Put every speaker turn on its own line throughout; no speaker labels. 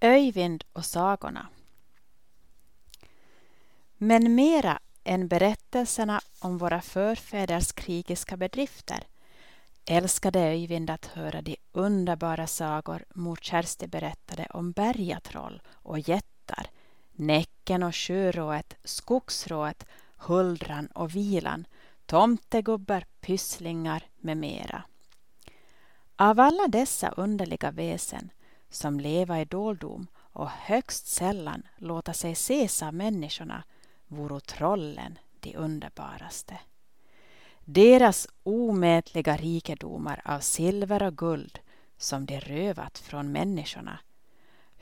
Öjvind och sagorna Men mera än berättelserna om våra förfäders krigiska bedrifter älskade Öjvind att höra de underbara sagor mor Kersti berättade om bergatroll och jättar, Näcken och sjörået, skogsrået, huldran och vilan, tomtegubbar, pysslingar med mera. Av alla dessa underliga väsen som leva i doldom och högst sällan låta sig ses av människorna voro trollen de underbaraste. Deras omätliga rikedomar av silver och guld som de rövat från människorna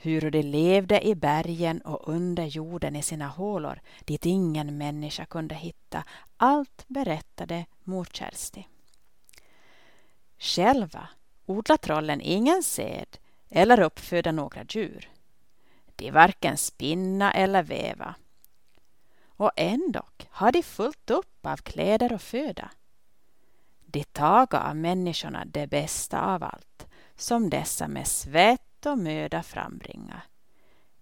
hur de levde i bergen och under jorden i sina hålor dit ingen människa kunde hitta. Allt berättade mor Kersti. Själva odlar trollen ingen sed eller uppföda några djur. De varken spinna eller väva. Och ändå har de fullt upp av kläder och föda. De taga av människorna det bästa av allt, som dessa med svett och möda frambringa.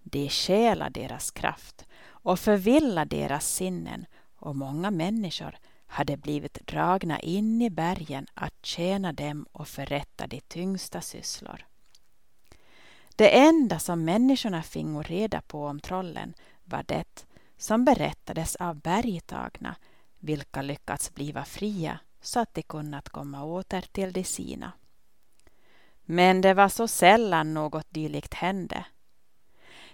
De stjäla deras kraft och förvilla deras sinnen och många människor hade blivit dragna in i bergen att tjäna dem och förrätta de tyngsta sysslor. Det enda som människorna fingo reda på om trollen var det som berättades av bergtagna, vilka lyckats bliva fria så att de kunnat komma åter till de sina. Men det var så sällan något dylikt hände.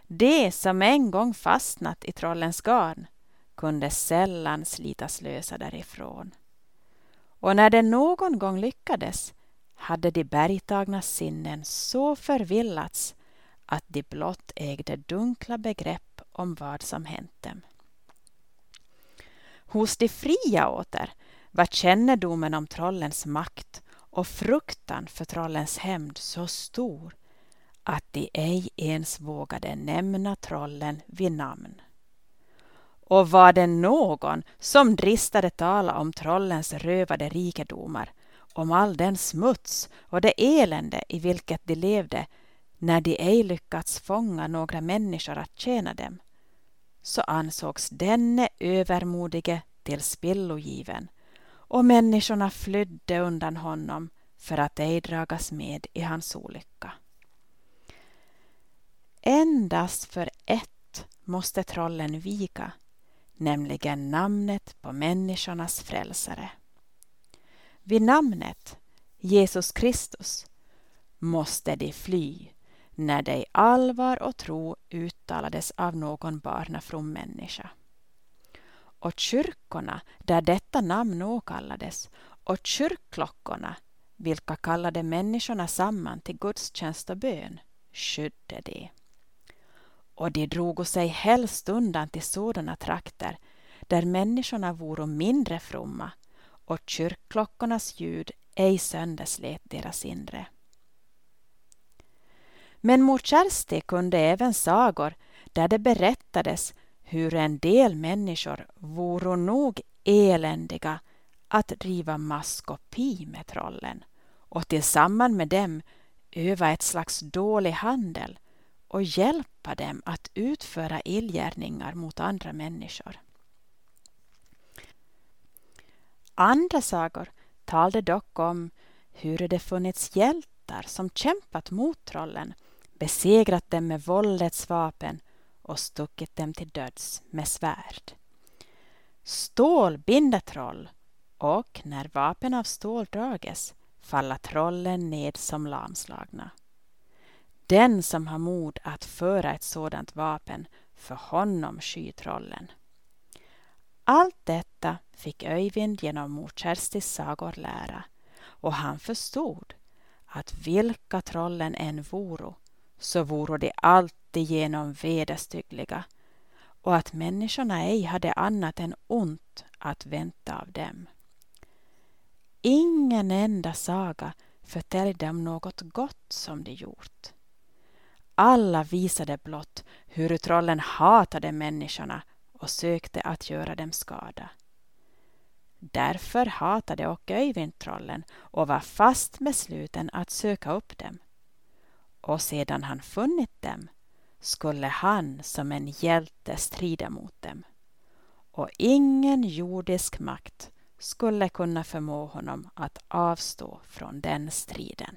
De som en gång fastnat i trollens garn kunde sällan slitas lösa därifrån. Och när det någon gång lyckades hade de bergtagna sinnen så förvillats att de blott ägde dunkla begrepp om vad som hänt dem. Hos de fria åter var kännedomen om trollens makt och fruktan för trollens hämnd så stor att de ej ens vågade nämna trollen vid namn. Och var det någon som dristade tala om trollens rövade rikedomar, om all den smuts och det elände i vilket de levde när de ej lyckats fånga några människor att tjäna dem, så ansågs denne övermodige till spillogiven och människorna flydde undan honom för att ej dragas med i hans olycka. Endast för ett måste trollen vika, nämligen namnet på människornas frälsare. Vid namnet Jesus Kristus måste de fly när det i allvar och tro uttalades av någon barnafrom människa. Och kyrkorna där detta namn åkallades och kyrkklockorna vilka kallade människorna samman till gudstjänst och bön skydde de. Och de drogo sig helst undan till sådana trakter där människorna voro mindre fromma och kyrkklockornas ljud ej sönderslet deras inre. Men mot Kersti kunde även sagor där det berättades hur en del människor voro nog eländiga att driva maskopi med trollen och tillsammans med dem öva ett slags dålig handel och hjälpa dem att utföra illgärningar mot andra människor. Andra sagor talade dock om hur det funnits hjältar som kämpat mot trollen besegrat dem med våldets vapen och stuckit dem till döds med svärd. Stål binder troll och när vapen av stål drages falla trollen ned som lamslagna. Den som har mod att föra ett sådant vapen, för honom sky trollen. Allt detta fick Öyvind genom mor Kerstis sagor lära och han förstod att vilka trollen än voro så voro de alltigenom vederstyggliga och att människorna ej hade annat än ont att vänta av dem. Ingen enda saga förtäljde om något gott som de gjort. Alla visade blott hur trollen hatade människorna och sökte att göra dem skada. Därför hatade och Öyvind trollen och var fast besluten att söka upp dem och sedan han funnit dem
skulle han som en hjälte strida mot dem och ingen jordisk makt skulle kunna förmå honom att avstå från den striden.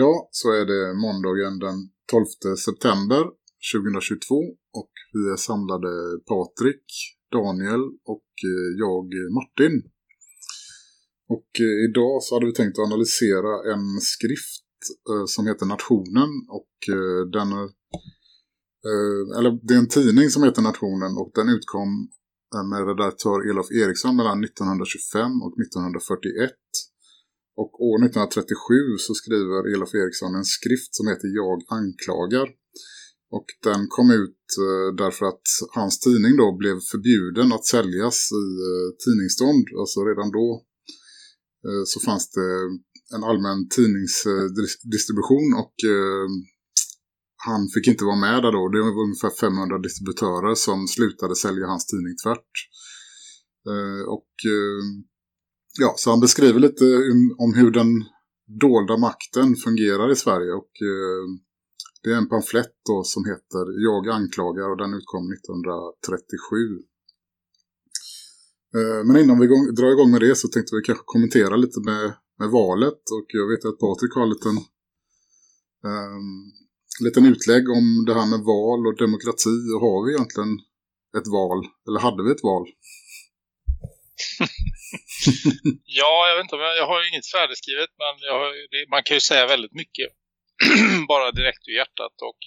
Idag så är det måndagen den 12 september 2022 och vi är samlade Patrik, Daniel och eh, jag Martin. Och eh, idag så hade vi tänkt att analysera en skrift eh, som heter Nationen och den eller det är en tidning som heter Nationen och den utkom med redaktör Elof Eriksson mellan 1925 och 1941. Och år 1937 så skriver Elof Eriksson en skrift som heter Jag anklagar. Och den kom ut eh, därför att hans tidning då blev förbjuden att säljas i eh, tidningsstånd. Alltså redan då eh, så fanns det en allmän tidningsdistribution och han fick inte vara med där då. Det var ungefär 500 distributörer som slutade sälja hans tidning tvärt. Och ja, så han beskriver lite om hur den dolda makten fungerar i Sverige och eh, det är en pamflett då som heter Jag anklagar och den utkom 1937. Eh, men innan vi drar igång med det så tänkte vi kanske kommentera lite med, med valet och jag vet att Patrik har en liten, um, liten utlägg om det här med val och demokrati och har vi egentligen ett val, eller hade vi ett val?
ja, jag vet inte jag, har har inget färdigskrivet men har, det, man kan ju säga väldigt mycket bara direkt ur hjärtat och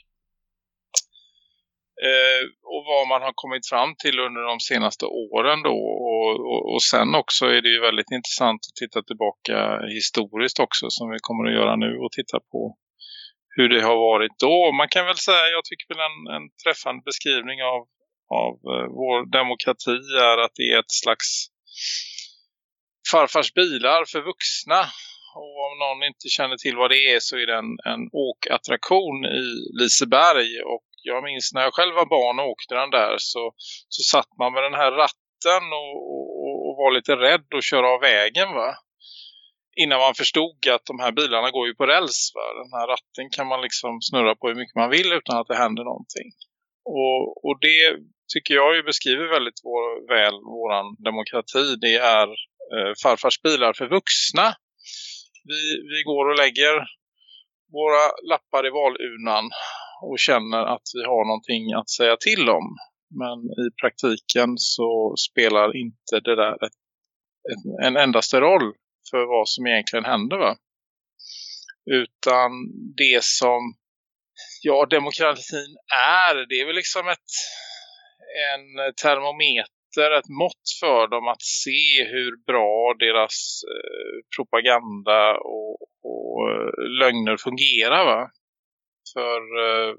eh, och vad man har kommit fram till under de senaste åren då och, och, och, sen också är det ju väldigt intressant att titta tillbaka historiskt också som vi kommer att göra nu och titta på hur det har varit då. Man kan väl säga, jag tycker väl en, en träffande beskrivning av, av eh, vår demokrati är att det är ett slags farfars bilar för vuxna. Och om någon inte känner till vad det är så är det en, en åkattraktion i Liseberg. Och jag minns när jag själv var barn och åkte den där så, så satt man med den här ratten och, och, och var lite rädd att köra av vägen va. Innan man förstod att de här bilarna går ju på räls va. Den här ratten kan man liksom snurra på hur mycket man vill utan att det händer någonting. Och, och det tycker jag ju beskriver väldigt vår, väl våran demokrati. Det är eh, farfars bilar för vuxna. Vi, vi går och lägger våra lappar i valurnan och känner att vi har någonting att säga till om. Men i praktiken så spelar inte det där ett, ett, en endaste roll för vad som egentligen händer va. Utan det som ja, demokratin är, det är väl liksom ett en termometer, ett mått för dem att se hur bra deras eh, propaganda och, och eh, lögner fungerar va. För, eh,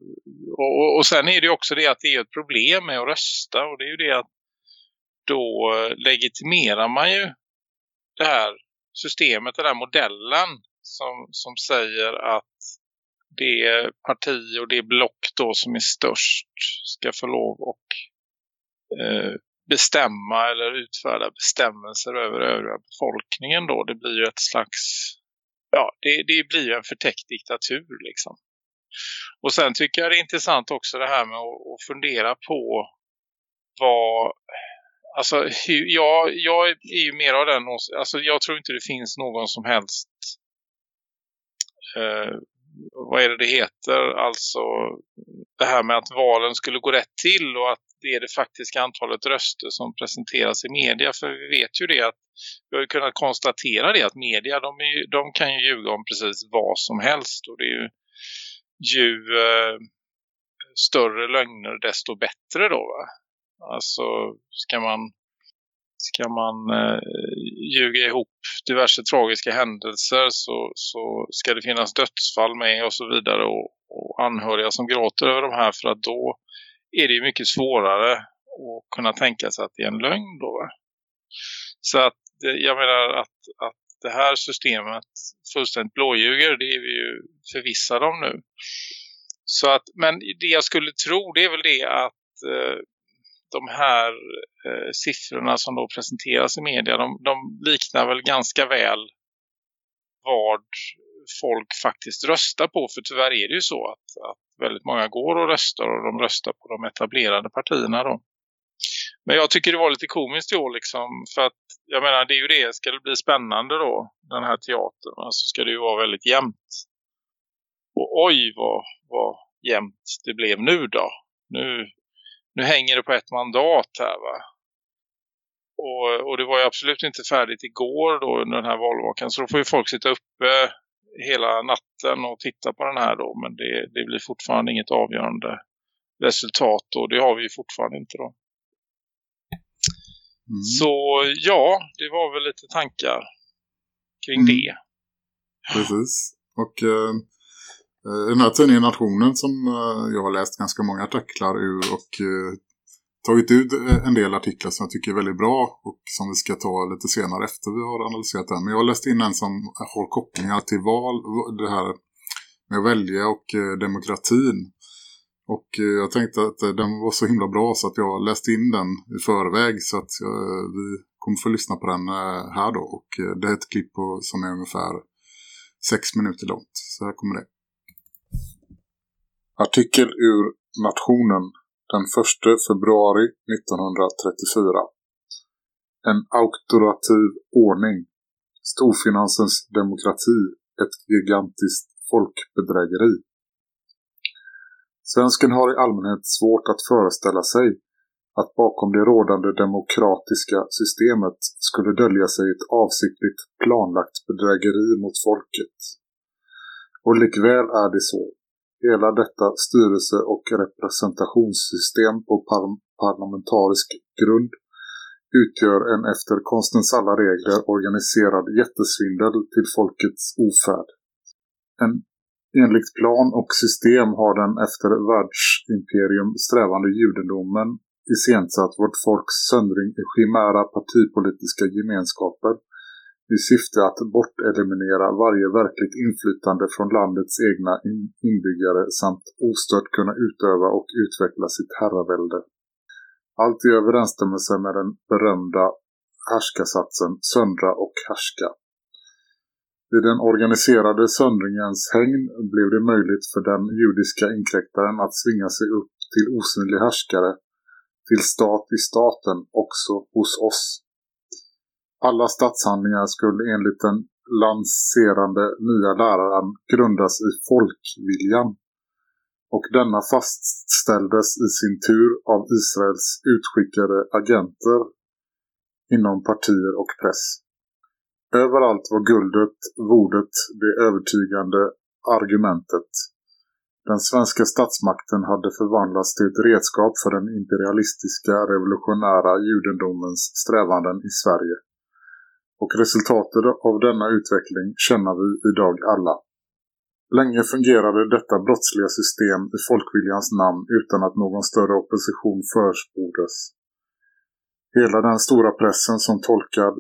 och, och sen är det också det att det är ett problem med att rösta och det är ju det att då eh, legitimerar man ju det här systemet, den här modellen som, som säger att det parti och det block då som är störst ska få lov och Eh, bestämma eller utfärda bestämmelser över övriga befolkningen då. Det blir ju ett slags, ja det, det blir ju en förtäckt diktatur liksom. Och sen tycker jag det är intressant också det här med att, att fundera på vad, alltså jag, jag är ju mer av den, alltså jag tror inte det finns någon som helst eh, vad är det det heter? Alltså det här med att valen skulle gå rätt till och att det är det faktiska antalet röster som presenteras i media. För vi vet ju det att vi har kunnat konstatera det att media de, är, de kan ju ljuga om precis vad som helst och det är ju, ju eh, större lögner desto bättre då va? Alltså ska man ska man eh, ljuga ihop diverse tragiska händelser så, så ska det finnas dödsfall med och så vidare och, och anhöriga som gråter över de här för att då är det ju mycket svårare att kunna tänka sig att det är en lögn då. Va? Så att eh, jag menar att, att det här systemet fullständigt blåljuger det är vi ju förvissade om nu. Så att, men det jag skulle tro det är väl det att eh, de här eh, siffrorna som då presenteras i media de, de, liknar väl ganska väl vad folk faktiskt röstar på. För tyvärr är det ju så att, att väldigt många går och röstar och de röstar på de etablerade partierna då. Men jag tycker det var lite komiskt i år liksom. För att jag menar det är ju det. Ska det bli spännande då. Den här teatern. Så alltså ska det ju vara väldigt jämnt. Och oj vad, vad jämnt det blev nu då. Nu, nu hänger det på ett mandat här va. Och, och det var ju absolut inte färdigt igår då under den här valvakan. Så då får ju folk sitta uppe hela natten och titta på den här då. Men det, det blir fortfarande inget avgörande resultat och det har vi fortfarande inte då. Mm. Så ja, det var väl lite tankar kring mm. det.
Precis. Och eh, eh, den här tidningen Nationen som eh, jag har läst ganska många artiklar ur och eh, tagit ut eh, en del artiklar som jag tycker är väldigt bra och som vi ska ta lite senare efter vi har analyserat den. Men jag har läst in en som har kopplingar till val, det här med att välja och eh, demokratin. Och eh, jag tänkte att den var så himla bra så att jag läste in den i förväg så att vi kommer få lyssna på den här då. Och det är ett klipp som är ungefär sex minuter långt. Så här kommer det. Artikel ur Nationen den 1 februari 1934. En auktorativ ordning. Storfinansens demokrati. Ett gigantiskt folkbedrägeri. Svensken har i allmänhet svårt att föreställa sig att bakom det rådande demokratiska systemet skulle dölja sig ett avsiktligt planlagt bedrägeri mot folket. Och likväl är det så. Hela detta styrelse- och representationssystem på par parlamentarisk grund utgör en efter konstens alla regler organiserad jättesvindel till folkets ofärd. En enligt plan och system har den efter världsimperium strävande judendomen iscensatt vårt folks söndring i chimära partipolitiska gemenskaper i syfte att borteliminera varje verkligt inflytande från landets egna inbyggare samt ostört kunna utöva och utveckla sitt herravälde. Allt i överensstämmelse med den berömda härskasatsen söndra och härska. I den organiserade söndringens hägn blev det möjligt för den judiska inkräktaren att svinga sig upp till osynlig härskare, till stat i staten också hos oss. Alla statshandlingar skulle enligt den lanserande nya läraren grundas i folkviljan och denna fastställdes i sin tur av Israels utskickade agenter inom partier och press. Överallt var guldet, vordet, det övertygande argumentet. Den svenska statsmakten hade förvandlats till ett redskap för den imperialistiska revolutionära judendomens strävanden i Sverige. Och resultatet av denna utveckling känner vi idag alla. Länge fungerade detta brottsliga system i folkviljans namn utan att någon större opposition förspordes. Hela den stora pressen som tolkar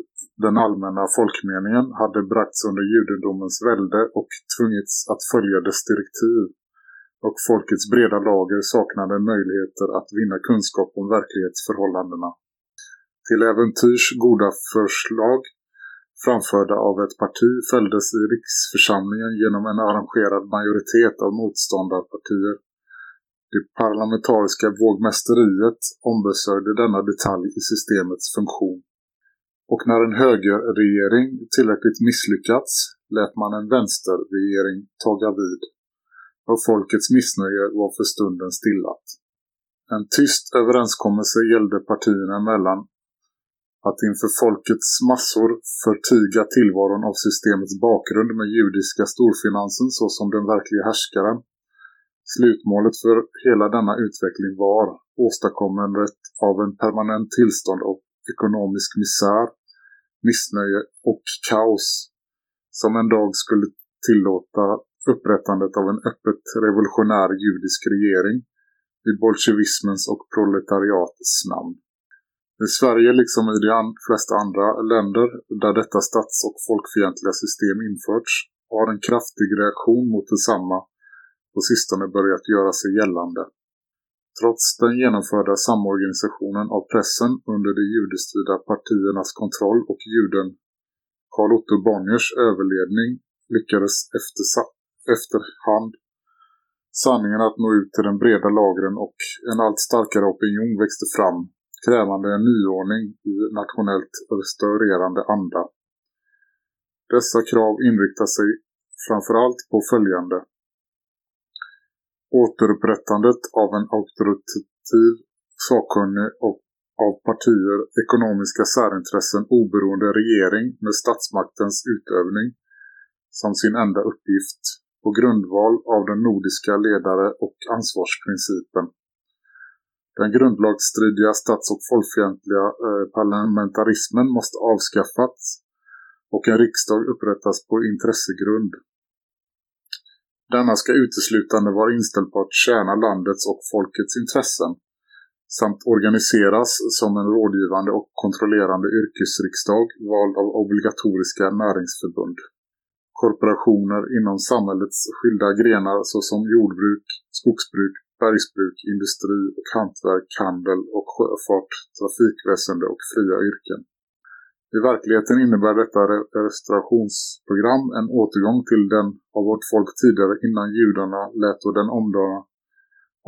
den allmänna folkmeningen hade bragts under judendomens välde och tvungits att följa dess direktiv och folkets breda lager saknade möjligheter att vinna kunskap om verklighetsförhållandena. Till äventyrs goda förslag framförda av ett parti följdes i riksförsamlingen genom en arrangerad majoritet av motståndarpartier. Det parlamentariska vågmästeriet ombesörjde denna detalj i systemets funktion. Och när en högerregering tillräckligt misslyckats lät man en vänsterregering taga vid. Och folkets missnöje var för stunden stillat. En tyst överenskommelse gällde partierna emellan att inför folkets massor förtiga tillvaron av systemets bakgrund med judiska storfinansen såsom den verkliga härskaren. Slutmålet för hela denna utveckling var åstadkommandet av en permanent tillstånd av ekonomisk misär, missnöje och kaos som en dag skulle tillåta upprättandet av en öppet revolutionär judisk regering i bolsjevismens och proletariatets namn. I Sverige liksom i de flesta andra länder där detta stats- och folkfientliga system införts har en kraftig reaktion mot detsamma på sistone börjat göra sig gällande. Trots den genomförda samorganisationen av pressen under de judestyrda partiernas kontroll och juden Karl Otto Bonniers överledning lyckades efter, efterhand sanningen att nå ut till den breda lagren och en allt starkare opinion växte fram krävande en nyordning i nationellt restaurerande anda. Dessa krav inriktar sig framförallt på följande. Återupprättandet av en auktoritativ, sakkunnig och av partier, ekonomiska särintressen oberoende regering med statsmaktens utövning som sin enda uppgift på grundval av den nordiska ledare och ansvarsprincipen. Den grundlagsstridiga stats- och folkfientliga eh, parlamentarismen måste avskaffas och en riksdag upprättas på intressegrund. Denna ska uteslutande vara inställd på att tjäna landets och folkets intressen samt organiseras som en rådgivande och kontrollerande yrkesriksdag vald av obligatoriska näringsförbund. Korporationer inom samhällets skilda grenar såsom jordbruk, skogsbruk, bergsbruk, industri och hantverk, handel och sjöfart, trafikväsende och fria yrken. I verkligheten innebär detta restaurationsprogram en återgång till den av vårt folk tidigare innan judarna lät och den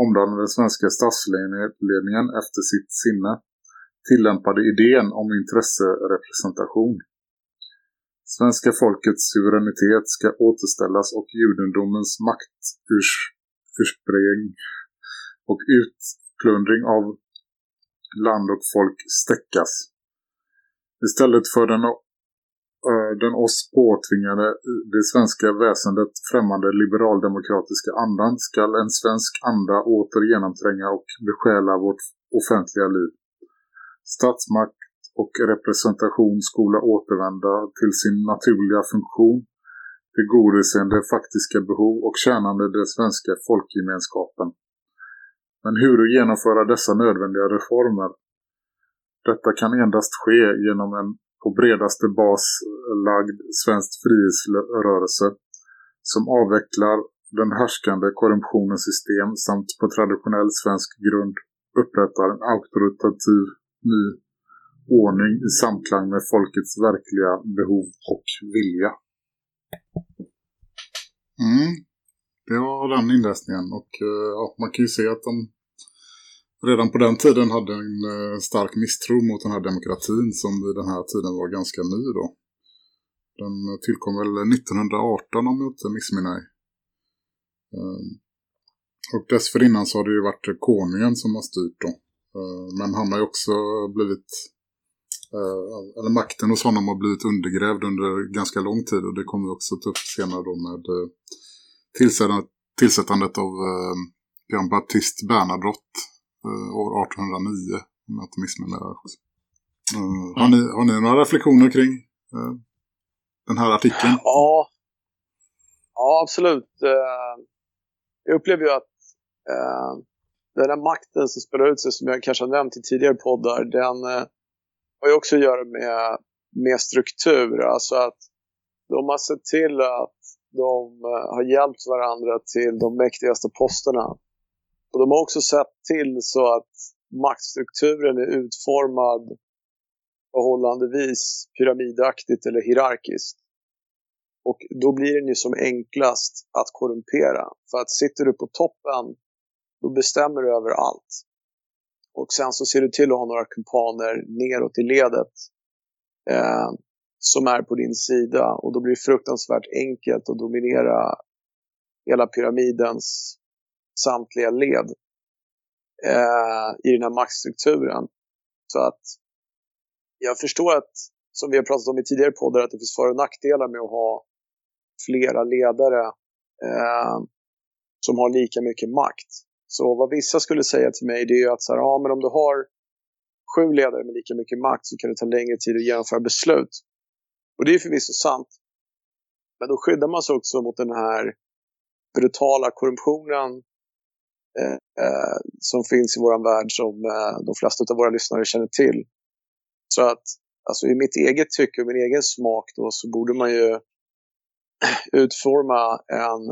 omdanade svenska statsledningen efter sitt sinne tillämpade idén om intresserepresentation. Svenska folkets suveränitet ska återställas och judendomens maktursprung och utplundring av land och folk stäckas. Istället för den, eh, den oss påtvingade det svenska väsendet främmande liberaldemokratiska andan skall en svensk anda åter genomtränga och besjäla vårt offentliga liv. Statsmakt och representation skola återvända till sin naturliga funktion tillgodoseende faktiska behov och tjänande den svenska folkgemenskapen. Men hur genomföra dessa nödvändiga reformer? Detta kan endast ske genom en på bredaste bas lagd svensk frihetsrörelse som avvecklar den härskande korruptionens system samt på traditionell svensk grund upprättar en auktoritativ ny ordning i samklang med folkets verkliga behov och vilja. Mm. Det var den inläsningen och eh, ja, man kan ju se att de redan på den tiden hade en eh, stark misstro mot den här demokratin som vid den här tiden var ganska ny då. Den tillkom väl 1918 om jag inte missminner mig. Ehm, och dessförinnan så har det ju varit konungen som har styrt då. Ehm, men han har ju också blivit eh, eller makten hos honom har blivit undergrävd under ganska lång tid och det kommer vi också ta upp senare då med eh, tillsättandet, av ehm, Jean Baptiste Bernadotte år 1809 om jag inte missminner mig. Mm. Har, ni, har ni några reflektioner kring den här artikeln?
Ja, ja absolut. Jag upplever ju att den här makten som spelar ut sig som jag kanske har nämnt i tidigare poddar den har ju också att göra med, med struktur. Alltså att de har sett till att de eh, har hjälpt varandra till de mäktigaste posterna. Och de har också sett till så att maktstrukturen är utformad förhållandevis pyramidaktigt eller hierarkiskt. Och då blir den ju som enklast att korrumpera. För att sitter du på toppen, då bestämmer du över allt. Och sen så ser du till att ha några kumpaner neråt i ledet eh, som är på din sida. Och då blir det fruktansvärt enkelt att dominera hela pyramidens samtliga led eh, i den här maktstrukturen. Så att jag förstår att, som vi har pratat om i tidigare poddar, att det finns för och nackdelar med att ha flera ledare eh, som har lika mycket makt. Så vad vissa skulle säga till mig det är ju att så här, ja, men om du har sju ledare med lika mycket makt så kan det ta längre tid att genomföra beslut. Och det är förvisso sant. Men då skyddar man sig också mot den här brutala korruptionen Eh, eh, som finns i vår värld som eh, de flesta av våra lyssnare känner till. Så att alltså, i mitt eget tycke och min egen smak då så borde man ju utforma en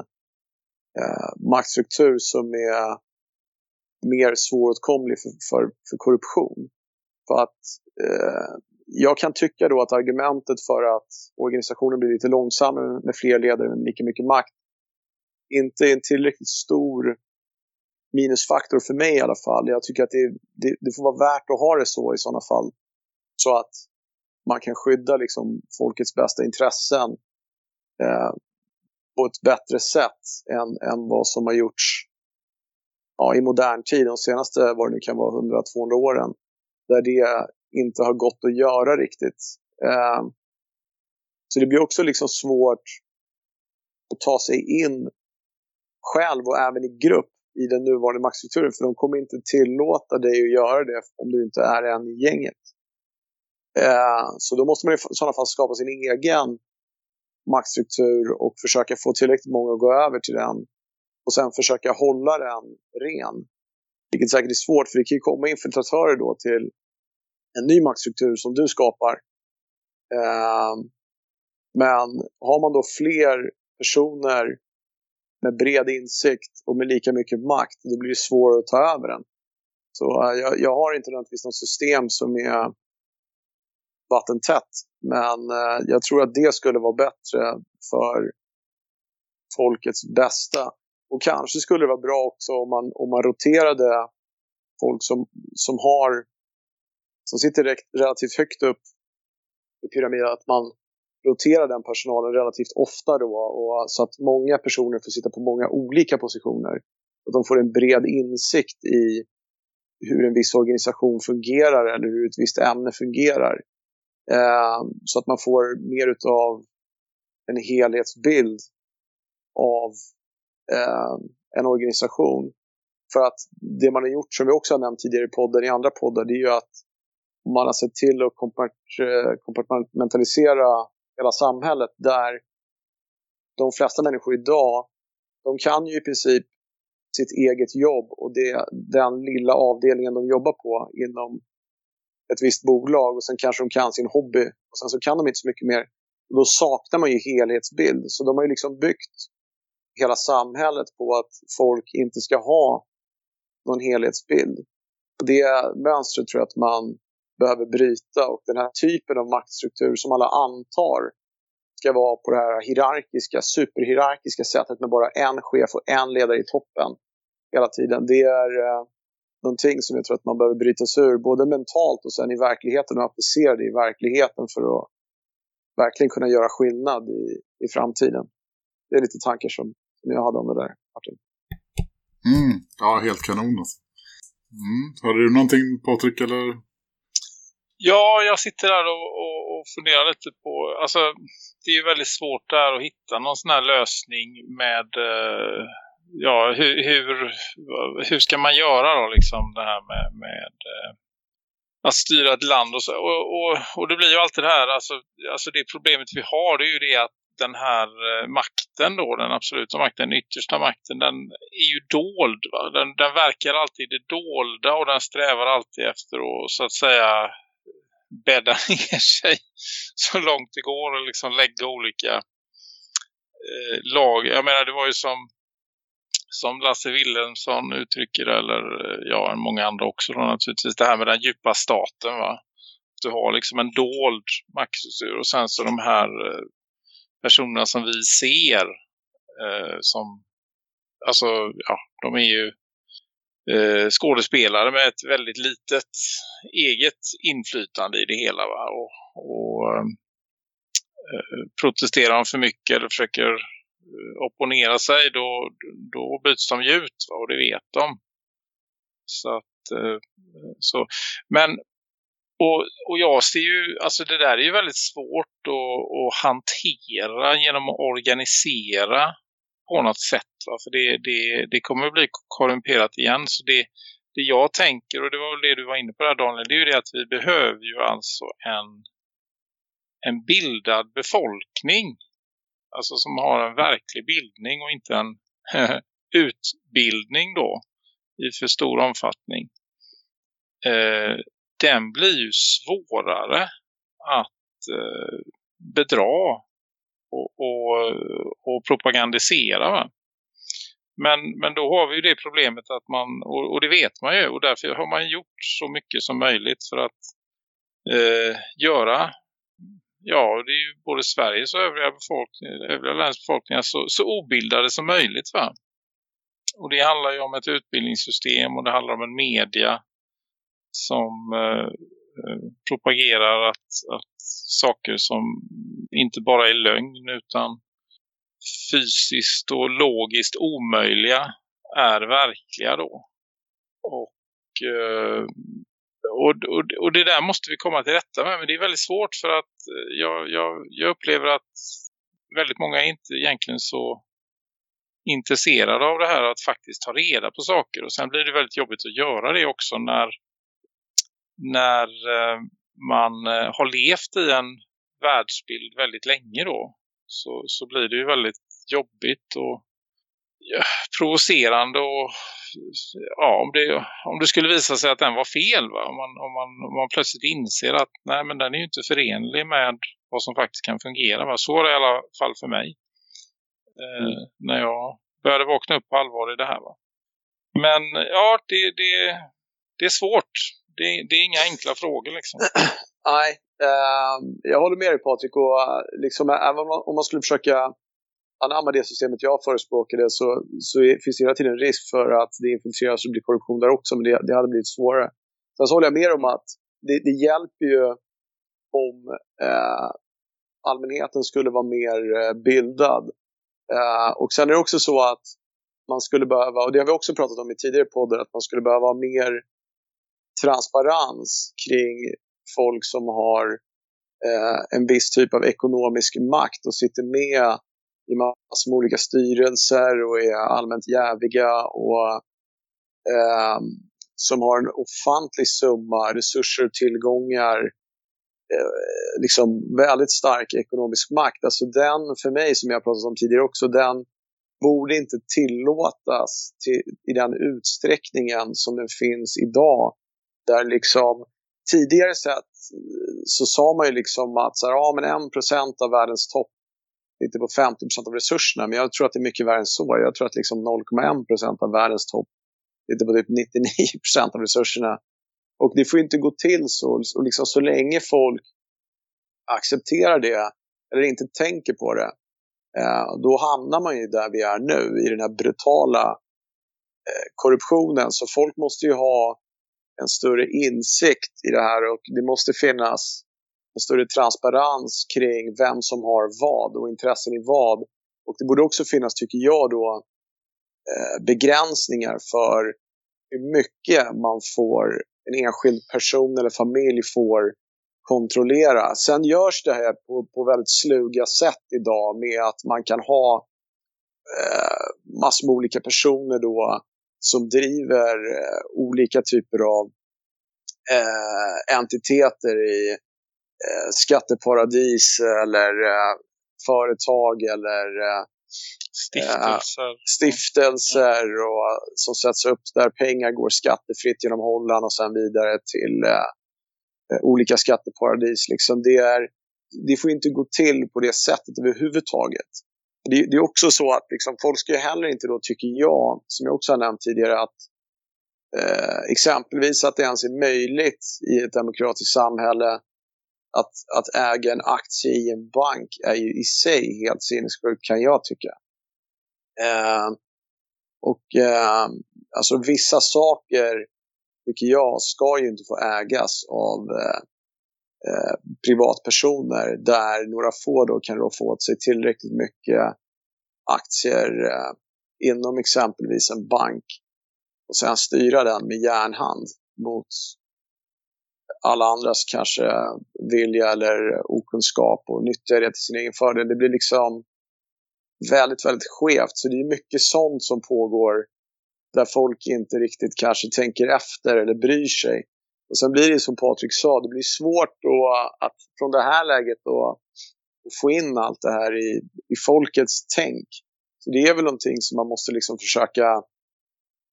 eh, maktstruktur som är mer svåråtkomlig för, för, för korruption. För att eh, jag kan tycka då att argumentet för att organisationen blir lite långsammare med fler ledare med lika mycket makt inte är en tillräckligt stor minusfaktor för mig i alla fall. Jag tycker att det, det, det får vara värt att ha det så i sådana fall. Så att man kan skydda liksom folkets bästa intressen eh, på ett bättre sätt än, än vad som har gjorts ja, i modern tid, de senaste vad det nu kan vara 100-200 åren, där det inte har gått att göra riktigt. Eh, så det blir också liksom svårt att ta sig in själv och även i grupp i den nuvarande maktstrukturen för de kommer inte tillåta dig att göra det om du inte är en i gänget. Eh, så då måste man i sådana fall skapa sin egen maktstruktur och försöka få tillräckligt många att gå över till den och sen försöka hålla den ren. Vilket säkert är svårt för det kan ju komma infiltratörer då till en ny maktstruktur som du skapar. Eh, men har man då fler personer med bred insikt och med lika mycket makt, då blir det svårare att ta över den. Så eh, jag, jag, har inte nödvändigtvis något system som är vattentätt. Men eh, jag tror att det skulle vara bättre för folkets bästa. Och kanske skulle det vara bra också om man, om man roterade folk som, som har som sitter relativt högt upp i pyramiden, att man rotera den personalen relativt ofta då och så att många personer får sitta på många olika positioner. Att de får en bred insikt i hur en viss organisation fungerar eller hur ett visst ämne fungerar. Eh, så att man får mer utav en helhetsbild av eh, en organisation. För att det man har gjort, som vi också har nämnt tidigare i podden, i andra poddar, det är ju att man har sett till att eh, kompartmentalisera hela samhället där de flesta människor idag, de kan ju i princip sitt eget jobb och det, den lilla avdelningen de jobbar på inom ett visst bolag och sen kanske de kan sin hobby och sen så kan de inte så mycket mer. Då saknar man ju helhetsbild. Så de har ju liksom byggt hela samhället på att folk inte ska ha någon helhetsbild. Det mönstret tror jag att man behöver bryta och den här typen av maktstruktur som alla antar ska vara på det här hierarkiska, superhierarkiska sättet med bara en chef och en ledare i toppen hela tiden. Det är eh, någonting som jag tror att man behöver bryta sig ur både mentalt och sen i verkligheten och applicera det i verkligheten för att verkligen kunna göra skillnad i, i framtiden. Det är lite tankar som, som jag hade om det där, Martin.
Mm, ja, helt kanon. Alltså. Mm. Har du någonting Patrik eller
Ja, jag sitter där och, och, och funderar lite på... Alltså, det är ju väldigt svårt där att hitta någon sån här lösning med... Eh, ja, hur, hur, hur ska man göra då liksom det här med... med eh, att styra ett land och, så, och, och, och det blir ju alltid det här, alltså, alltså det problemet vi har det är ju det att den här eh, makten då, den absoluta makten, den yttersta makten, den är ju dold. Va? Den, den verkar alltid det dolda och den strävar alltid efter att så att säga bädda ner sig så långt det går och liksom lägga olika eh, lag. Jag menar det var ju som som Lasse Wilhelmsson uttrycker eller eh, ja, många andra också då naturligtvis det här med den djupa staten va. Du har liksom en dold maktstruktur och sen så de här eh, personerna som vi ser eh, som alltså ja, de är ju eh, skådespelare med ett väldigt litet eget inflytande i det hela. Va? Och, och ehm, eh, protesterar de för mycket eller försöker eh, opponera sig då, då byts de ut va? och det vet de. Så att, eh, så. Men och, och jag ser ju, alltså det där är ju väldigt svårt att, att hantera genom att organisera på något sätt. Va? För det, det, det kommer att bli korrumperat igen. Så det, det jag tänker, och det var väl det du var inne på där Daniel, det är ju det att vi behöver ju alltså en, en bildad befolkning. Alltså som har en verklig bildning och inte en utbildning då i för stor omfattning. Eh, den blir ju svårare att eh, bedra och, och, och propagandisera. Va? Men, men då har vi ju det problemet att man, och, och, det vet man ju, och därför har man gjort så mycket som möjligt för att eh, göra, ja det är ju både Sveriges och övriga, befolkning, övriga länders befolkningar så, så obildade som möjligt va. Och det handlar ju om ett utbildningssystem och det handlar om en media som eh, eh, propagerar att, att saker som inte bara är lögn utan fysiskt och logiskt omöjliga är verkliga då. Och, eh, och, och, och det där måste vi komma till rätta med. Men det är väldigt svårt för att eh, jag, jag, jag upplever att väldigt många är inte egentligen så intresserade av det här att faktiskt ta reda på saker. Och sen blir det väldigt jobbigt att göra det också när, när eh, man har levt i en världsbild väldigt länge då. Så, så blir det ju väldigt jobbigt och ja, provocerande och ja, om, det, om det skulle visa sig att den var fel va? Om, man, om, man, om man plötsligt inser att nej men den är ju inte förenlig med vad som faktiskt kan fungera. Va? Så var det i alla fall för mig. Eh, mm. när jag började vakna upp på allvar i det här. Va? Men ja, det, det, det är svårt. Det, det är inga enkla frågor liksom.
Nej, Ehm, jag håller med dig Patrik. Och eh, liksom, även om man skulle försöka anamma det systemet jag förespråkade så, så finns det hela tiden risk för att det infiltreras och blir korruption där också. Men det, det hade blivit svårare. Sen så håller jag med om att det, det hjälper ju om eh, allmänheten skulle vara mer eh, bildad. Eh, och sen är det också så att man skulle behöva, och det har vi också pratat om i tidigare poddar, att man skulle behöva ha mer transparens kring folk som har eh, en viss typ av ekonomisk makt och sitter med i massor med olika styrelser och är allmänt jäviga och eh, som har en ofantlig summa resurser och tillgångar Eh, liksom väldigt stark ekonomisk makt. Alltså den, för mig som jag pratat om tidigare också, den borde inte tillåtas till, i den utsträckningen som den finns idag. Där liksom tidigare sett eh, så sa man ju liksom att så här, ja, men 1% av världens topp inte på 50% av resurserna, men jag tror att det är mycket värre än så. Jag tror att liksom 0,1% av världens topp inte på typ 99% av resurserna och det får inte gå till så. Och liksom så länge folk accepterar det eller inte tänker på det, eh, då hamnar man ju där vi är nu, i den här brutala eh, korruptionen. Så folk måste ju ha en större insikt i det här och det måste finnas en större transparens kring vem som har vad och intressen i vad. Och det borde också finnas, tycker jag då, eh, begränsningar för hur mycket man får en enskild person eller familj får kontrollera. Sen görs det här på, på väldigt sluga sätt idag med att man kan ha eh, massor med olika personer då som driver eh, olika typer av eh, entiteter i eh, skatteparadis eller eh, företag eller eh,
Stiftelser.
Eh, stiftelser och, som sätts upp där pengar går skattefritt genom Holland och sen vidare till olika skatteparadis. Liksom det, är, det får inte gå till på det sättet överhuvudtaget. Det, det är också så att liksom, folk ska ju heller inte då, tycker jag, som jag också har nämnt tidigare, att eh, exempelvis att det ens är möjligt i ett demokratiskt samhälle att, att äga en aktie i en bank är ju i sig helt sinnessjukt kan jag tycka. Eh, och eh, alltså vissa saker tycker jag ska ju inte få ägas av eh, eh, privatpersoner där några få då kan då få åt sig tillräckligt mycket aktier eh, inom exempelvis en bank och sen styra den med järnhand mot alla andras kanske vilja eller okunskap och nyttja det till sin egen fördel. Det blir liksom väldigt, väldigt skevt. Så det är mycket sånt som pågår där folk inte riktigt kanske tänker efter eller bryr sig. Och sen blir det som Patrik sa, det blir svårt då att från det här läget då få in allt det här i, i folkets tänk. Så det är väl någonting som man måste liksom försöka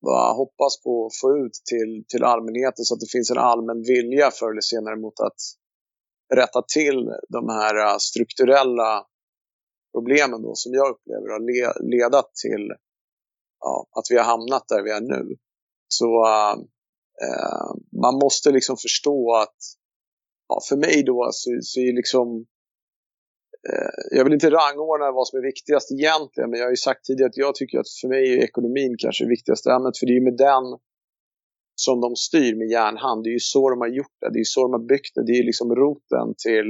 va, hoppas på att få ut till, till allmänheten så att det finns en allmän vilja förr eller senare mot att rätta till de här äh, strukturella problemen då som jag upplever har le, ledat till ja, att vi har hamnat där vi är nu. Så uh, Eh, man måste liksom förstå att ja, för mig då så, så är liksom Eh, jag vill inte rangordna vad som är viktigast egentligen, men jag har ju sagt tidigare att jag tycker att för mig är ekonomin kanske det viktigaste ämnet, för det är ju med den som de styr med järnhand. Det är ju så de har gjort det, det är ju så de har byggt det. Det är liksom roten till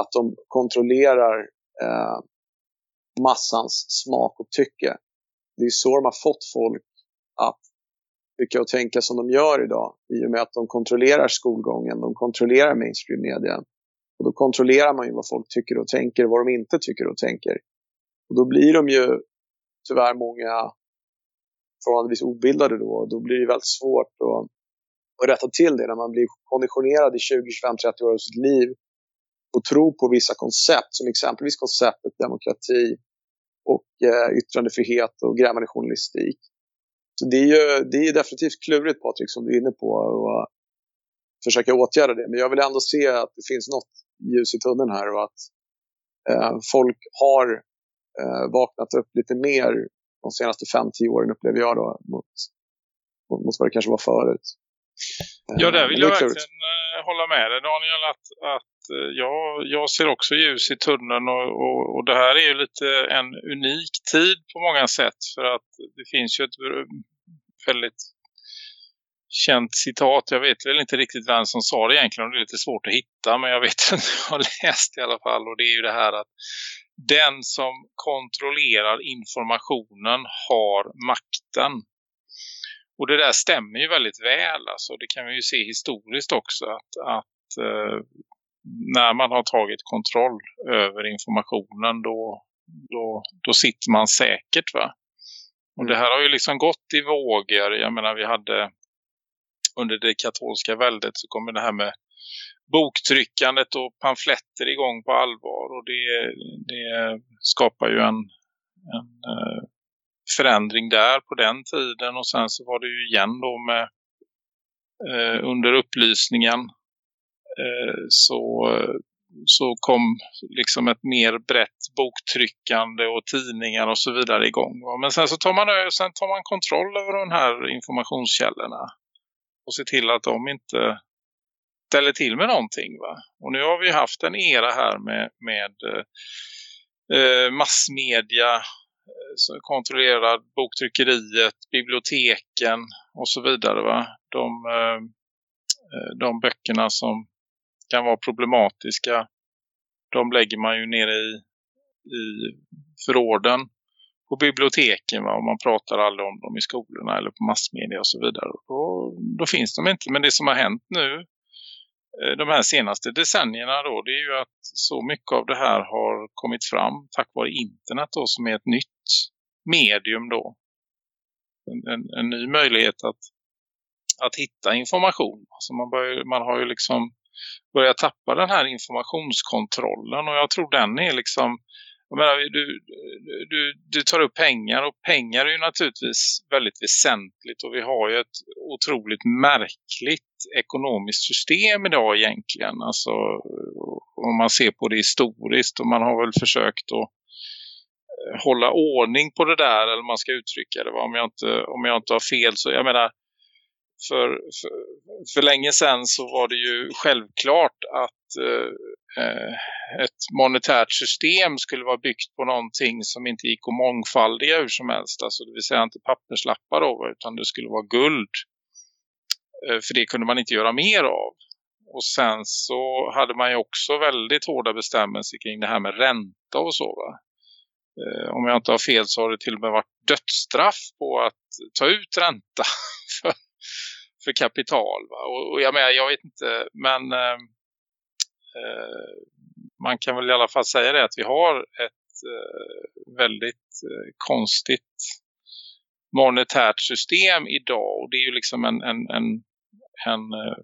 att de kontrollerar eh, massans smak och tycke. Det är så de har fått folk att tycka och tänka som de gör idag i och med att de kontrollerar skolgången, de kontrollerar mainstream media. Och då kontrollerar man ju vad folk tycker och tänker och vad de inte tycker och tänker. Och då blir de ju tyvärr många förhållandevis obildade då. Och då blir det väldigt svårt att, att rätta till det när man blir konditionerad i 20, 25, 30 år av sitt liv och tro på vissa koncept som exempelvis konceptet demokrati och eh, yttrandefrihet och grävande journalistik. Så det är ju det är definitivt klurigt Patrik som du är inne på och försöka åtgärda det. Men jag vill ändå se att det finns något ljus i tunneln här och att eh, folk har eh, vaknat upp lite mer de senaste 5-10 åren upplever jag då mot, mot, mot vad det kanske var förut.
Ja, där vill jag verkligen uh, hålla med dig Daniel att, att uh, jag, jag ser också ljus i tunneln och, och, och, det här är ju lite en unik tid på många sätt för att det finns ju ett väldigt känt citat. Jag vet väl inte riktigt vem som sa det egentligen. Det är lite svårt att hitta men jag vet att jag har läst i alla fall. Och det är ju det här att den som kontrollerar informationen har makten. Och det där stämmer ju väldigt väl. Alltså, det kan vi ju se historiskt också. Att, att eh, när man har tagit kontroll över informationen då, då, då sitter man säkert va. Och det här har ju liksom gått i vågor. Jag menar vi hade under det katolska väldet så kommer det här med boktryckandet och pamfletter igång på allvar och det, det skapar ju en, en uh, förändring där på den tiden och sen så var det ju igen då med eh, under upplysningen eh, så, så kom liksom ett mer brett boktryckande och tidningar och så vidare igång. Men sen så tar man, sen tar man kontroll över de här informationskällorna och ser till att de inte ställer till med någonting. Va? Och nu har vi haft en era här med, med eh, massmedia Eh, som kontrollerar boktryckeriet, biblioteken och så vidare. Va? De, eh, eh, de böckerna som kan vara problematiska de lägger man ju nere i, i förråden på biblioteken va? och man pratar aldrig om dem i skolorna eller på massmedia och så vidare. Då, då finns de inte. Men det som har hänt nu de här senaste decennierna då det är ju att så mycket av det här har kommit fram tack vare internet då som är ett nytt medium då. En, en, en ny möjlighet att, att hitta information. Alltså man, bör, man har ju liksom börjat tappa den här informationskontrollen och jag tror den är liksom jag menar, du, du, du tar upp pengar och pengar är ju naturligtvis väldigt väsentligt och vi har ju ett otroligt märkligt ekonomiskt system idag egentligen. Alltså om man ser på det historiskt och man har väl försökt att Eh, hålla ordning på det där eller man ska uttrycka det. Om jag inte, om jag inte har fel så jag menar för, för, för länge sedan så var det ju självklart att eh, eh, ett monetärt system skulle vara byggt på någonting som inte gick att mångfaldiga hur som helst. Alltså det vill säga inte papperslappar då, utan det skulle vara guld. Eh, för det kunde man inte göra mer av. Och sen så hade man ju också väldigt hårda bestämmelser kring det här med ränta och så va. Eh, om jag inte har fel så har det till och med varit dödsstraff på att ta ut ränta för, för kapital. Och, och, jag menar, jag vet inte, men eh, eh, man kan väl i alla fall säga det att vi har ett eh, väldigt eh, konstigt monetärt system idag och det är ju liksom en, en, en, en eh,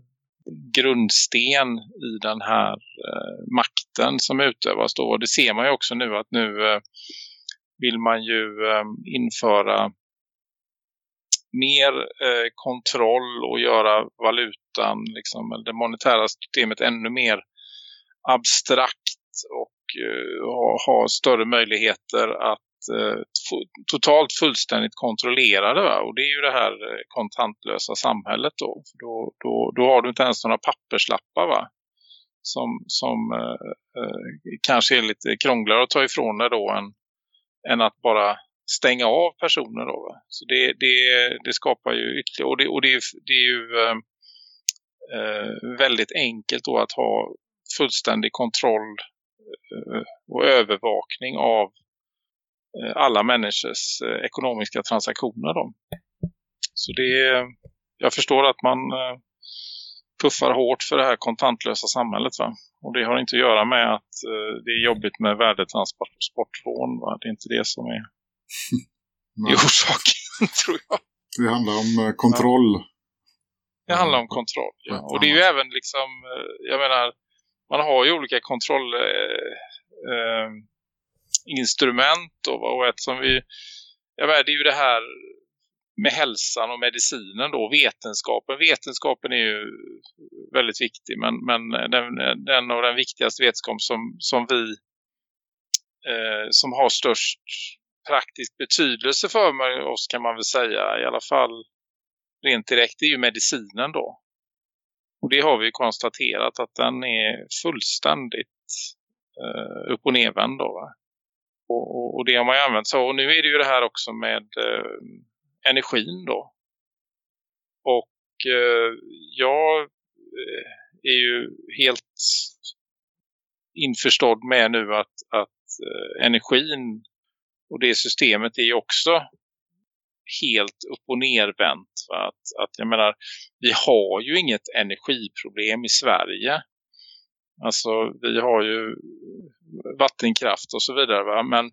grundsten i den här eh, makten som utövas då. Och det ser man ju också nu att nu eh, vill man ju eh, införa mer eh, kontroll och göra valutan, liksom, det monetära systemet ännu mer abstrakt och eh, ha, ha, större möjligheter att Eh, totalt fullständigt kontrollerade. Va? Och det är ju det här eh, kontantlösa samhället då. Då, då, då har du inte ens några papperslappar va? Som, som eh, eh, kanske är lite krångligare att ta ifrån dig då än, än att bara stänga av personer då. Va? Så det, det, det skapar ju ytterligare och det, och det, det är ju eh, väldigt enkelt då att ha fullständig kontroll eh, och övervakning av alla människors eh, ekonomiska transaktioner då. Så det jag förstår att man puffar hårt för det här kontantlösa samhället va. Och det har inte att göra med att det är jobbigt med värdetransportlån va. Det är inte det som är i orsaken, tror jag.
Det handlar om eh, kontroll. Ja.
Det handlar om kontroll, ja. Och det är ju även liksom, eh, jag menar, man har ju olika kontrollinstrument eh, eh, och ett som vi, jag det är ju det här med hälsan och medicinen då, vetenskapen. Vetenskapen är ju väldigt viktig men, men den, den av den viktigaste vetenskap som, som vi eh, som har störst praktisk betydelse för oss kan man väl säga. I alla fall rent direkt det är ju medicinen då. Och det har vi konstaterat att den är fullständigt eh, upp- och nedvänd då. Va? Och, och, och, det har man ju använt så. Och nu är det ju det här också med eh, energin då. Och eh, jag eh, är ju helt införstådd med nu att, att eh, energin och det systemet är ju också helt upp- och nervänt. Att, att jag menar, vi har ju inget energiproblem i Sverige. Alltså vi har ju vattenkraft och så vidare. Va? Men,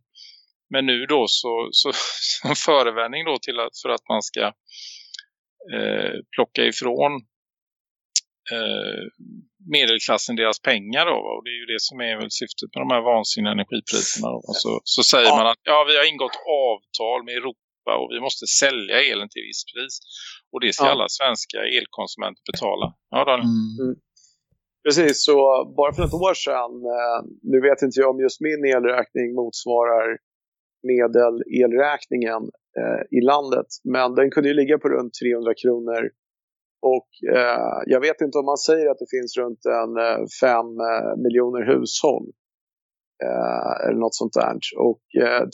men nu då så, så som förevändning då till att, för att man ska eh, plocka ifrån eh, medelklassen deras pengar då. Och det är ju det som är väl syftet med de här vansinniga energipriserna. Då. Och så, så säger ja. man att ja, vi har ingått avtal med Europa och vi måste sälja elen till viss pris. Och det ska ja. alla svenska elkonsumenter betala. Ja, Daniel. Mm.
Precis, så bara för ett år sedan, eh, nu vet inte jag om just min elräkning motsvarar medel elräkningen eh, i landet. Men den kunde ju ligga på runt 300 kronor och eh, jag vet inte om man säger att det finns runt en eh, eh, miljoner hushåll. Eh, eller något sånt där. Och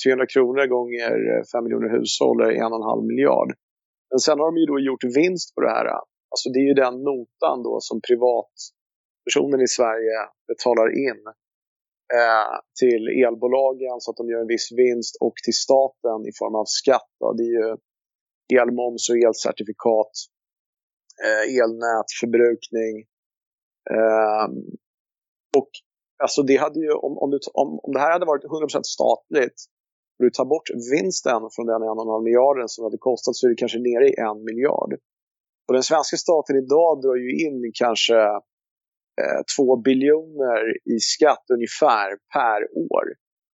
300 kronor gånger 5 miljoner hushåll är en och en halv miljard. Men sen har de ju då gjort vinst på det här. Alltså det är ju den notan då som privat privatpersonen i Sverige betalar in eh, till elbolagen så att de gör en viss vinst och till staten i form av skatt. Då. Det är ju elmoms och elcertifikat eh, elnät, förbrukning. Eh, och alltså det hade ju, om, om, du, om, om det här hade varit 100% statligt och du tar bort vinsten från den 1,5 miljarden som det hade kostat så är det kanske nere i en miljard. Och den svenska staten idag drar ju in kanske Eh, 2 biljoner i skatt ungefär per år.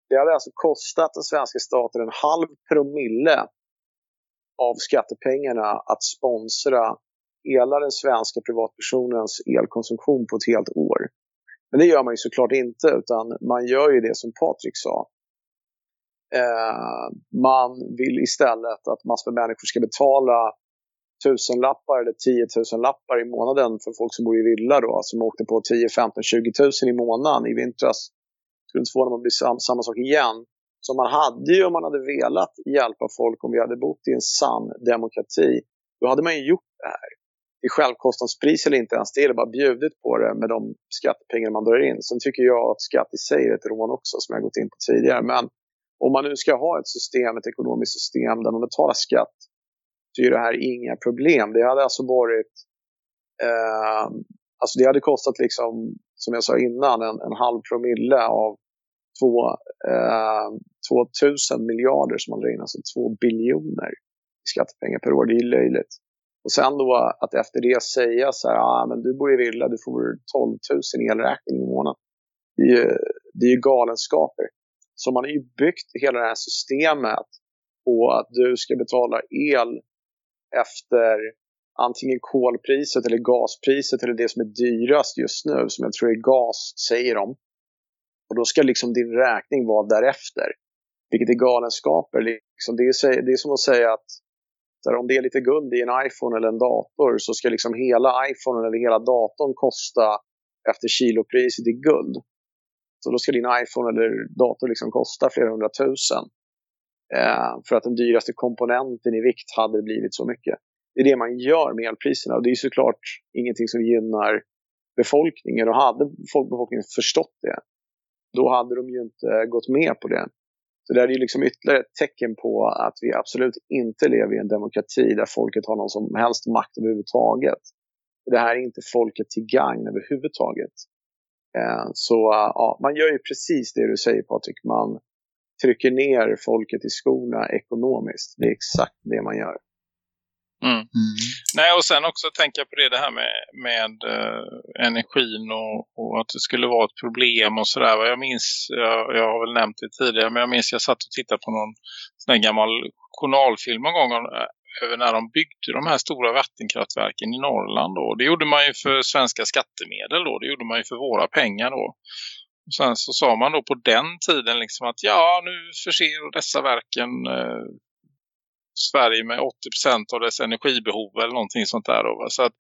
Det hade alltså kostat den svenska staten en halv promille av skattepengarna att sponsra hela den svenska privatpersonens elkonsumtion på ett helt år. Men det gör man ju såklart inte utan man gör ju det som Patrik sa. Eh, man vill istället att massor med människor ska betala tusenlappar eller 10 000 lappar i månaden för folk som bor i villa då, som åkte på 10, 15, 20 000 i månaden i vintras. Skulle inte förvåna mig om det blir sam samma sak igen. Så man hade ju om man hade velat hjälpa folk om vi hade bott i en sann demokrati, då hade man ju gjort det här i självkostnadspris eller inte ens, det är bara bjudit på det med de skattepengar man drar in. Sen tycker jag att skatt i sig är ett rån också som jag gått in på tidigare. Men om man nu ska ha ett system, ett ekonomiskt system där man betalar skatt så är det här inga problem. Det hade alltså varit eh, alltså det hade kostat liksom, som jag sa innan, en, en halv promille av två, eh, 2000 miljarder som man drar in, alltså två biljoner i skattepengar per år. Det är ju löjligt. Och sen då att efter det säga så här, ah, men du bor i villa, du får 12 000 elräkning i månaden. Det är ju, det är ju galenskaper. Så man har ju byggt hela det här systemet på att du ska betala el efter antingen kolpriset eller gaspriset eller det som är dyrast just nu, som jag tror är gas, säger de. Och då ska liksom din räkning vara därefter. Vilket är galenskaper. Liksom, det, är, det är som att säga att där, om det är lite guld i en iPhone eller en dator så ska liksom hela iPhone eller hela datorn kosta efter kilopriset i guld. Så då ska din iPhone eller dator liksom kosta flera hundratusen. Eh, för att den dyraste komponenten i vikt hade blivit så mycket. Det är det man gör med elpriserna och det är såklart ingenting som gynnar befolkningen. Och hade folkbefolkningen förstått det, då hade de ju inte gått med på det. Så det är ju liksom ytterligare ett tecken på att vi absolut inte lever i en demokrati där folket har någon som helst makt överhuvudtaget. Det här är inte folket till gagn överhuvudtaget. Eh, så eh, ja, man gör ju precis det du säger Patrik. Man trycker ner folket i skorna ekonomiskt. Det är exakt det man gör.
Mm. Mm. Nej, och sen också tänka på det, det här med, med uh, energin och, och, att det skulle vara ett problem och sådär. Jag minns, jag, jag, har väl nämnt det tidigare, men jag minns jag satt och tittade på någon sån här gammal journalfilm en gång eh, över när de byggde de här stora vattenkraftverken i Norrland. Då. Det gjorde man ju för svenska skattemedel då, det gjorde man ju för våra pengar då. Och sen så sa man då på den tiden liksom att ja, nu förser dessa verken eh, Sverige med 80% av dess energibehov eller någonting sånt där. Då. Så att,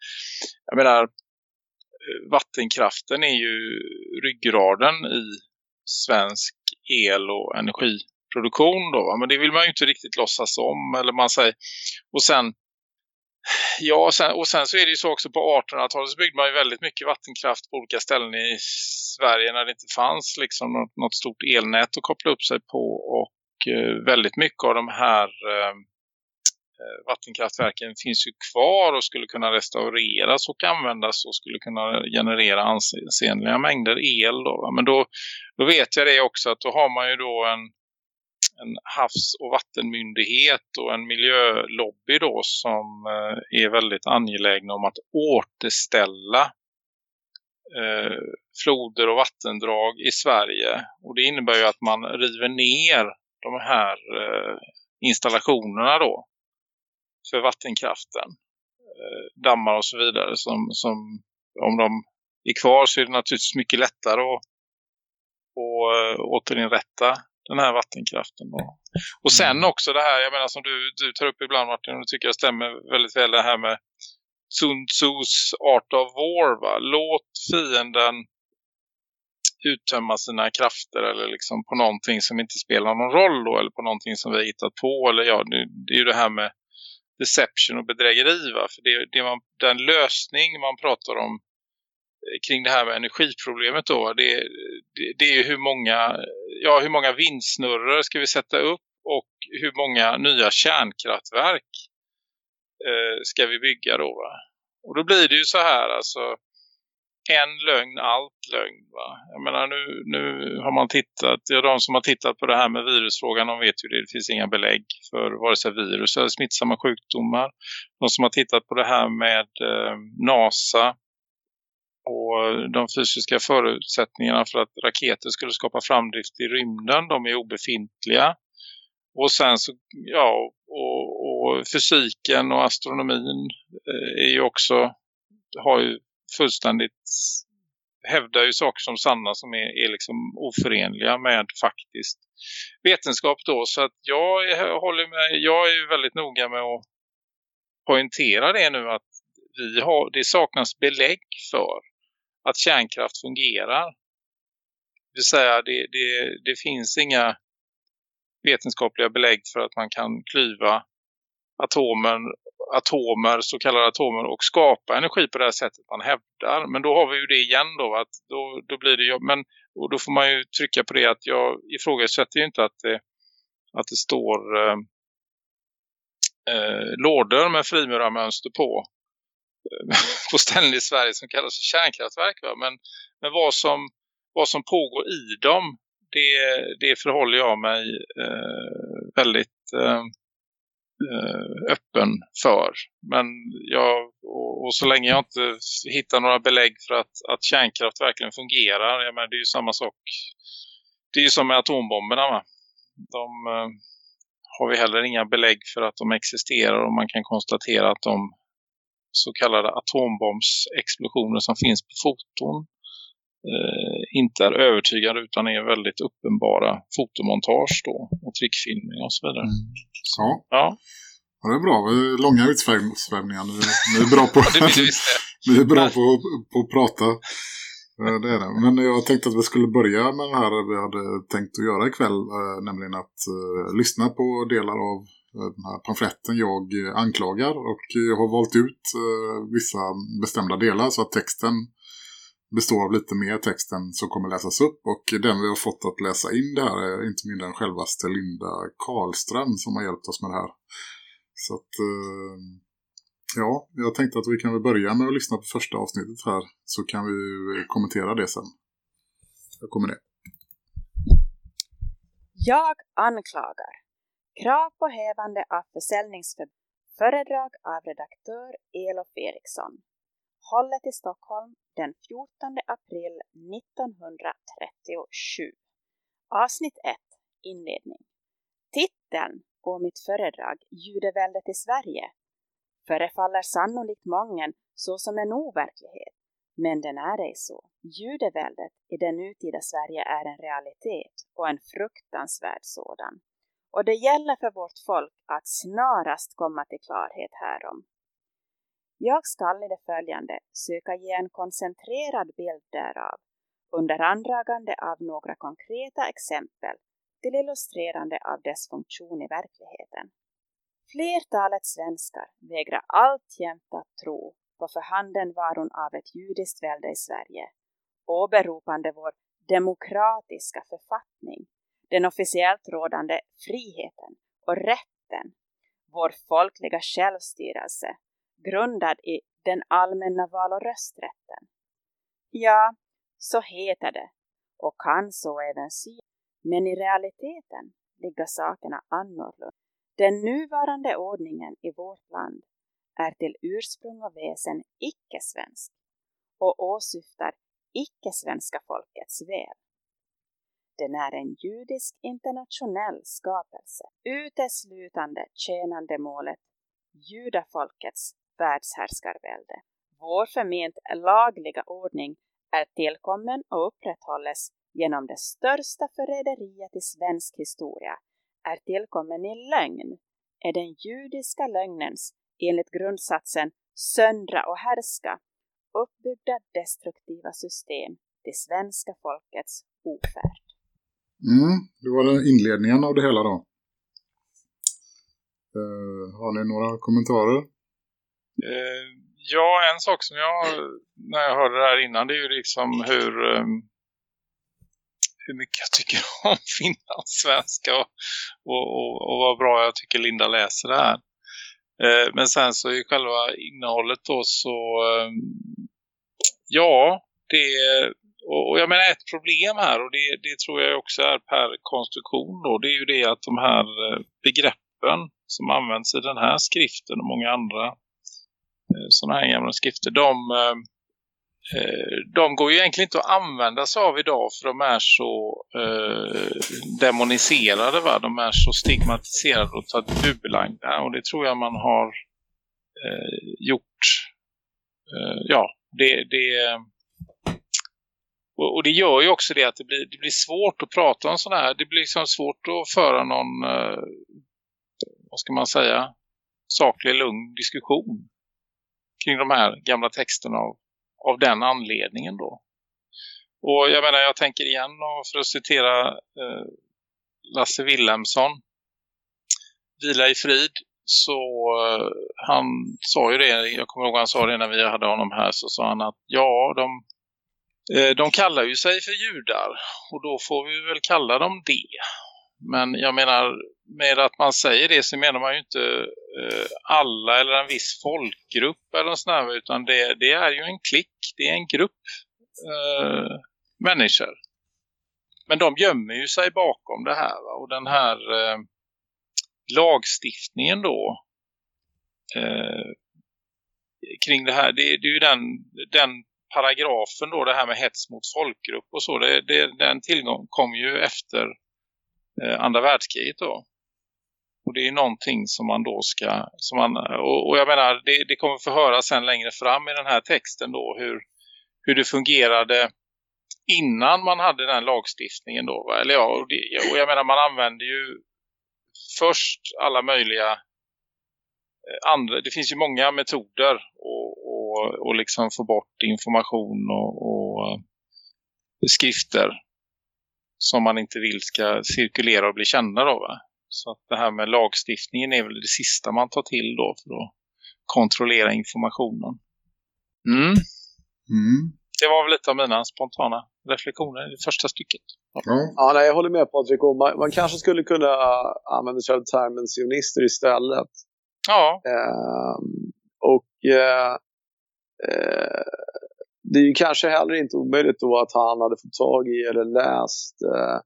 jag menar, eh, vattenkraften är ju ryggraden i svensk el- och energiproduktion då. Men det vill man ju inte riktigt låtsas om. Eller man säger, och sen Ja, och sen, och sen så är det ju så också på 1800-talet så byggde man ju väldigt mycket vattenkraft på olika ställen i Sverige när det inte fanns liksom något, något stort elnät att koppla upp sig på och eh, väldigt mycket av de här ehm, eh, vattenkraftverken finns ju kvar och skulle kunna restaureras och användas och skulle kunna generera ansenliga mängder el. Då. Men då, då vet jag det också att då har man ju då en, en havs- och vattenmyndighet och en miljölobby då som eh, är väldigt angelägna om att återställa eh, floder och vattendrag i Sverige. Och det innebär ju att man river ner de här eh, installationerna då för vattenkraften. Eh, dammar och så vidare som, som om de är kvar så är det naturligtvis mycket lättare att, att eh, återinrätta den här vattenkraften. Då. Och sen mm. också det här, jag menar som du, du tar upp ibland Martin och du tycker jag stämmer väldigt väl det här med Sun Tzus Art of War. Va? Låt fienden uttömma sina krafter eller liksom på någonting som inte spelar någon roll då, eller på någonting som vi har hittat på eller ja, det, är ju det här med deception och bedrägeri. Va? För det, det man, den lösning man pratar om kring det här med energiproblemet då, det, det, det är ju hur många, ja, hur många vindsnurror ska vi sätta upp och hur många nya kärnkraftverk eh, ska vi bygga då va? Och då blir det ju så här alltså en lögn, allt lögn. Va? Jag menar nu, nu har man tittat, ja, de som har tittat på det här med virusfrågan, de vet ju det, det finns inga belägg för vare sig virus eller smittsamma sjukdomar. De som har tittat på det här med eh, NASA och de fysiska förutsättningarna för att raketer skulle skapa framdrift i rymden, de är obefintliga. Och sen så, ja, och, och fysiken och astronomin eh, är ju också, har ju fullständigt hävdar ju saker som sanna som är, är liksom oförenliga med faktiskt vetenskap då. Så att jag, jag håller med, jag är ju väldigt noga med att poängtera det nu att vi har, det saknas belägg för att kärnkraft fungerar. Det vill säga det, det, det finns inga vetenskapliga belägg för att man kan klyva atomen atomer, så kallade atomer och skapa energi på det här sättet man hävdar. Men då har vi ju det igen då att då, då blir det men och då får man ju trycka på det att jag ifrågasätter ju inte att det, att det står eh, eh, lådor med frimurarmönster på. Eh, på ställen i Sverige som kallas för kärnkraftverk. Va? Men, men vad, som, vad som pågår i dem, det, det förhåller jag mig eh, väldigt eh, eh, öppen för. Men jag, och, och, så länge jag inte hittar några belägg för att, att kärnkraft verkligen fungerar, jag menar, det är ju samma sak. Det är ju som med atombomberna va? De eh, har vi heller inga belägg för att de existerar och man kan konstatera att de så kallade atombombsexplosioner som finns på foton eh, inte är övertygande utan är väldigt uppenbara fotomontage då och trickfilmning och så vidare. Mm.
Ja. ja. Ja, det är bra. Vi är långa utsvävningar. Ni, ni är bra på, ni är bra på, på att prata. Det är det. Men jag tänkte att vi skulle börja med det här vi hade tänkt att göra ikväll. Eh, nämligen att uh, lyssna på delar av den här pamfletten jag eh, anklagar. Och jag har valt ut eh, vissa bestämda delar så att texten består av lite mer texten som kommer läsas upp. Och den vi har fått att läsa in det här är inte mindre än självaste Linda Karlström som har hjälpt oss med det här. Så att, ja, jag tänkte att vi kan väl börja med att lyssna på första avsnittet här. Så kan vi kommentera det sen. Jag kommer det.
Jag anklagar. Krav på hävande av försäljningsförbud. Föredrag av redaktör Elof Eriksson hållet i Stockholm den 14 april 1937. Avsnitt 1. Inledning. Titeln på mitt föredrag Judeväldet i Sverige förefaller sannolikt mången såsom en overklighet, men den är ej så. Judeväldet i det nutida Sverige är en realitet och en fruktansvärd sådan. Och det gäller för vårt folk att snarast komma till klarhet härom. Jag skall i det följande söka ge en koncentrerad bild därav under andragande av några konkreta exempel till illustrerande av dess funktion i verkligheten. Flertalet svenskar vägrar alltjämt att tro på förhandenvaron av ett judiskt välde i Sverige, åberopande vår demokratiska författning, den officiellt rådande friheten och rätten, vår folkliga självstyrelse grundad i den allmänna val- och rösträtten. Ja, så heter det och kan så även synas. Men i realiteten ligger sakerna annorlunda. Den nuvarande ordningen i vårt land är till ursprung och väsen icke-svensk och åsyftar icke-svenska folkets väl. Den är en judisk internationell skapelse, uteslutande tjänande målet judafolkets världshärskarvälde. Vår förment lagliga ordning är tillkommen och upprätthålles genom det största förräderiet i svensk historia, är tillkommen i lögn, är den judiska lögnens, enligt grundsatsen söndra och härska, uppbyggda destruktiva system till svenska folkets ofärd.
Mm, det var den inledningen av det hela då. Uh, har ni några kommentarer?
Uh, ja, en sak som jag, när jag hörde det här innan, det är ju liksom hur, um, hur mycket jag tycker om finlandssvenska och, och, och, och vad bra jag tycker Linda läser det här. Uh, men sen så är själva innehållet då så, um, ja, det och, jag menar ett problem här och det, det tror jag också är per konstruktion då, det är ju det att de här eh, begreppen som används i den här skriften och många andra eh, sådana här gamla skrifter, de, eh, de går ju egentligen inte att använda sig av idag för de är så eh, demoniserade va? De är så stigmatiserade och tabubelagda och det tror jag man har eh, gjort eh, ja, det, det och, det gör ju också det att det blir, det blir svårt att prata om sådana här. Det blir liksom svårt att föra någon eh, vad ska man säga, saklig, lugn diskussion kring de här gamla texterna av, av den anledningen då. Och jag menar, jag tänker igen och för att citera eh, Lasse Willemsson Vila i frid så eh, han sa ju det, jag kommer ihåg han sa det när vi hade honom här så sa han att ja, de, Eh, de kallar ju sig för judar och då får vi väl kalla dem det. Men jag menar, med att man säger det så menar man ju inte eh, alla eller en viss folkgrupp eller sådär, utan det, det, är ju en klick, det är en grupp eh, människor. Men de gömmer ju sig bakom det här va? och den här eh, lagstiftningen då eh, kring det här, det, det är ju den, den paragrafen då, det här med hets mot folkgrupp och så, det, det, den tillgång kom ju efter eh, andra världskriget då. Och det är någonting som man då ska, som man, och, och jag menar, det, det kommer få höra sen längre fram i den här texten då, hur, hur det fungerade innan man hade den lagstiftningen då. Va? Eller ja, och, det, och jag menar man använder ju först alla möjliga eh, andra, det finns ju många metoder och, och, och liksom få bort information och, och eh, skrifter som man inte vill ska cirkulera och bli kända då va? Så att det här med lagstiftningen är väl det sista man tar till då för att kontrollera informationen. Mm.
Mm.
Det var väl lite av mina spontana reflektioner i det första stycket.
Ja.
Ja, nej, jag håller med Patrik. Och man, man kanske skulle kunna använda sig av termen sionister istället.
Ja,
Eh, och eh, eh, det är ju kanske heller inte omöjligt då att han hade fått tag i eller läst eh,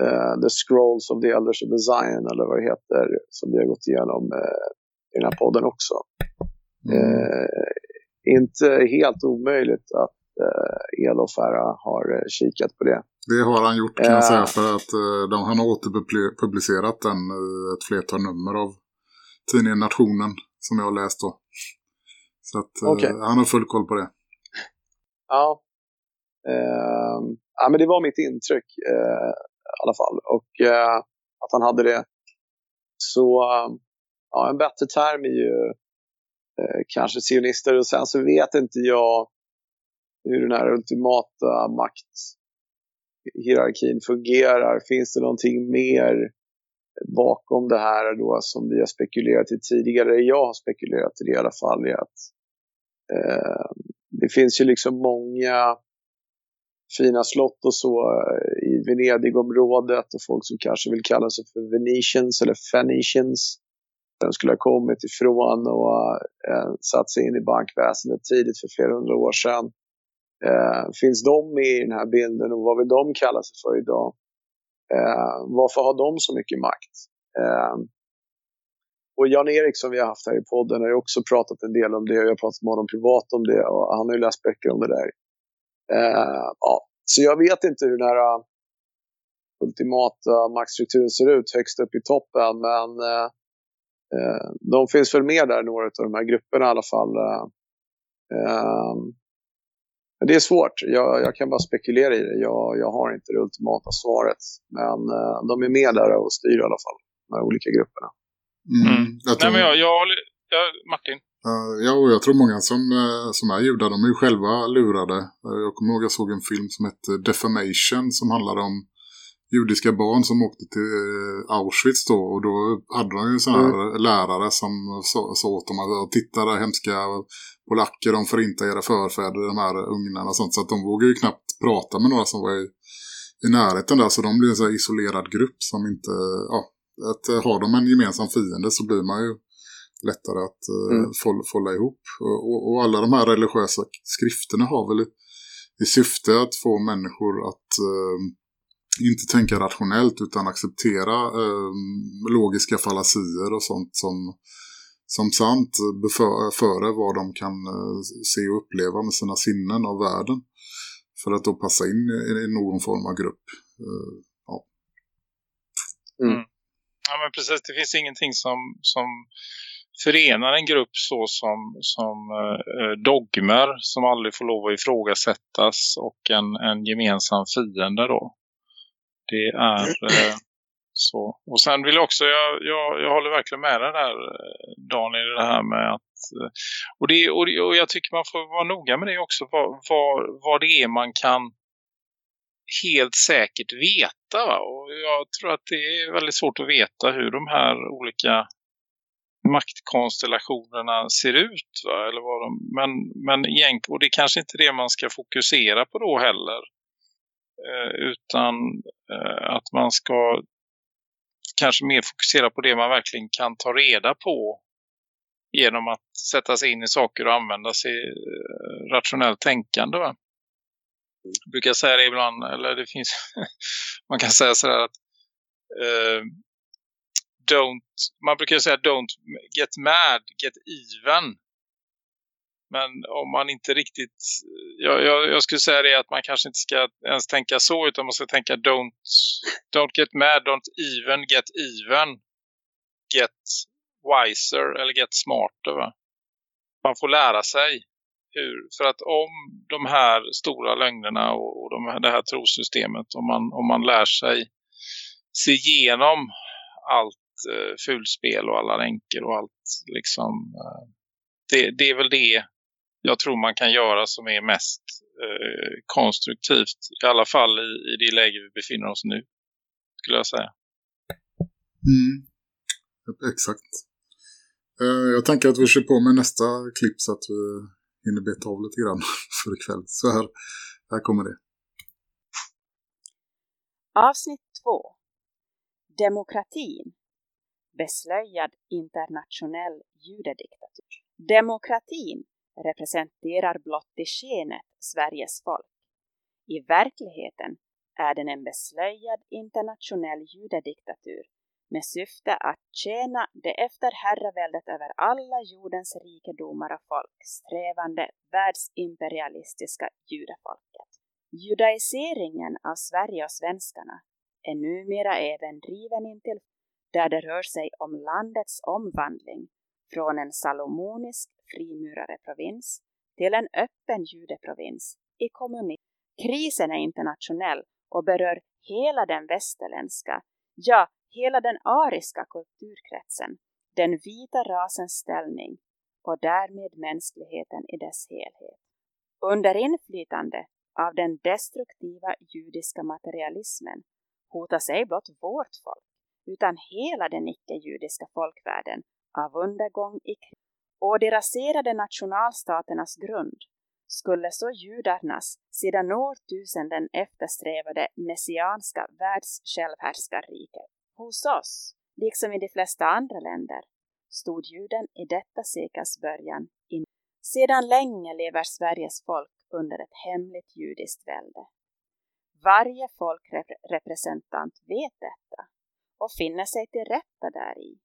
eh, The Scrolls of the Elders of the Zion eller vad det heter som vi har gått igenom eh, i den här podden också.
Mm.
Eh, inte helt omöjligt att eh, Elof har eh, kikat på det.
Det har han gjort kan jag
Ja.
säga för att eh, de, han har återpublicerat den ett flertal nummer av tidningen Nationen som jag har läst då. Så att eh,
Okej.
han har full koll på det.
Ja. Ehm, ja, men det var mitt intryck eh, i alla fall. Och eh, att han hade det. Så eh, ja, en bättre term är ju eh, kanske sionister. Och sen så vet inte jag hur den här ultimata makthierarkin fungerar. Finns det någonting mer bakom det här då som vi har spekulerat i tidigare? Jag har spekulerat i det i alla fall. är att, eh, det finns ju liksom många fina slott och så eh, i Venedigområdet och folk som kanske vill kalla sig för Venetians eller Phoenicians. De skulle ha kommit ifrån och eh, satt sig in i bankväsendet tidigt för flera hundra år sedan. Eh, finns de med i den här bilden och vad vill de kalla sig för idag? Eh, varför har de så mycket makt? Eh, och Jan-Erik som vi har haft här i podden har ju också pratat en del om det. Jag har pratat med honom privat om det och han har ju läst böcker om det där. Eh, ja. Så jag vet inte hur den här eh, ultimata maktstrukturen ser ut högst upp i toppen. Men eh, eh, de finns väl med där, några av de här grupperna i alla fall. Eh, men det är svårt. Jag, jag kan bara spekulera i det. Jag, jag har inte det ultimata svaret. Men eh, de är med där och styr i alla fall. De här olika grupperna.
Mm.
Mm.
Jag tror,
nej men jag, jag, jag Martin.
eh, ja, och jag tror många som, eh, som är judar, de är ju själva lurade. Eh, Jag kommer ihåg jag såg en film som hette Defamation som handlade om judiska barn som åkte till eh, Auschwitz då. Och då hade de ju sådana här lärare som sa, sa åt dem att titta där hemska polacker, de förintar era förfäder, de här ugnarna och sånt. Så att de vågade ju knappt prata med några som var i, i närheten där. Så de blir en så isolerad grupp som inte, ja, att eh, har de en gemensam fiende så blir man ju lättare att eh,
Mm.
fålla, fålla ihop. Och, och, och alla de här religiösa skrifterna har väl i, i syfte att få människor att eh, inte tänka rationellt utan acceptera eh, logiska fallasier och sånt som, som sant före vad de kan eh, se och uppleva med sina sinnen av världen. För att då passa in i, någon form av grupp. Eh,
Ja men precis, det finns ingenting som, som förenar en grupp så som, som eh, dogmer som aldrig får lov att ifrågasättas och en, en gemensam fiende då. Det är eh, så. Och sen vill jag också, jag, jag, jag håller verkligen med dig där Daniel Daniel, det här med att och, det, och, det, och jag tycker man får vara noga med det också, vad, vad, vad det är man kan helt säkert veta. Va? Och jag tror att det är väldigt svårt att veta hur de här olika maktkonstellationerna ser ut. Va? Eller vad de, men, men egentligen, och det är kanske inte det man ska fokusera på då heller. Eh, utan eh, att man ska kanske mer fokusera på det man verkligen kan ta reda på genom att sätta sig in i saker och använda sig eh, rationellt tänkande va? Jag brukar säga det ibland, eller det finns man kan säga sådär att uh, don't, man brukar säga don't get mad, get even men om man inte riktigt, jag, jag, jag, skulle säga det att man kanske inte ska ens tänka så utan man ska tänka don't, don't get mad, don't even get even, get wiser eller get smarter va. Man får lära sig hur, för att om de här stora lögnerna och, och de här, det här trosystemet, om man, om man lär sig se igenom allt eh, fulspel och alla ränker och allt liksom, eh, det, det är väl det jag tror man kan göra som är mest eh, konstruktivt. I alla fall i, i det läge vi befinner oss nu, skulle jag säga.
Mm. Exakt. Eh, jag tänker att vi kör på med nästa klipp så att vi hinner beta av lite grann för ikväll. Så här, här kommer det.
Avsnitt 2. Demokratin. Beslöjad internationell judediktatur. Demokratin representerar blott i skenet Sveriges folk. I verkligheten är den en beslöjad internationell judediktatur med syfte att tjäna det efter herraväldet över alla jordens rikedomar och folk strävande världsimperialistiska judefolket. Judaiseringen av Sverige och svenskarna är numera även driven intill där det rör sig om landets omvandling från en salomonisk frimurareprovins till en öppen judeprovins i kommunism. Krisen är internationell och berör hela den västerländska, ja hela den ariska kulturkretsen, den vita rasens ställning och därmed mänskligheten i dess helhet. Under inflytande av den destruktiva judiska materialismen hotas ej blott vårt folk, utan hela den icke-judiska folkvärlden av undergång i krig och de raserade nationalstaternas grund skulle så judarnas sedan årtusenden eftersträvade messianska världssjälvhärskarrike. Hos oss, liksom i de flesta andra länder, stod juden i detta sekels början in. Sedan länge lever Sveriges folk under ett hemligt judiskt välde. Varje folkrepresentant vet detta och finner sig till rätta däri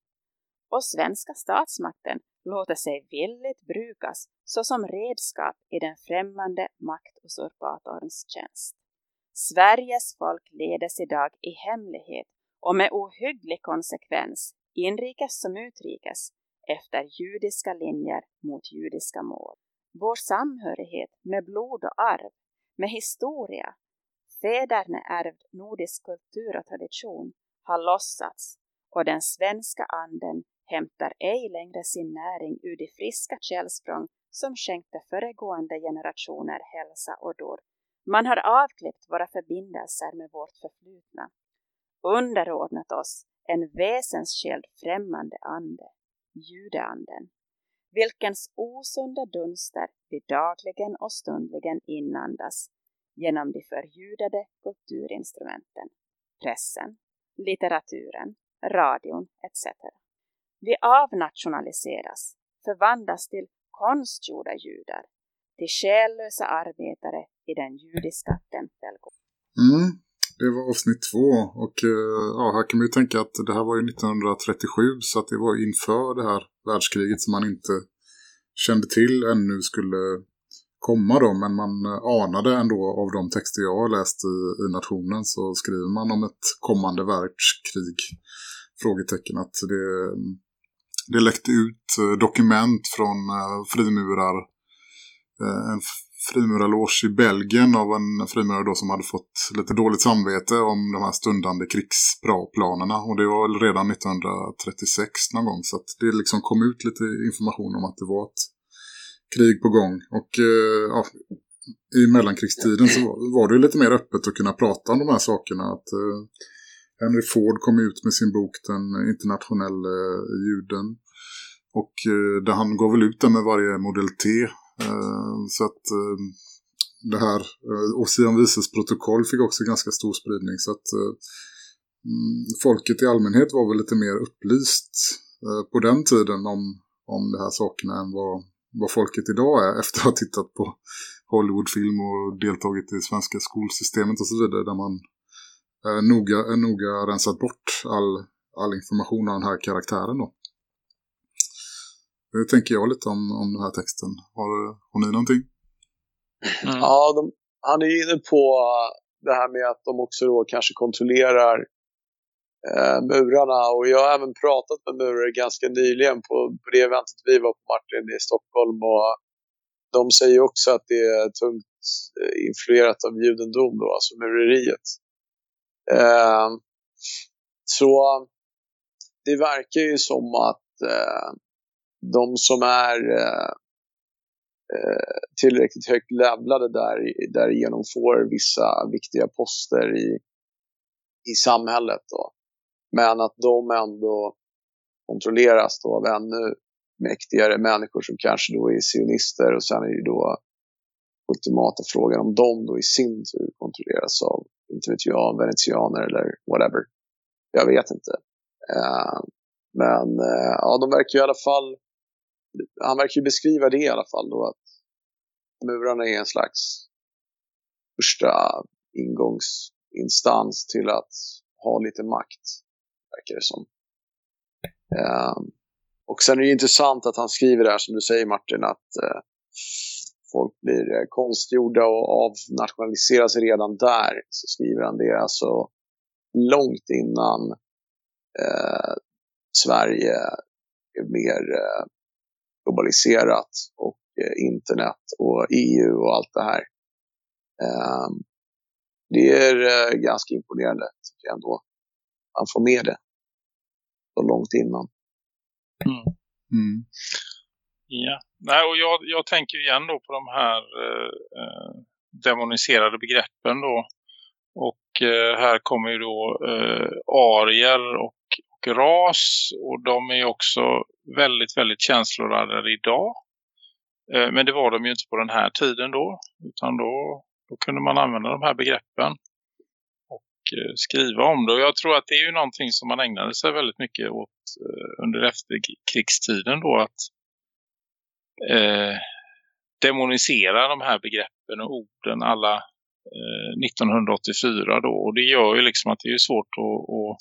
och svenska statsmakten låter sig villigt brukas såsom redskap i den främmande maktusurpatorns tjänst. Sveriges folk ledes idag i hemlighet och med ohygglig konsekvens, inrikes som utrikes, efter judiska linjer mot judiska mål. Vår samhörighet med blod och arv, med historia, fäderne ärvd nordisk kultur och tradition har lossats och den svenska anden hämtar ej längre sin näring ur de friska källsprång som skänkte föregående generationer hälsa och dår. Man har avklippt våra förbindelser med vårt förflutna, underordnat oss en väsensskild främmande ande, judeanden, vilkens osunda dunster vi dagligen och stundligen inandas genom de förljudade kulturinstrumenten, pressen, litteraturen, radion etc. Vi avnationaliseras, förvandlas till konstgjorda judar, till själlösa arbetare i den judiska tempelgården.
Mm, det var avsnitt två och eh, ja, här kan man ju tänka att det här var ju 1937 så att det var inför det här världskriget som man inte kände till ännu skulle komma då men man eh, anade ändå av de texter jag har läst i, i nationen så skriver man om ett kommande världskrig frågetecken att det mm, det läckte ut eh, dokument från eh, frimurar eh, en frimurarlås i Belgien av en frimurare då som hade fått lite dåligt samvete om de här stundande krigsplanerna och det var väl redan 1936 någon gång så att det liksom kom ut lite information om att det var ett krig på gång. Och ja, i mellankrigstiden så var det lite mer öppet att kunna prata om de här sakerna att Henry Ford kom ut med sin bok Den internationella eh, juden. Och eh, där han gav väl ut den med varje modell T. Eh, så att eh, det här, eh, och Sion Vises protokoll fick också ganska stor spridning. Så att eh, mm, folket i allmänhet var väl lite mer upplyst eh, på den tiden om, om de här sakerna än vad, vad folket idag är efter att ha tittat på Hollywoodfilm och deltagit i svenska skolsystemet och så vidare där man eh, noga, noga rensat bort all, all information av den här karaktären då. Det tänker jag lite om, om den här texten. Har, har ni någonting?
Mm. Ja, de, han är inne på det här med att de också då kanske kontrollerar eh, murarna. Och jag har även pratat med murare ganska nyligen på, på det eventet vi var på Martin i Stockholm. Och de säger också att det är tungt eh, influerat av judendom då, alltså mureriet. Eh, så det verkar ju som att eh, de som är eh, eh, tillräckligt högt levlade där, därigenom får vissa viktiga poster i, i samhället. Då. Men att de ändå kontrolleras då av ännu mäktigare människor som kanske då är sionister och sen är det då ultimata frågan om de då i sin tur kontrolleras av, inte vet jag, venetianer eller whatever. Jag vet inte. Uh, men uh, ja, de verkar ju i alla fall han verkar ju beskriva det i alla fall då att murarna är en slags första ingångsinstans till att ha lite makt, verkar det som. Um, och sen är det intressant att han skriver det här som du säger Martin att folk blir uh, konstgjorda och avnationaliseras redan där. Så skriver han det alltså långt innan uh, Sverige är mer globaliserat och eh, internet och EU och allt det här. Eh, det är eh, ganska imponerande tycker jag ändå. Man får med det så långt innan.
Mm. Mm. Ja, Nej, och jag, jag tänker igen då på de här eh, eh, demoniserade begreppen då. Och eh, här kommer ju då eh, arier och, och ras och de är också väldigt, väldigt känsloladdade idag. Eh, men det var de ju inte på den här tiden då. Utan då, då kunde man använda de här begreppen. Och eh, skriva om det. Och jag tror att det är ju någonting som man ägnade sig väldigt mycket åt eh, under efterkrigstiden då. Att eh, demonisera de här begreppen och orden alla eh, 1984 då. Och det gör ju liksom att det är svårt att, att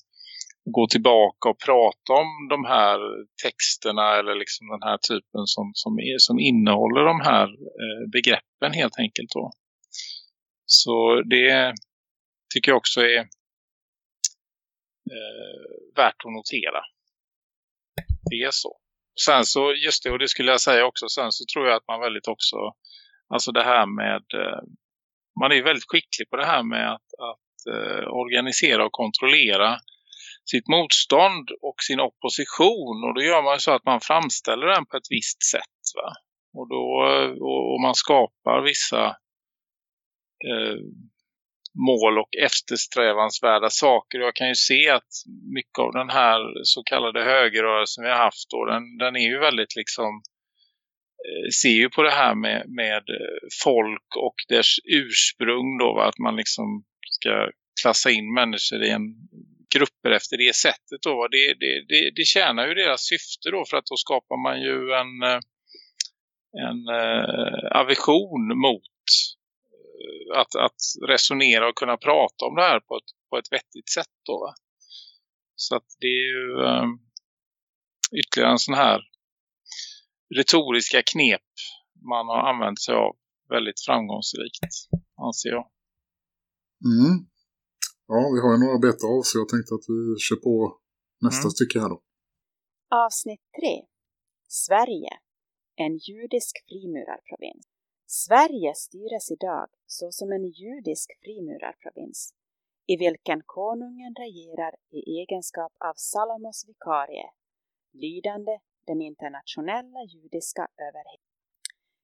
gå tillbaka och prata om de här texterna eller liksom den här typen som, som, är, som innehåller de här eh, begreppen helt enkelt då. Så det tycker jag också är eh, värt att notera. Det är så. Sen så, just det, och det skulle jag säga också, sen så tror jag att man väldigt också, alltså det här med, eh, man är väldigt skicklig på det här med att, att eh, organisera och kontrollera sitt motstånd och sin opposition och då gör man så att man framställer den på ett visst sätt va? Och, då, eh, och, och man skapar vissa eh, mål och eftersträvansvärda saker. Jag kan ju se att mycket av den här så kallade högerrörelsen vi har haft då, den, den är ju väldigt liksom eh, ser ju på det här med, med eh, folk och dess ursprung då, va? att man liksom ska klassa in människor i en grupper efter det sättet då. Det, det, det, det tjänar ju deras syfte då för att då skapar man ju en, eh, en eh, aversion mot att, att resonera och kunna prata om det här på ett, på ett vettigt sätt då. Va? Så att det är ju um, ytterligare en sån här retoriska knep man har använt sig av väldigt framgångsrikt, anser jag.
Mm. Ja, vi har ju några beta av så jag tänkte att vi kör på nästa mm. stycke här då.
Avsnitt 3. Sverige. En judisk frimurarprovins. Sverige styres idag såsom en judisk frimurarprovins i vilken konungen regerar i egenskap av Salomos vikarie, lydande den internationella judiska överheten.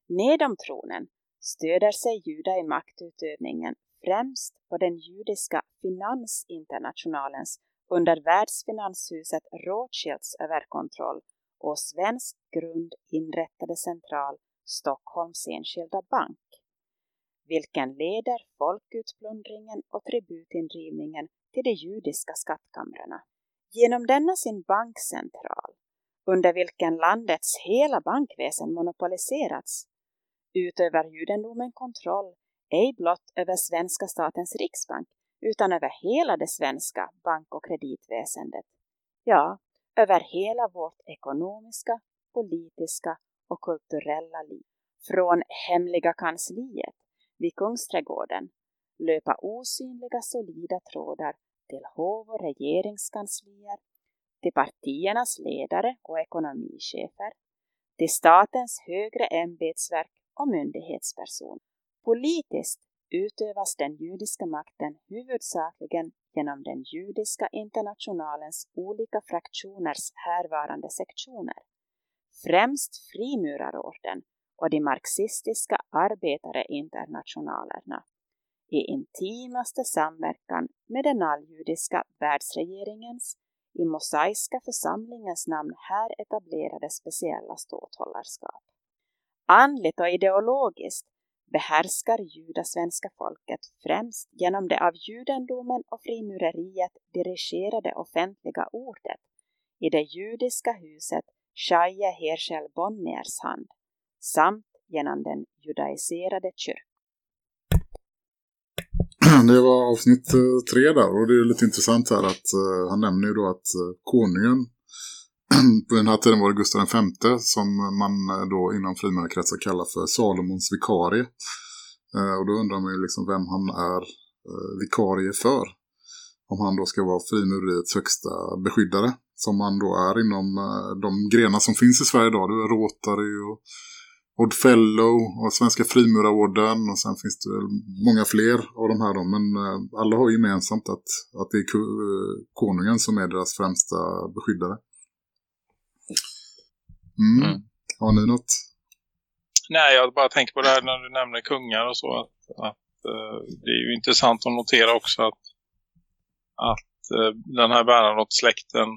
Nedom tronen stöder sig juda i maktutövningen främst på den judiska finansinternationalens under världsfinanshuset Rothschilds överkontroll och svensk grund inrättade central Stockholms enskilda bank, vilken leder folkutplundringen och tributindrivningen till de judiska skattkamrarna. Genom denna sin bankcentral, under vilken landets hela bankväsen monopoliserats, utövar judendomen kontroll ej blott över svenska statens riksbank utan över hela det svenska bank- och kreditväsendet. Ja, över hela vårt ekonomiska, politiska och kulturella liv. Från hemliga kansliet vid Kungsträdgården löpa osynliga solida trådar till hov- och regeringskanslier, till partiernas ledare och ekonomichefer, till statens högre ämbetsverk och myndighetsperson. Politiskt utövas den judiska makten huvudsakligen genom den judiska internationalens olika fraktioners härvarande sektioner. Främst frimurarorden och de marxistiska arbetareinternationalerna i intimaste samverkan med den alljudiska världsregeringens i mosaiska församlingens namn här etablerade speciella ståthållarskap. Andligt och ideologiskt behärskar judasvenska folket främst genom det av judendomen och frimureriet dirigerade offentliga ordet i det judiska huset Shaya Herschel Bonniers hand samt genom den judaiserade kyrkan.
Det var avsnitt eh, tre där och det är lite intressant här att uh, han nämner ju då att uh, konungen på den här tiden var det Gustav V som man då inom frimärkretsar kallar för Salomons vikarie. Uh, och då undrar man ju liksom vem han är vikarie för. Om han då ska vara frimureriets högsta beskyddare som man då är inom de grenar som finns i Sverige idag. Det är Rotary och Odd Fellow och Svenska Frimurarorden och sen finns det många fler av de här då, men eh, alla har gemensamt att, att det är eh, konungen som är deras främsta beskyddare. Mm. Mm. Har ni något?
Nej, jag bara tänker på det här när du nämner kungar och så att, att det är ju intressant att notera också att, att uh, den här Bernadotte-släkten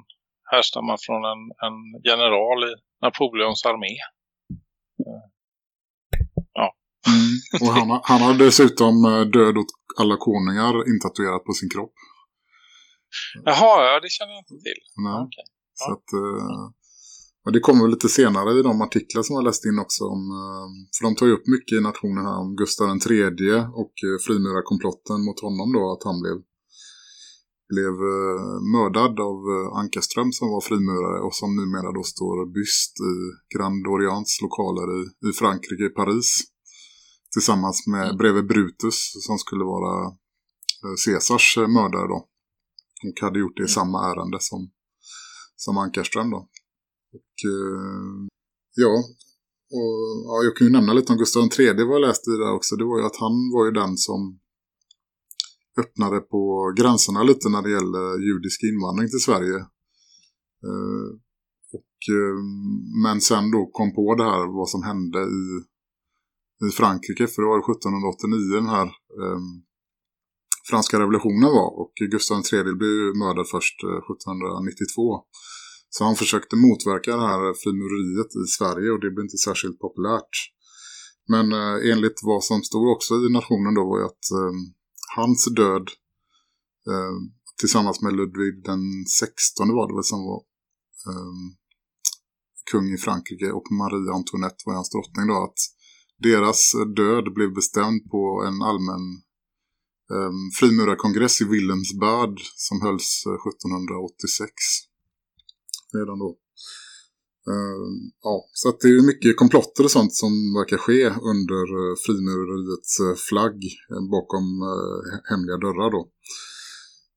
härstammar från en, en general i Napoleons armé.
Mm. Och han, han har dessutom eh, död åt alla konungar intatuerat på sin kropp.
Jaha, ja, det känner jag inte till.
Nej. Okay. Så att, och det kommer lite senare i de artiklar som jag läst in också. Om, för de tar ju upp mycket i nationen här om Gustav III och frimurarkomplotten mot honom då. Att han blev, blev uh, mördad av uh, Ankarström som var frimurare och som numera då står byst i Grand Orients lokaler i, i Frankrike, i Paris tillsammans med mm. bredvid Brutus som skulle vara eh, Caesars eh, mördare då. Och hade gjort det i mm. samma ärende som, som Ankarström då. Och eh, ja, och, ja, jag kan ju nämna lite om Gustav III vad jag läste i det också. Det var ju att han var ju den som öppnade på gränserna lite när det gäller judisk invandring till Sverige. Eh, och, eh, men sen då kom på det här vad som hände i i Frankrike för det var 1789 den här eh, franska revolutionen var och Gustav III blev mördad först eh, 1792. Så han försökte motverka det här frimureriet i Sverige och det blev inte särskilt populärt. Men eh, enligt vad som stod också i nationen då var ju att eh, hans död eh, tillsammans med Ludvig den 16 var det väl som var eh, kung i Frankrike och Marie Antoinette var hans drottning då att deras död blev bestämd på en allmän eh, frimurarkongress i Wilhelmsbad som hölls eh, 1786. Redan då. Uh, ja, så att det är mycket komplotter och sånt som verkar ske under uh, frimureriets uh, flagg uh, bakom uh, hemliga dörrar då.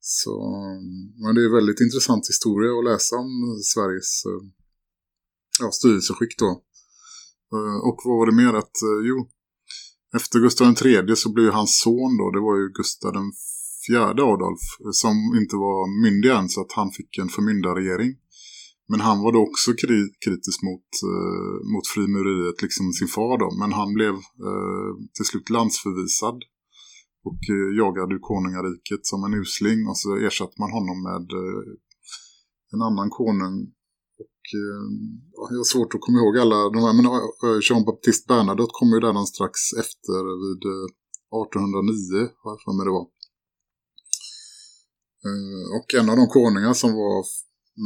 Så ehm, men det är väldigt intressant historia att läsa om Sveriges uh, ja, styrelseskick då. Ehm, och vad var det mer att, jo, efter Gustav III så blev hans son då, det var ju Gustav den fjärde Adolf, som inte var myndig än så att han fick en förmyndarregering. Men han var då också kritisk mot, eh, mot frimureriet, liksom sin far då. Men han blev eh, till slut landsförvisad och eh, jagade ur konungariket som en usling. Och så ersatte man honom med eh, en annan konung och eh, jag har svårt att komma ihåg alla de här, men eh, Jean-Baptiste Bernadotte kom ju där någon strax efter vid 1809, eh, har jag för mig det var. Eh, och en av de konungar som var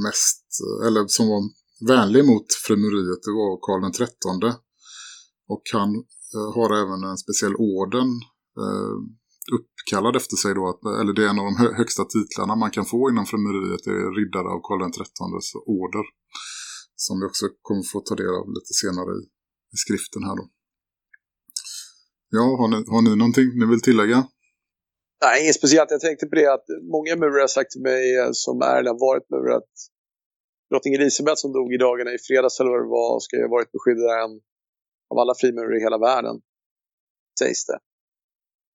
mest, eller som var vänlig mot frimuriet, det var Karl XIII. Och han eh, har även en speciell orden eh, uppkallad efter sig då, att, eller det är en av de högsta titlarna man kan få inom frimuriet, det är riddare av Karl XIIIs order. Som vi också kommer få ta del av lite senare i, i skriften här då. Ja, har ni, har ni någonting ni vill tillägga?
Nej, inget speciellt. Jag tänkte på det att många murare har sagt till mig eh, som är eller har varit murare att drottning Elisabeth som dog i dagarna i fredags eller vad det var ska ju ha varit beskyddaren av alla frimurare i hela världen. Sägs det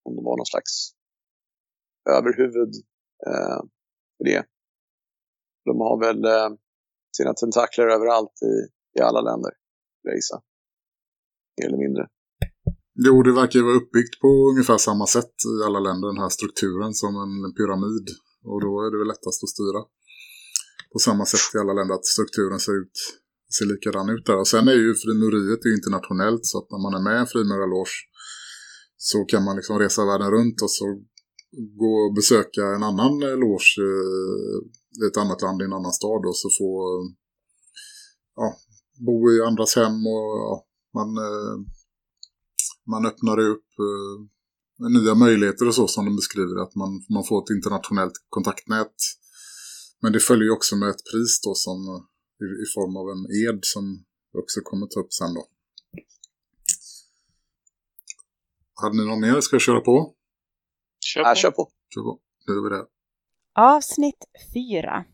om det var någon slags överhuvud eh, för det. De har väl eh, sina tentakler överallt i, i alla länder, Reisa. Mer eller mindre.
Jo, det verkar vara uppbyggt på ungefär samma sätt i alla länder, den här strukturen som en pyramid. Och då är det väl lättast att styra på samma sätt i alla länder att strukturen ser ut ser likadan ut där. Och sen är ju frimuriet internationellt så att när man är med i en frimurarloge så kan man liksom resa världen runt och så gå och besöka en annan eh, loge i ett annat land i en annan stad och så få ja, bo i andras hem och ja, man, eh, man öppnar upp nya möjligheter och så som de beskriver att man, man får ett internationellt kontaktnät men det följer ju också med ett pris då som i, i form av en ed som vi också kommer ta upp sen då. Hade ni någon mer? Ska jag köra på?
Kör på. Ja, kör på.
Kör på. Nu är vi det.
Avsnitt 4.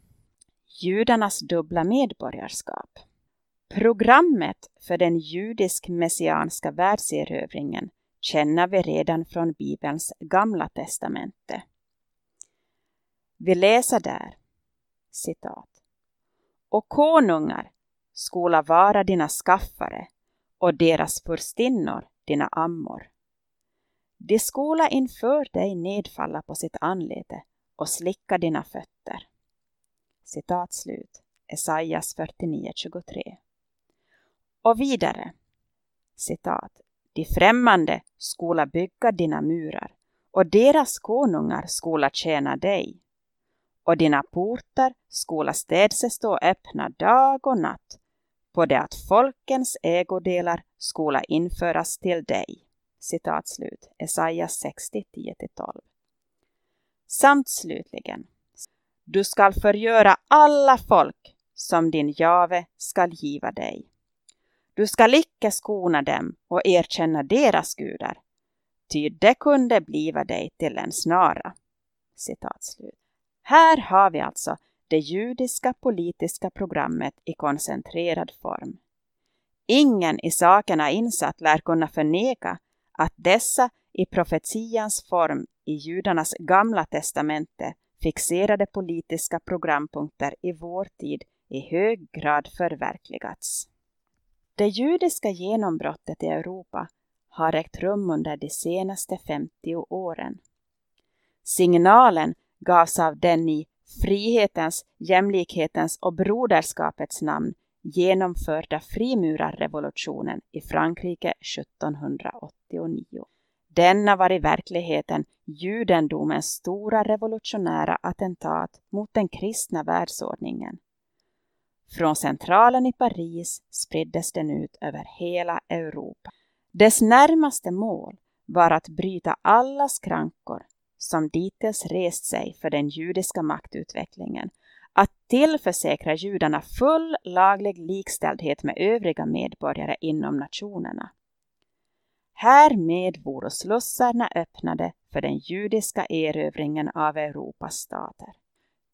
Judarnas dubbla medborgarskap. Programmet för den judisk-messianska världserövringen känner vi redan från Bibelns gamla testamente. Vi läser där, citat. Och konungar skola vara dina skaffare och deras furstinnor dina ammor. De skola inför dig nedfalla på sitt anlete och slicka dina fötter. Citat slut. Esaias 49.23. Och vidare. Citat. De främmande skola bygga dina murar och deras konungar skola tjäna dig. Och dina portar skola städse stå öppna dag och natt på det att folkens ägodelar skola införas till dig. Citat slut. Esaias 60, 10-12. Samt slutligen. Du skall förgöra alla folk som din jave skall giva dig. Du skall icke skona dem och erkänna deras gudar, ty det kunde bliva dig till en snara. Citatslut. Här har vi alltså det judiska politiska programmet i koncentrerad form. Ingen i sakerna insatt lär kunna förneka att dessa i profetians form i judarnas gamla testamente fixerade politiska programpunkter i vår tid i hög grad förverkligats. Det judiska genombrottet i Europa har ägt rum under de senaste 50 åren. Signalen gavs av den i frihetens, jämlikhetens och broderskapets namn genomförda frimurarrevolutionen i Frankrike 1789. Denna var i verkligheten judendomens stora revolutionära attentat mot den kristna världsordningen. Från centralen i Paris spriddes den ut över hela Europa. Dess närmaste mål var att bryta alla skrankor som dittills rest sig för den judiska maktutvecklingen att tillförsäkra judarna full laglig likställdhet med övriga medborgare inom nationerna. Härmed vore slussarna öppnade för den judiska erövringen av Europas stater.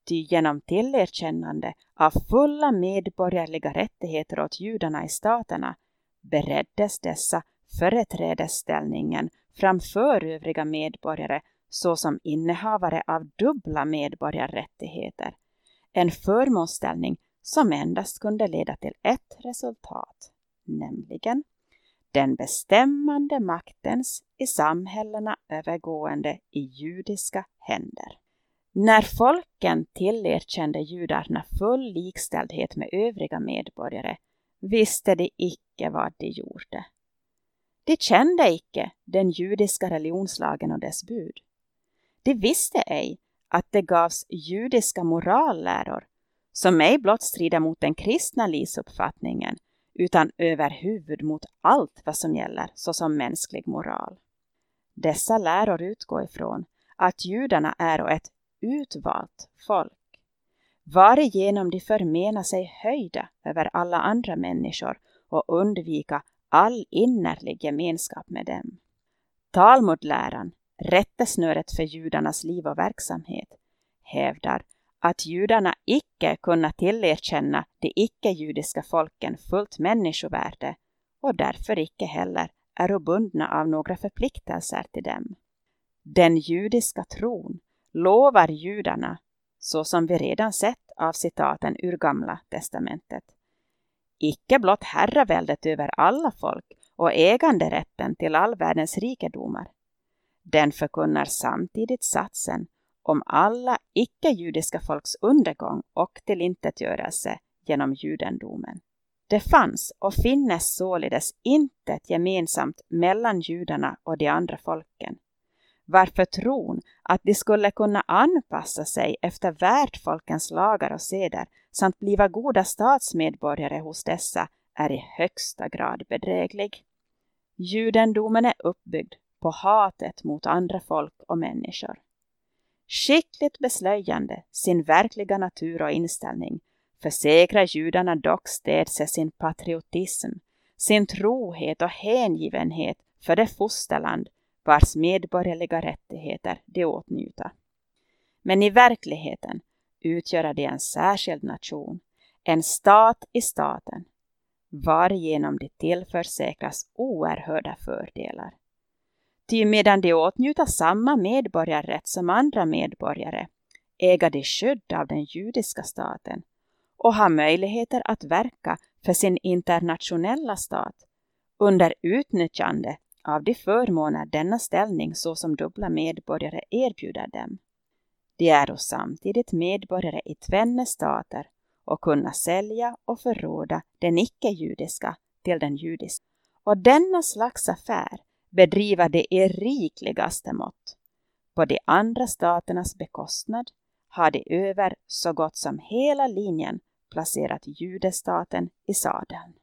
Ty genom tillerkännande av fulla medborgerliga rättigheter åt judarna i staterna bereddes dessa företrädesställningen framför övriga medborgare såsom innehavare av dubbla medborgarrättigheter en förmånsställning som endast kunde leda till ett resultat, nämligen den bestämmande maktens i samhällena övergående i judiska händer. När folken tillerkände judarna full likställdhet med övriga medborgare visste de icke vad de gjorde. De kände icke den judiska religionslagen och dess bud. De visste ej att det gavs judiska moralläror som ej blott strider mot den kristna livsuppfattningen utan överhuvud mot allt vad som gäller såsom mänsklig moral. Dessa läror utgår ifrån att judarna är ett utvalt folk, varigenom de förmenar sig höjda över alla andra människor och undvika all innerlig gemenskap med dem. Talmudläran, rättesnöret för judarnas liv och verksamhet, hävdar att judarna icke kunna tillerkänna de icke-judiska folken fullt människovärde och därför icke heller är bundna av några förpliktelser till dem. Den judiska tron lovar judarna, så som vi redan sett av citaten ur Gamla testamentet, icke blott herraväldet över alla folk och äganderätten till all världens rikedomar. Den förkunnar samtidigt satsen om alla icke-judiska folks undergång och tillintetgörelse genom judendomen. Det fanns och finnes således intet gemensamt mellan judarna och de andra folken, varför tron att de skulle kunna anpassa sig efter värdfolkens lagar och seder samt bliva goda statsmedborgare hos dessa är i högsta grad bedräglig. Judendomen är uppbyggd på hatet mot andra folk och människor. Skickligt beslöjande sin verkliga natur och inställning försegrar judarna dock städse sin patriotism, sin trohet och hängivenhet för det fosterland vars medborgerliga rättigheter de åtnjuta. Men i verkligheten utgör de en särskild nation, en stat i staten, varigenom de tillförsäkras oerhörda fördelar. Ty medan de åtnjuter samma medborgarrätt som andra medborgare äger de skydd av den judiska staten och har möjligheter att verka för sin internationella stat under utnyttjande av de förmåner denna ställning såsom dubbla medborgare erbjuder dem. De är då samtidigt medborgare i tvenne stater och kunna sälja och förråda den icke-judiska till den judiska. Och denna slags affär bedriva det i rikligaste mått. På de andra staternas bekostnad har de över så gott som hela linjen placerat judestaten i sadeln.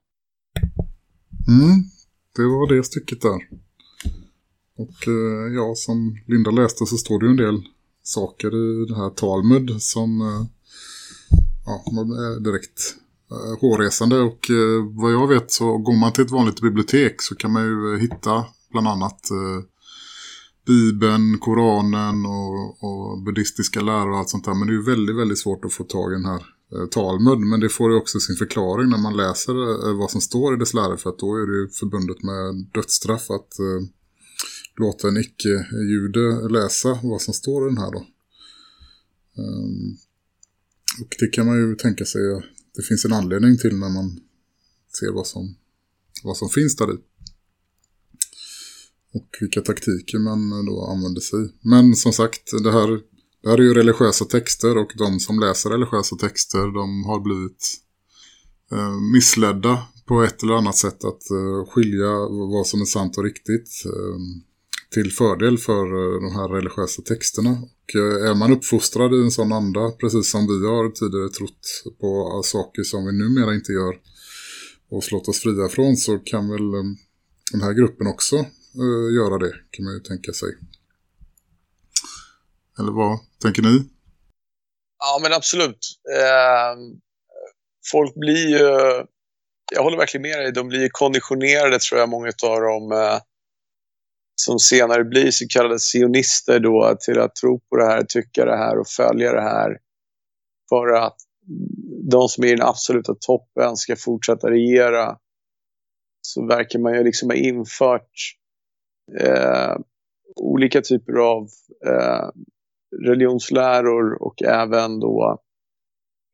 Mm, det var det stycket där. Och eh, ja, som Linda läste så står det ju en del saker i det här Talmud som eh, ja, är direkt eh, hårresande. Och eh, vad jag vet så går man till ett vanligt bibliotek så kan man ju eh, hitta bland annat eh, Bibeln, Koranen och, och buddhistiska lärare och allt sånt där. Men det är ju väldigt, väldigt svårt att få tag i den här Eh, Talmud. Men det får ju också sin förklaring när man läser eh, vad som står i dess lära. För att då är det ju förbundet med dödsstraff att eh, låta en icke-jude läsa vad som står i den här då. Um, och det kan man ju tänka sig att det finns en anledning till när man ser vad som, vad som finns där i och vilka taktiker man då använder sig. Men som sagt, det här, det här är ju religiösa texter och de som läser religiösa texter de har blivit eh, missledda på ett eller annat sätt att eh, skilja vad som är sant och riktigt eh, till fördel för eh, de här religiösa texterna. Och eh, är man uppfostrad i en sån anda, precis som vi har tidigare trott på saker som vi numera inte gör och slått oss fria från så kan väl eh, den här gruppen också eh, göra det kan man ju tänka sig. Eller vad tänker ni?
Ja men absolut. Eh, folk blir ju, jag håller verkligen med dig, de blir konditionerade tror jag många av dem eh, som senare blir så kallade sionister då till att tro på det här, tycka det här och följa det här för att de som är i den absoluta toppen ska fortsätta regera så verkar man ju liksom ha infört eh, olika typer av eh, religionsläror och även då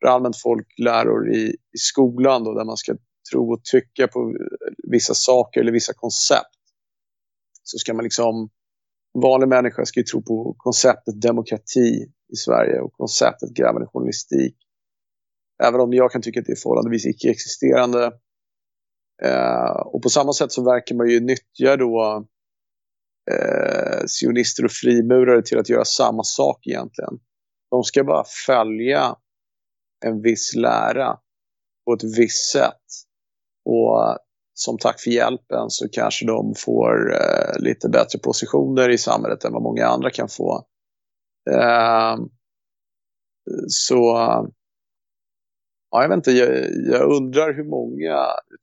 allmänt folkläror i, i skolan då, där man ska tro och tycka på vissa saker eller vissa koncept. Så ska man liksom, vanlig människa ska ju tro på konceptet demokrati i Sverige och konceptet grävande journalistik. Även om jag kan tycka att det är förhållandevis icke-existerande. Eh, och på samma sätt så verkar man ju nyttja då eh, sionister och frimurare till att göra samma sak egentligen. De ska bara följa en viss lära på ett visst sätt. Och som tack för hjälpen så kanske de får eh, lite bättre positioner i samhället än vad många andra kan få. Eh, så ja, jag vet inte, jag, jag, undrar hur många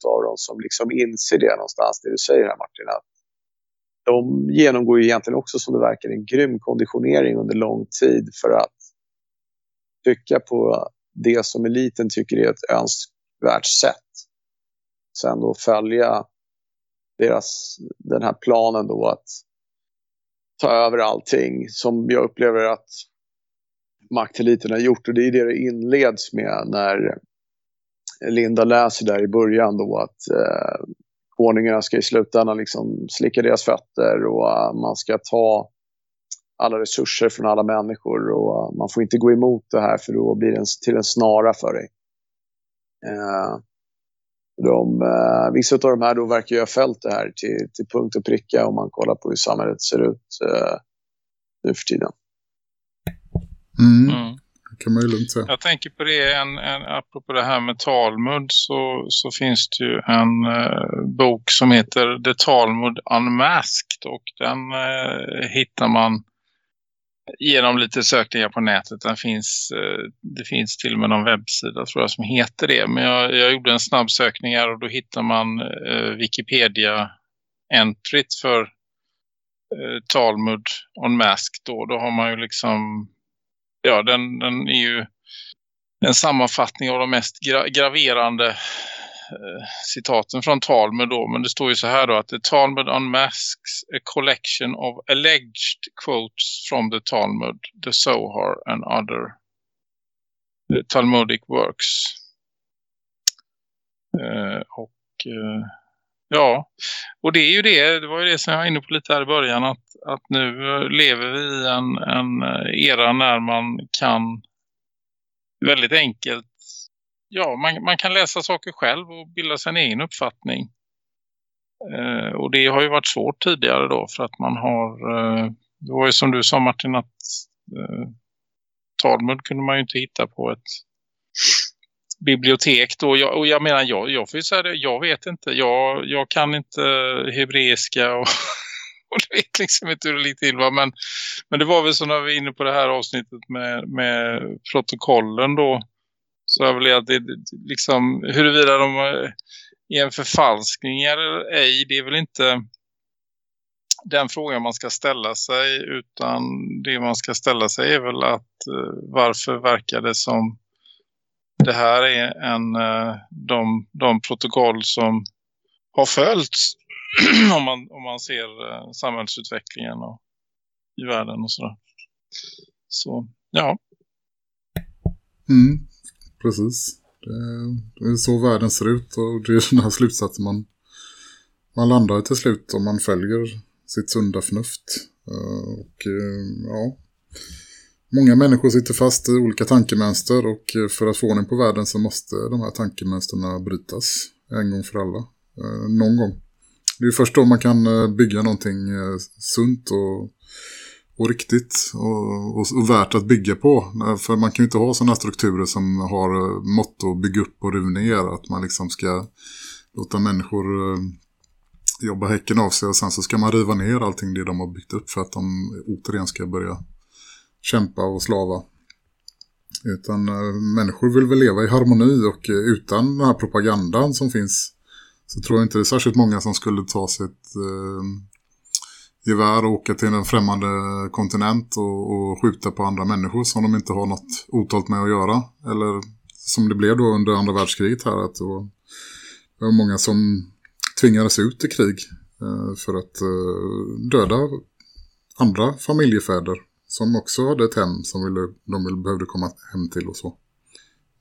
av dem som liksom inser det någonstans, det du säger här Martin, att de genomgår ju egentligen också som det verkar en grym konditionering under lång tid för att tycka på det som eliten tycker är ett önskvärt sätt. Sen då följa deras, den här planen då att ta över allting som jag upplever att makteliten har gjort och det är det det inleds med när Linda läser där i början då att eh, konungarna ska i slutändan liksom slicka deras fötter och uh, man ska ta alla resurser från alla människor och uh, man får inte gå emot det här för då blir det en, till en snara för dig. Uh, de, vissa av de här då verkar ju ha följt det här till, till punkt och pricka om man kollar på hur samhället ser ut nu för tiden.
Mm. Mm kan man ju lugnt säga.
Jag tänker på det, en, en, apropå det här med Talmud så, så finns det ju en eh, bok som heter The Talmud Unmasked och den eh, hittar man genom lite sökningar på nätet. Den finns, eh, det finns till och med någon webbsida tror jag som heter det. Men jag, jag gjorde en snabb sökning här och då hittar man eh, Wikipedia-entryt för eh, Talmud Unmasked. Då. då har man ju liksom ja, den, den är ju en sammanfattning av de mest gra graverande eh, citaten från Talmud då. Men det står ju så här då att the Talmud unmasks a collection of alleged quotes from the Talmud, the Zohar and other eh, Talmudic works. Eh, och eh, ja, och det är ju det, det var ju det som jag var inne på lite här i början att att nu eh, lever vi i en, en eh, era när man kan väldigt enkelt ja, man, man kan läsa saker själv och bilda sin egen uppfattning. Eh, och det har ju varit svårt tidigare då för att man har, eh, det var ju som du sa Martin att eh, Talmud kunde man ju inte hitta på ett bibliotek då. Jag, och jag menar, jag, jag får ju säga det, jag vet inte, jag, jag kan inte eh, hebreiska och och du vet liksom inte hur det ligger till. Va? Men, men det var väl så när vi var inne på det här avsnittet med, med protokollen då. Så är väl att det liksom huruvida de eh, är en förfalskning eller ej. Det är väl inte den frågan man ska ställa sig utan det man ska ställa sig är väl att eh, varför verkar det som det här är en eh, de, de protokoll som har följts om, man, om man ser eh, samhällsutvecklingen och, i världen och sådär. Så, ja.
Mm, precis. Det, är så världen ser ut och det är den här slutsatsen man, man landar till slut om man följer sitt sunda förnuft. Eh, och ja, många människor sitter fast i olika tankemönster och för att få ordning på världen så måste de här tankemönsterna brytas en gång för alla. Eh, någon gång. Det är först då man kan eh, bygga någonting eh, sunt och, och riktigt och, och, och, värt att bygga på. För man kan ju inte ha sådana strukturer som har motto bygga upp och riva ner. Att man liksom ska låta människor jobba häcken av sig och sen så ska man riva ner allting det de har byggt upp för att de återigen ska börja kämpa och slava. Utan eh, människor vill väl leva i harmoni och eh, utan den här propagandan som finns så tror jag inte det är särskilt många som skulle ta sitt eh, gevär och åka till en främmande kontinent och, och, skjuta på andra människor som de inte har något otalt med att göra. Eller som det blev då under andra världskriget här att det var, det var många som tvingades ut i krig eh, för att eh, döda andra familjefäder som också hade ett hem som ville, de ville, behövde komma hem till och så.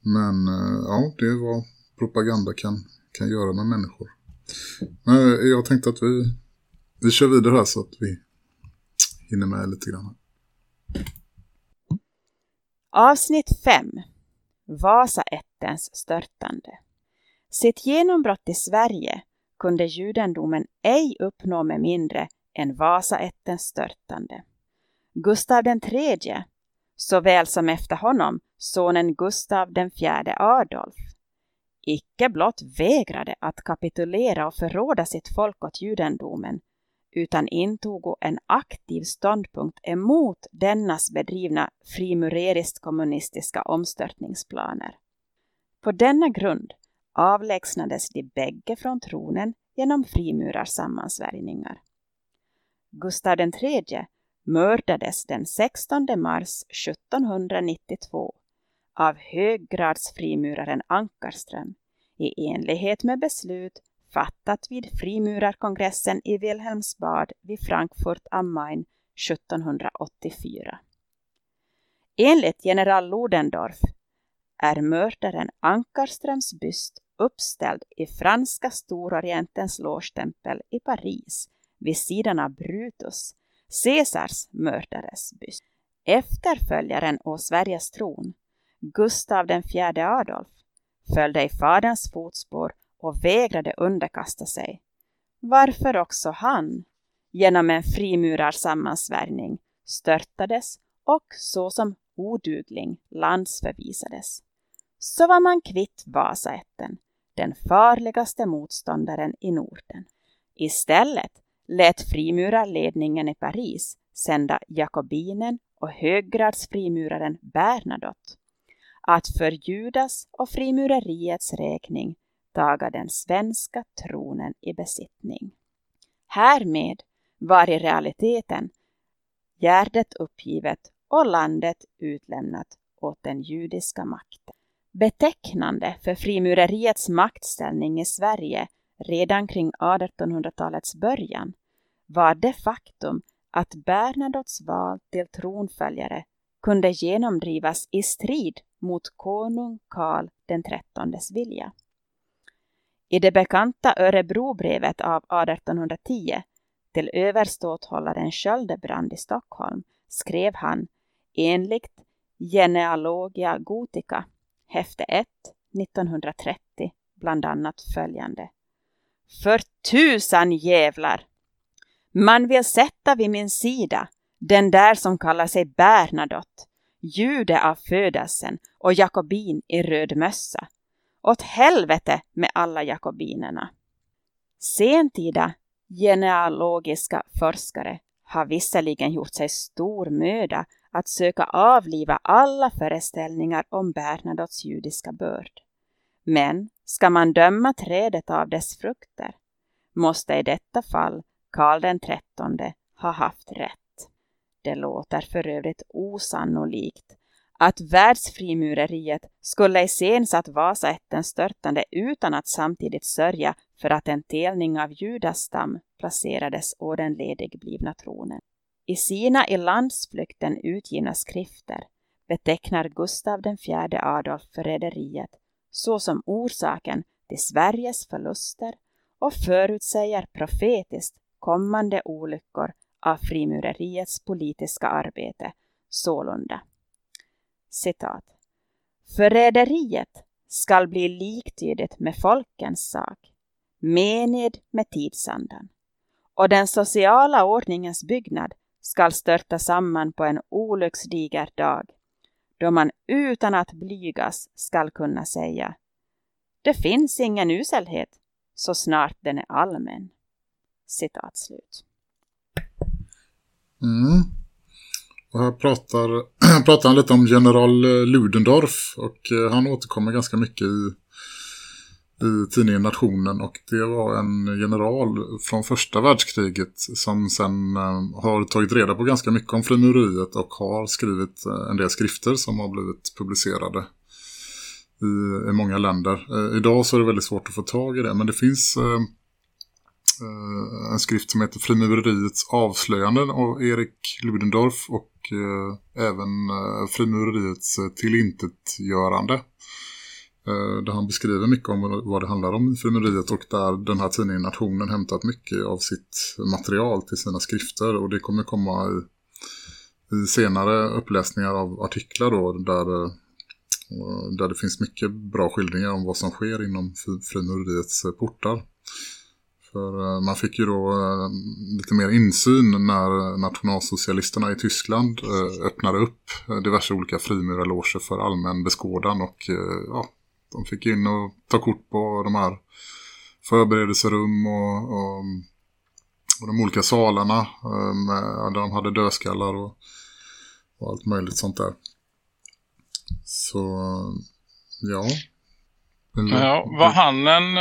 Men eh, ja, det är vad propaganda kan kan göra med människor. Men eh, jag tänkte att vi, vi kör vidare här så att vi hinner med lite grann.
Avsnitt 5 Vasaättens störtande Sitt genombrott i Sverige kunde judendomen ej uppnå med mindre än Vasaättens störtande. Gustav den tredje, såväl som efter honom sonen Gustav den fjärde Adolf, icke blott vägrade att kapitulera och förråda sitt folk åt judendomen, utan intog en aktiv ståndpunkt emot dennas bedrivna frimureriskt kommunistiska omstörtningsplaner. På denna grund avlägsnades de bägge från tronen genom frimurarsammansvärjningar. Gustav III mördades den 16 mars 1792 av höggradsfrimuraren Ankarström i enlighet med beslut fattat vid frimurarkongressen i Wilhelmsbad vid Frankfurt am Main 1784. Enligt general Ludendorff är mördaren Ankarströms byst uppställd i franska Stororientens logetempel i Paris vid sidan av Brutus, Caesars mördares byst. Efterföljaren å Sveriges tron, Gustav den fjärde Adolf, följde i faderns fotspår och vägrade underkasta sig, varför också han genom en frimurarsammansvärjning störtades och såsom odugling landsförvisades. Så var man kvitt Vasaätten, den farligaste motståndaren i Norden. Istället lät frimurarledningen i Paris sända jakobinen och höggradsfrimuraren Bernadotte att för Judas och frimureriets räkning taga den svenska tronen i besittning. Härmed var i realiteten gärdet uppgivet och landet utlämnat åt den judiska makten. Betecknande för frimureriets maktställning i Sverige redan kring 1800-talets början var det faktum att Bernadottes val till tronföljare kunde genomdrivas i strid mot konung Karl den XIIIs vilja. I det bekanta Örebrobrevet av 1810 till överståthållaren Sköldebrand i Stockholm skrev han enligt Genealogia Gotica, häfte 1, 1930, bland annat följande. För tusan jävlar! Man vill sätta vid min sida den där som kallar sig Bernadotte, jude av födelsen och jakobin i röd mössa. Åt helvete med alla jakobinerna. Sentida genealogiska forskare har visserligen gjort sig stor möda att söka avliva alla föreställningar om Bernadottes judiska börd. Men ska man döma trädet av dess frukter måste i detta fall Karl den trettonde ha haft rätt. Det låter för övrigt osannolikt att världsfrimureriet skulle iscensatt Vasaättens störtande utan att samtidigt sörja för att en delning av Judas stam placerades å den ledigblivna tronen. I sina i landsflykten utgivna skrifter betecknar Gustav den fjärde Adolf förräderiet såsom orsaken till Sveriges förluster och förutsäger profetiskt kommande olyckor av frimureriets politiska arbete sålunda. Citat. Förräderiet skall bli liktydigt med folkens sak, mened med tidsandan, och den sociala ordningens byggnad skall störta samman på en olycksdiger dag, då man utan att blygas skall kunna säga Det finns ingen uselhet så snart den är allmän. Citat slut.
Mm. Och här pratar, pratar han lite om general Ludendorff och eh, han återkommer ganska mycket i, i tidningen Nationen och det var en general från första världskriget som sen eh, har tagit reda på ganska mycket om frimureriet och har skrivit eh, en del skrifter som har blivit publicerade i, i många länder. Eh, idag så är det väldigt svårt att få tag i det men det finns en skrift som heter Frimureriets avslöjanden av Erik Ludendorff och även Frimureriets tillintetgörande. Eh, där han beskriver mycket om vad det handlar om i frimureriet och där den här tidningen Nationen hämtat mycket av sitt material till sina skrifter och det kommer komma i, i senare uppläsningar av artiklar då där, eh, där det finns mycket bra skildringar om vad som sker inom frimureriets eh, portar. För man fick ju då lite mer insyn när nationalsocialisterna i Tyskland öppnade upp diverse olika frimurarloger för allmän beskådan och ja, de fick in och ta kort på de här förberedelserum och, och, och de olika salarna med, där de hade dödskallar och, och allt möjligt sånt där. Så ja,
Ja, var, han en,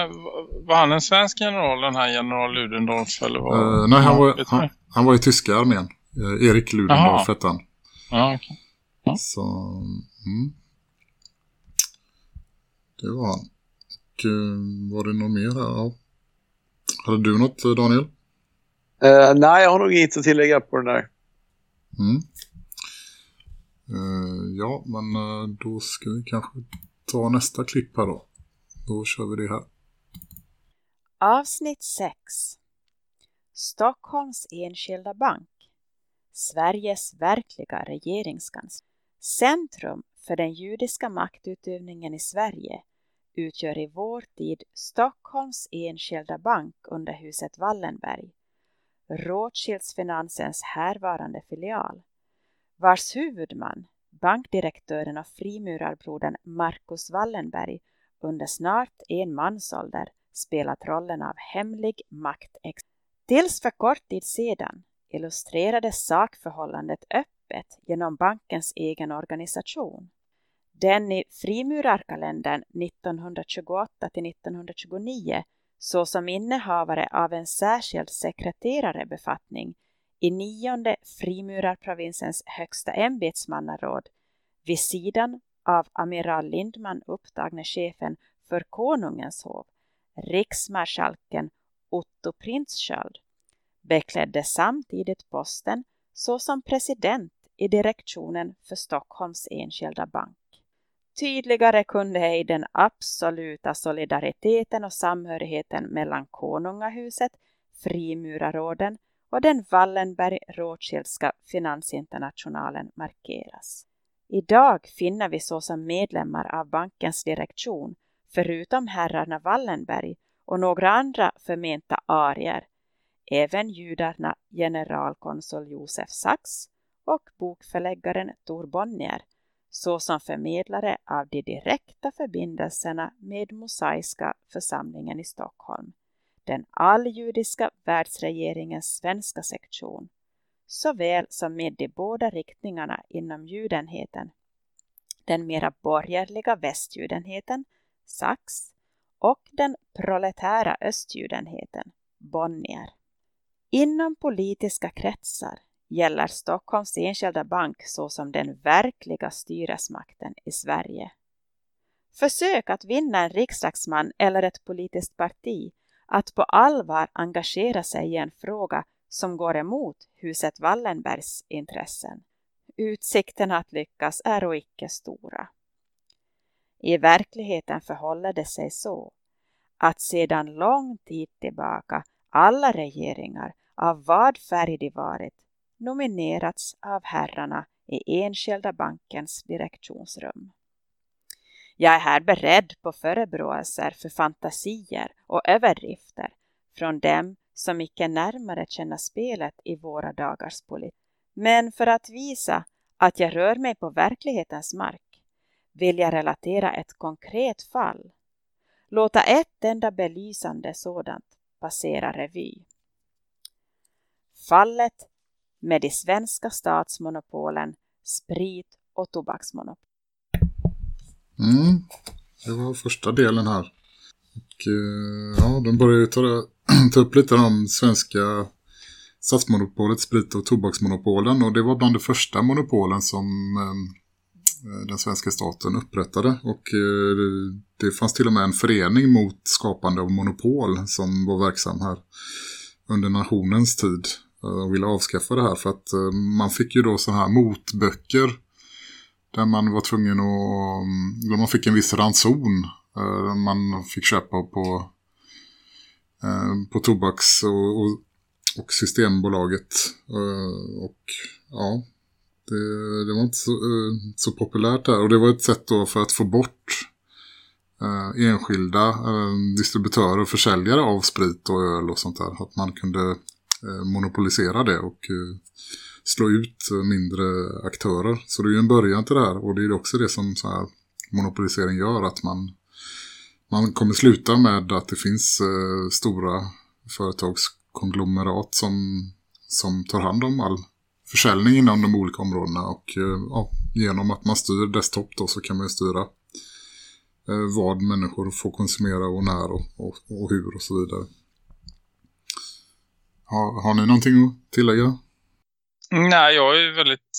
var han en svensk general, den här general Ludendorff? Eller vad?
Uh, nej, han var, han, han, var i tyska armén. Uh, Erik Ludendorff hette han.
Ja, okay. ja.
Så, mm. Det var han. Och, uh, var det något mer här? Ja. Hade du något, Daniel?
Uh, nej, jag har nog inget att tillägga på den där.
Mm. ja, men då ska vi kanske ta nästa klipp här då. Då kör vi det här.
Avsnitt 6 Stockholms enskilda bank Sveriges verkliga regeringskansli Centrum för den judiska maktutövningen i Sverige utgör i vår tid Stockholms enskilda bank under huset Wallenberg, Rothschildsfinansens härvarande filial, vars huvudman, bankdirektören och frimurarbrodern Marcus Wallenberg under snart en mansålder spelat rollen av hemlig maktex. Tills för kort tid sedan illustrerades sakförhållandet öppet genom bankens egen organisation. Den i frimurarkalendern 1928 till 1929 såsom innehavare av en särskild sekreterarebefattning i nionde frimurarprovinsens högsta ämbetsmannaråd vid sidan av amiral Lindman upptagne chefen för konungens hov, riksmarskalken Otto Printzsköld, beklädde samtidigt posten såsom president i direktionen för Stockholms enskilda bank. Tydligare kunde ej den absoluta solidariteten och samhörigheten mellan konungahuset, frimurarråden och den Wallenberg-Rothschildska finansinternationalen markeras. Idag finner vi såsom medlemmar av bankens direktion, förutom herrarna Wallenberg och några andra förmenta arier, även judarna generalkonsul Josef Sachs och bokförläggaren Tor Bonnier såsom förmedlare av de direkta förbindelserna med Mosaiska församlingen i Stockholm, den alljudiska världsregeringens svenska sektion såväl som med de båda riktningarna inom judenheten. Den mera borgerliga västjudenheten, Sax, och den proletära östjudenheten, Bonnier. Inom politiska kretsar gäller Stockholms enskilda bank såsom den verkliga styresmakten i Sverige. Försök att vinna en riksdagsman eller ett politiskt parti att på allvar engagera sig i en fråga som går emot huset Wallenbergs intressen. Utsikterna att lyckas är och icke stora. I verkligheten förhåller det sig så att sedan lång tid tillbaka alla regeringar av vad färg de varit nominerats av herrarna i enskilda bankens direktionsrum. Jag är här beredd på förebråelser för fantasier och överdrifter från dem som icke närmare känner spelet i våra dagars politik. Men för att visa att jag rör mig på verklighetens mark vill jag relatera ett konkret fall. Låta ett enda belysande sådant passera revy. Fallet med de svenska statsmonopolen sprit och tobaksmonopol.
Mm, det var första delen här. Och, eh, ja, de börjar ju ta, ta upp lite om svenska statsmonopolet, sprit- och tobaksmonopolen. Och det var bland de första monopolen som eh, eh, den svenska staten upprättade. Och eh, det fanns till och med en förening mot skapande av monopol som var verksam här under nationens tid. Eh, och ville avskaffa det här för att eh, man fick ju då sådana här motböcker där man var tvungen att, där man fick en viss ranson Eh, man fick köpa på, eh, på tobaks- och, och, och systembolaget. Och ja, det, det var inte så, så populärt där. Och det var ett sätt då för att få bort eh, enskilda eh, distributörer och försäljare av sprit och öl och sånt där. Att man kunde Eh, monopolisera det och eh, slå ut mindre aktörer. Så det är ju en början till det här och det är också det som så här monopolisering gör att man, man kommer sluta med att det finns eh, stora företagskonglomerat som, som tar hand om all försäljning inom de olika områdena och ja, genom att man styr desktop då så kan man styra vad människor får konsumera och när och, och, och hur och så vidare. Har, har ni någonting att tillägga?
Nej, jag är väldigt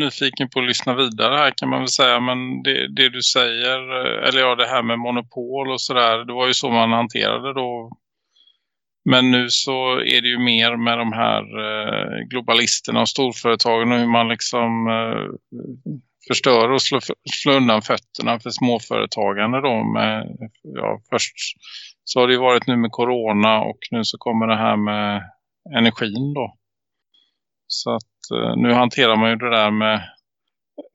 nyfiken på att lyssna vidare här kan man väl säga. Men det, det du säger, eh, eller ja det här med monopol och sådär, det var ju så man hanterade då. Men nu så är det ju mer med de här eh, globalisterna och storföretagen och hur man liksom eh, förstör och slår, slår undan fötterna för småföretagande då. Med, ja, först så har det ju varit nu med corona och nu så kommer det här med energin då. Så att Eh, nu hanterar man ju det där med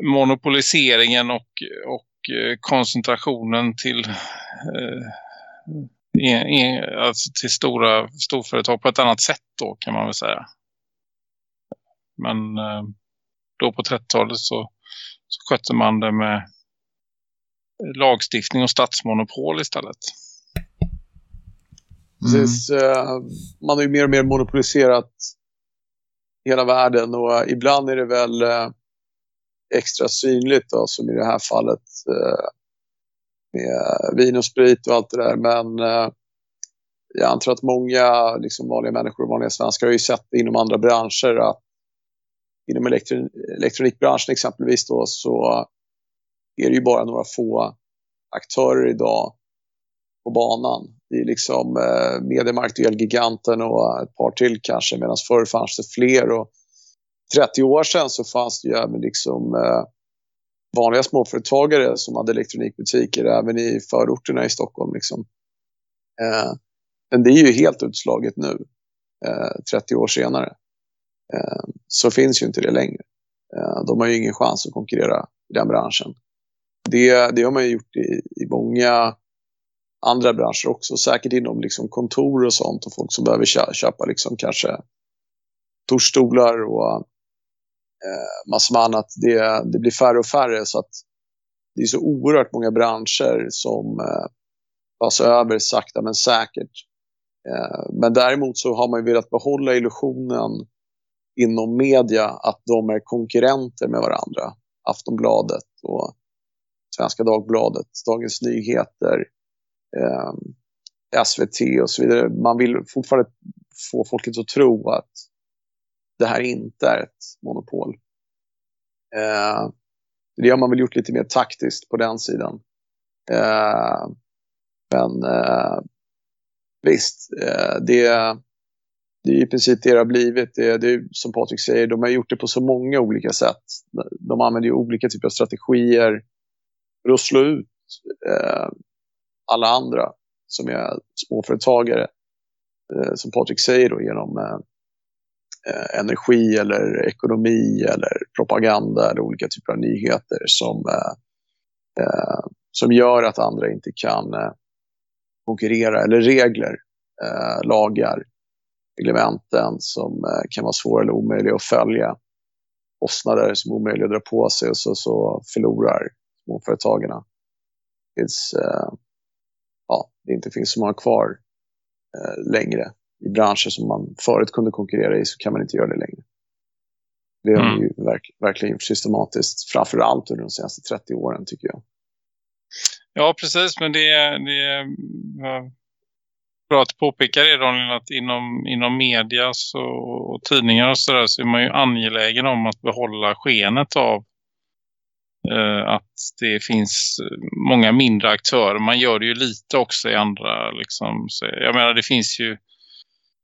monopoliseringen och, och eh, koncentrationen till, eh, in, alltså till stora storföretag på ett annat sätt då kan man väl säga. Men eh, då på 30-talet så, så skötte man det med lagstiftning och statsmonopol istället.
Mm. Precis, eh, man har ju mer och mer monopoliserat hela världen och ibland är det väl eh, extra synligt då, som i det här fallet eh, med vin och sprit och allt det där. Men eh, jag antar att många liksom, vanliga människor och vanliga svenskar har ju sett inom andra branscher att inom elektron elektronikbranschen exempelvis då så är det ju bara några få aktörer idag på banan. Det är liksom eh, Mediamarkt och Elgiganten och eh, ett par till kanske medan förr fanns det fler. Och 30 år sedan så fanns det ju även liksom eh, vanliga småföretagare som hade elektronikbutiker även i förorterna i Stockholm. Liksom. Eh, men det är ju helt utslaget nu, eh, 30 år senare. Eh, så finns ju inte det längre. Eh, de har ju ingen chans att konkurrera i den branschen. Det, det har man ju gjort i, i många andra branscher också. Säkert inom liksom kontor och sånt och folk som behöver köpa liksom kanske torstolar och eh, massor med annat. Det, det blir färre och färre så att det är så oerhört många branscher som eh, tas över sakta men säkert. Eh, men däremot så har man ju velat behålla illusionen inom media att de är konkurrenter med varandra. Aftonbladet och Svenska Dagbladet, Dagens Nyheter, eh, SVT och så vidare. Man vill fortfarande få folket att tro att det här inte är ett monopol. Eh, det har man väl gjort lite mer taktiskt på den sidan. Eh, men eh, visst, eh, det, det är i princip det det har blivit. Det, det är, som Patrik säger, de har gjort det på så många olika sätt. De använder ju olika typer av strategier för att slå ut eh, alla andra som är småföretagare. Eh, som Patrik säger då, genom eh, eh energi eller ekonomi eller propaganda eller olika typer av nyheter som, eh, eh, som gör att andra inte kan konkurrera. Eller regler, lagar, reglementen som kan vara svåra eller omöjliga att följa. Kostnader som är omöjliga att dra på sig och så, så förlorar småföretagarna. Det finns det inte finns så många kvar eh, längre i branscher som man förut kunde konkurrera i så kan man inte göra det längre. Det har mm. vi verk, verkligen gjort systematiskt, framför allt under de senaste 30 åren tycker jag.
Ja, precis, men det, det är bra att påpeka det Daniel, att inom, inom media så, och tidningar och sådär så är man ju angelägen om att behålla skenet av Eh, att det finns många mindre aktörer. Man gör det ju lite också i andra. Liksom. Så jag menar det finns ju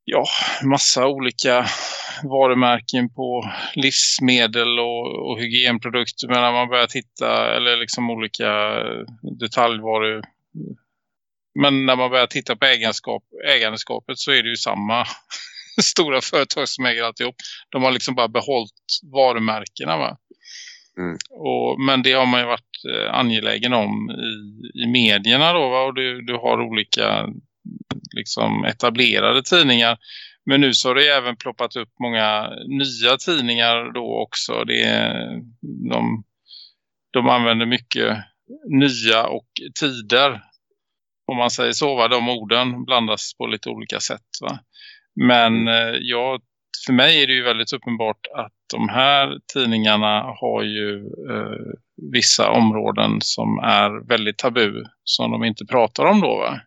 ja, massa olika varumärken på livsmedel och, och hygienprodukter. Men när man börjar titta, eller liksom olika detaljvaror. Men när man börjar titta på ägandeskap, ägandeskapet så är det ju samma stora företag som äger alltihop. De har liksom bara behållit varumärkena va? Mm. Och, men det har man ju varit eh, angelägen om i, i medierna då va? och du, du har olika liksom etablerade tidningar. Men nu så har det även ploppat upp många nya tidningar då också. Det är, de, de använder mycket nya och tider. Om man säger så, va? de orden blandas på lite olika sätt. Va? Men mm. eh, jag, för mig är det ju väldigt uppenbart att de här tidningarna har ju eh, vissa områden som är väldigt tabu som de inte pratar om då va?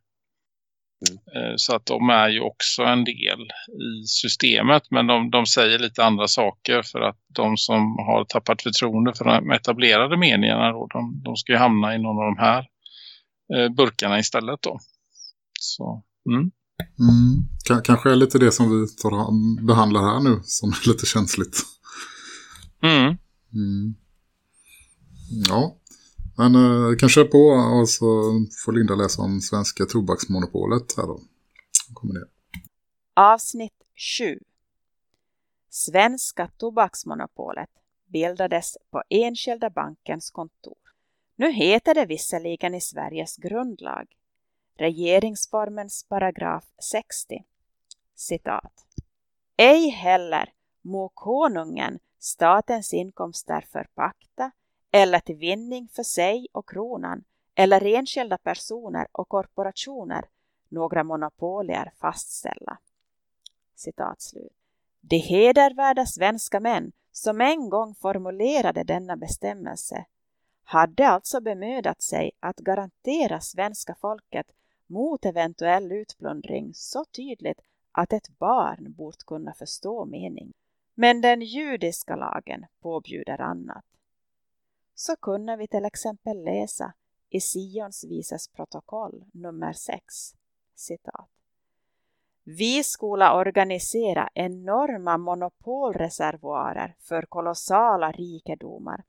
Mm. Eh, så att de är ju också en del i systemet men de, de säger lite andra saker för att de som har tappat förtroende för de etablerade medierna då, de, de ska ju hamna i någon av de här eh, burkarna istället då. Så, mm.
Mm, kanske är lite det som vi tar, behandlar här nu som är lite känsligt.
Mm. mm.
Ja, men uh, kan köra på och så får Linda läsa om svenska tobaksmonopolet här då. Kommer det.
Avsnitt 7 Svenska tobaksmonopolet bildades på Enskilda bankens kontor. Nu heter det visserligen i Sveriges grundlag regeringsformens paragraf 60. Citat. Ej heller må konungen statens inkomster för pakta eller till vinning för sig och kronan eller enskilda personer och korporationer några monopolier fastställa. Citat slut. De hedervärda svenska män som en gång formulerade denna bestämmelse hade alltså bemödat sig att garantera svenska folket mot eventuell utplundring så tydligt att ett barn bort kunna förstå mening. Men den judiska lagen påbjuder annat. Så kunde vi till exempel läsa i Sions vises protokoll nummer 6, citat. Vi skola organisera enorma monopolreservoarer för kolossala rikedomar,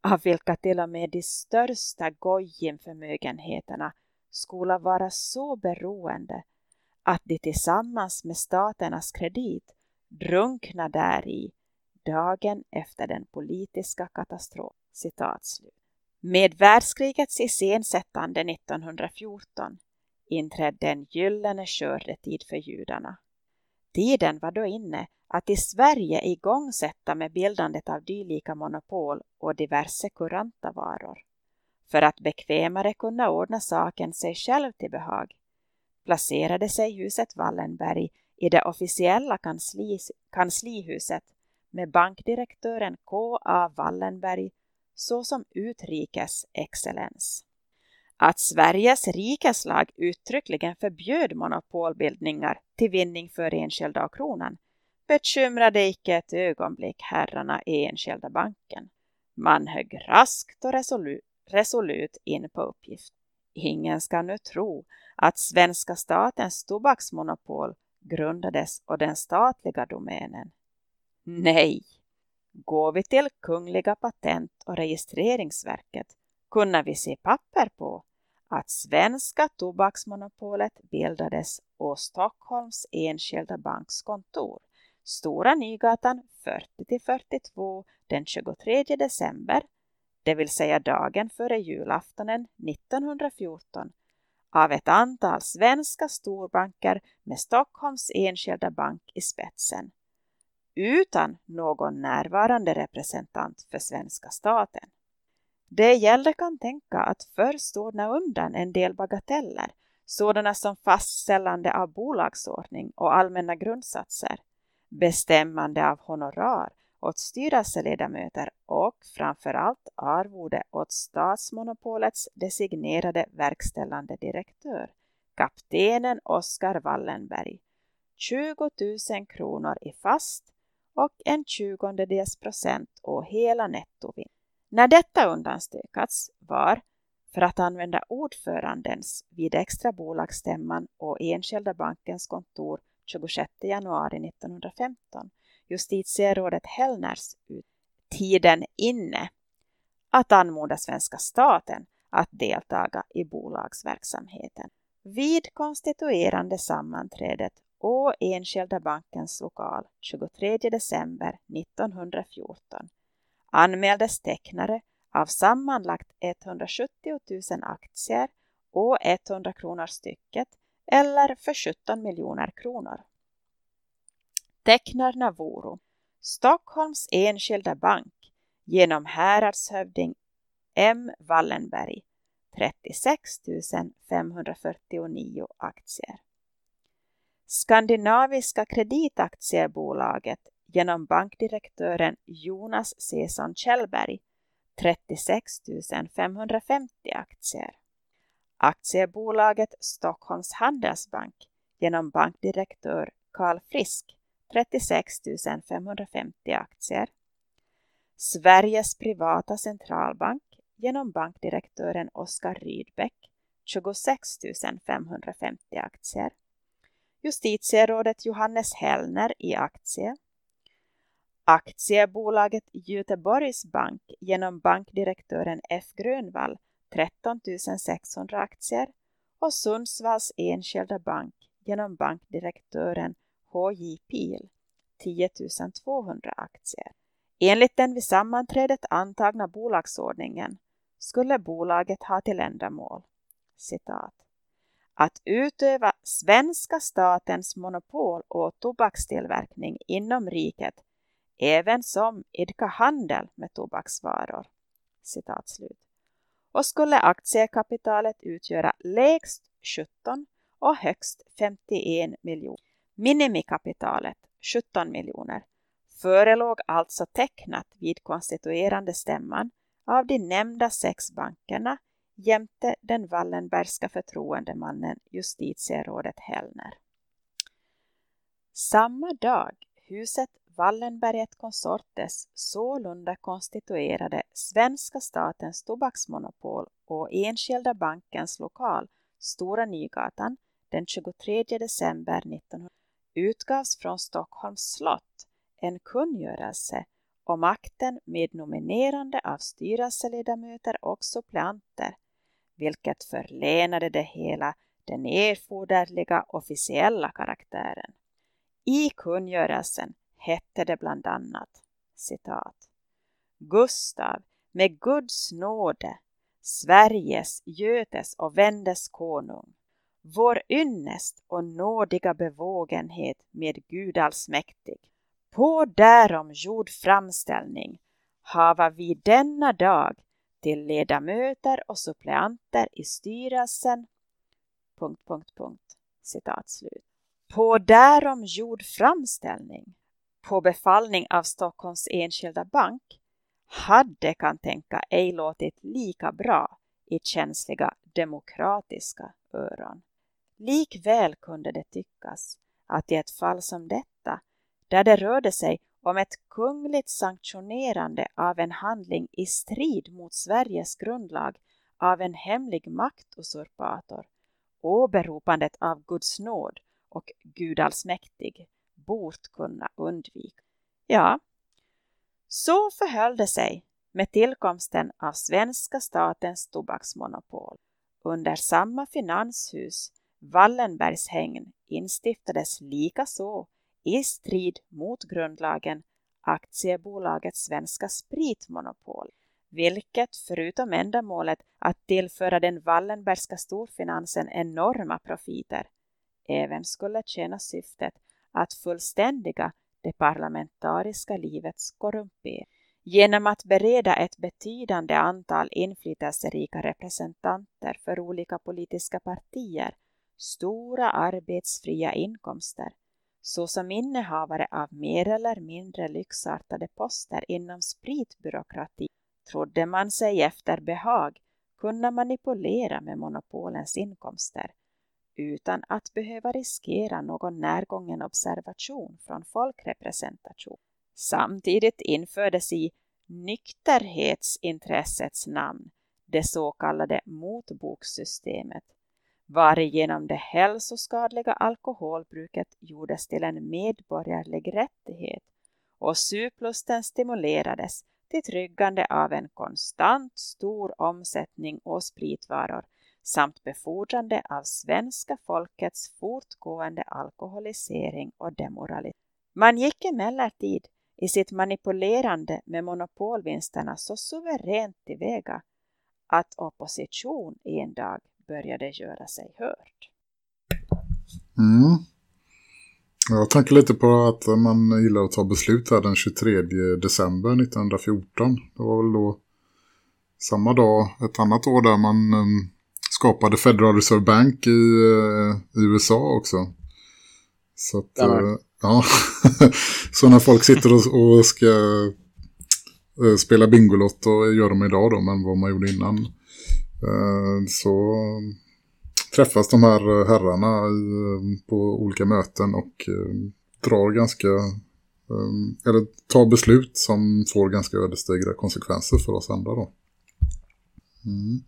av vilka till och med de största gojinförmögenheterna skola vara så beroende att de tillsammans med staternas kredit drunkna däri dagen efter den politiska katastrofen. Med världskrigets iscensättande 1914 inträdde en gyllene skördetid för judarna. Tiden var då inne att i Sverige igångsätta med bildandet av dylika monopol och diverse kuranta varor. För att bekvämare kunna ordna saken sig själv till behag placerade sig huset Wallenberg i det officiella kansli, kanslihuset med bankdirektören K.A. Wallenberg såsom utrikes excellens. Att Sveriges rikeslag uttryckligen förbjöd monopolbildningar till vinning för enskilda och kronan bekymrade icke ett ögonblick herrarna i enskilda banken. Man högg raskt och resolut resolut in på uppgift. Ingen ska nu tro att svenska statens tobaksmonopol grundades och den statliga domänen. Nej, går vi till Kungliga patent- och registreringsverket kunde vi se papper på att svenska tobaksmonopolet bildades på Stockholms enskilda banks kontor, Stora Nygatan 40-42 den 23 december det vill säga dagen före julaftonen 1914, av ett antal svenska storbanker med Stockholms enskilda bank i spetsen, utan någon närvarande representant för svenska staten. Det gällde kan tänka att först ordna undan en del bagateller, sådana som fastställande av bolagsordning och allmänna grundsatser, bestämmande av honorar åt styrelseledamöter och framförallt arvode åt statsmonopolets designerade verkställande direktör, kaptenen Oskar Wallenberg, 20 000 kronor i fast och en tjugondedels procent och hela nettovinst. När detta undanstökats var, för att använda ordförandens vid extra bolagsstämman och Enskilda bankens kontor 26 januari 1915, justitierådet Hellners tiden inne att anmoda svenska staten att deltaga i bolagsverksamheten. Vid konstituerande sammanträdet å Enskilda bankens lokal 23 december 1914 anmäldes tecknare av sammanlagt 170 000 aktier och 100 kronor stycket eller för 17 miljoner kronor. Tecknarna voro Stockholms enskilda bank genom häradshövding M. Wallenberg 36 549 aktier. Skandinaviska kreditaktiebolaget genom bankdirektören Jonas Cesson Kjellberg 36 550 aktier. Aktiebolaget Stockholms Handelsbank genom bankdirektör Carl Frisk 36 550 aktier. Sveriges privata centralbank genom bankdirektören Oskar Rydbeck 26 550 aktier. Justitierådet Johannes Hellner i aktie. Aktiebolaget Göteborgs bank genom bankdirektören F. Grönvall 13 600 aktier och Sundsvalls enskilda bank genom bankdirektören H.J. Pil 10 200 aktier. Enligt den vid sammanträdet antagna bolagsordningen skulle bolaget ha till ändamål citat, att utöva svenska statens monopol och tobakstillverkning inom riket även som idka handel med tobaksvaror. Citat slut. Och skulle aktiekapitalet utgöra lägst 17 och högst 51 miljoner. Minimikapitalet 17 miljoner förelåg alltså tecknat vid konstituerande stämman av de nämnda sex bankerna jämte den Wallenbergska förtroendemannen justitierådet Hellner. Samma dag huset Wallenberget Consortes sålunda konstituerade svenska statens tobaksmonopol och enskilda bankens lokal Stora Nygatan den 23 december 1900 utgavs från Stockholms slott en kungörelse om makten med nominerande av styrelseledamöter och suppleanter, vilket förlänade det hela den erforderliga officiella karaktären. I kungörelsen hette det bland annat citat Gustav med Guds nåde Sveriges, Götes och Vendes konung vår ynnest och nådiga bevågenhet med Gud allsmäktig på därom gjord framställning hava vi denna dag till ledamöter och suppleanter i styrelsen punkt, punkt, punkt, citat slut. På därom gjord framställning på befallning av Stockholms enskilda bank hade kan tänka ej låtit lika bra i känsliga demokratiska öron. Likväl kunde det tyckas att i ett fall som detta där det rörde sig om ett kungligt sanktionerande av en handling i strid mot Sveriges grundlag av en hemlig maktusurpator, åberopandet av Guds nåd och Gud allsmäktig bort kunna undvika. Ja, så förhöll det sig med tillkomsten av svenska statens tobaksmonopol. Under samma finanshus, Wallenbergs hägn, instiftades likaså i strid mot grundlagen aktiebolaget Svenska Spritmonopol, vilket förutom ändamålet att tillföra den Wallenbergska storfinansen enorma profiter, även skulle tjäna syftet att fullständiga det parlamentariska livets korrumpering genom att bereda ett betydande antal inflytelserika representanter för olika politiska partier stora arbetsfria inkomster såsom innehavare av mer eller mindre lyxartade poster inom spritbyråkrati trodde man sig efter behag kunna manipulera med monopolens inkomster utan att behöva riskera någon närgången observation från folkrepresentation. Samtidigt infördes i nykterhetsintressets namn det så kallade motbokssystemet varigenom det hälsoskadliga alkoholbruket gjordes till en medborgerlig rättighet och suplusten stimulerades till tryggande av en konstant stor omsättning och spritvaror samt befordrande av svenska folkets fortgående alkoholisering och demoralisering. Man gick emellertid i sitt manipulerande med monopolvinsterna så suveränt tillväga att opposition en dag började göra sig hörd.
Mm. Jag tänker lite på att man gillar att ta beslut här den 23 december 1914. Det var väl då samma dag, ett annat år där man um, skapade Federal Reserve Bank i, uh, i USA också. Så att, ja. så när folk sitter och, och ska uh, spela Bingolott och gör de idag då, men vad man gjorde innan. Så träffas de här herrarna i, på olika möten och drar ganska eller tar beslut som får ganska ödesdigra konsekvenser för oss andra då. Mm.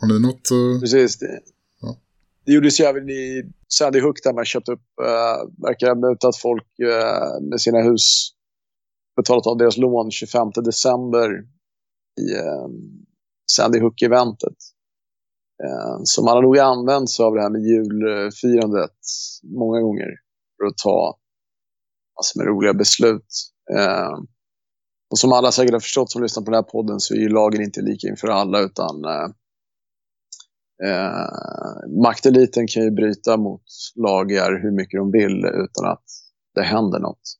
Har ni något?
Precis. Det, ja. det gjordes ju även i Sandy Hook där man köpt upp, uh, verkar ha mutat folk uh, med sina hus. Betalat av deras lån 25 december i uh, Sandy Hook-eventet. Eh, så man har nog använt sig av det här med julfirandet många gånger för att ta massor med roliga beslut. Eh, och som alla säkert har förstått som lyssnar på den här podden så är ju lagen inte lika inför alla utan eh, eh, makteliten kan ju bryta mot lagar hur mycket de vill utan att det händer något.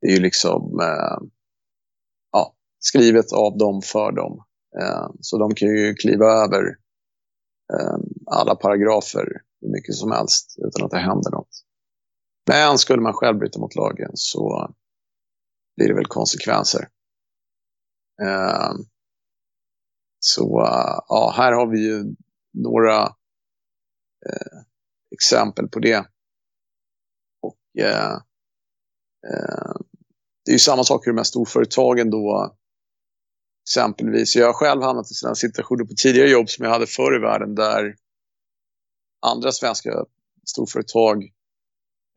Det är ju liksom eh, ja, skrivet av dem för dem. Eh, så de kan ju kliva över ehm, alla paragrafer hur mycket som helst utan att det händer något. Men skulle man själv bryta mot lagen så blir det väl konsekvenser. Ehm, så eh, ja, här har vi ju några eh, exempel på det. Och eh, eh, det är ju samma sak i de här storföretagen då. Exempelvis, jag har själv hamnat i sådana situationer på tidigare jobb som jag hade förr i världen där andra svenska storföretag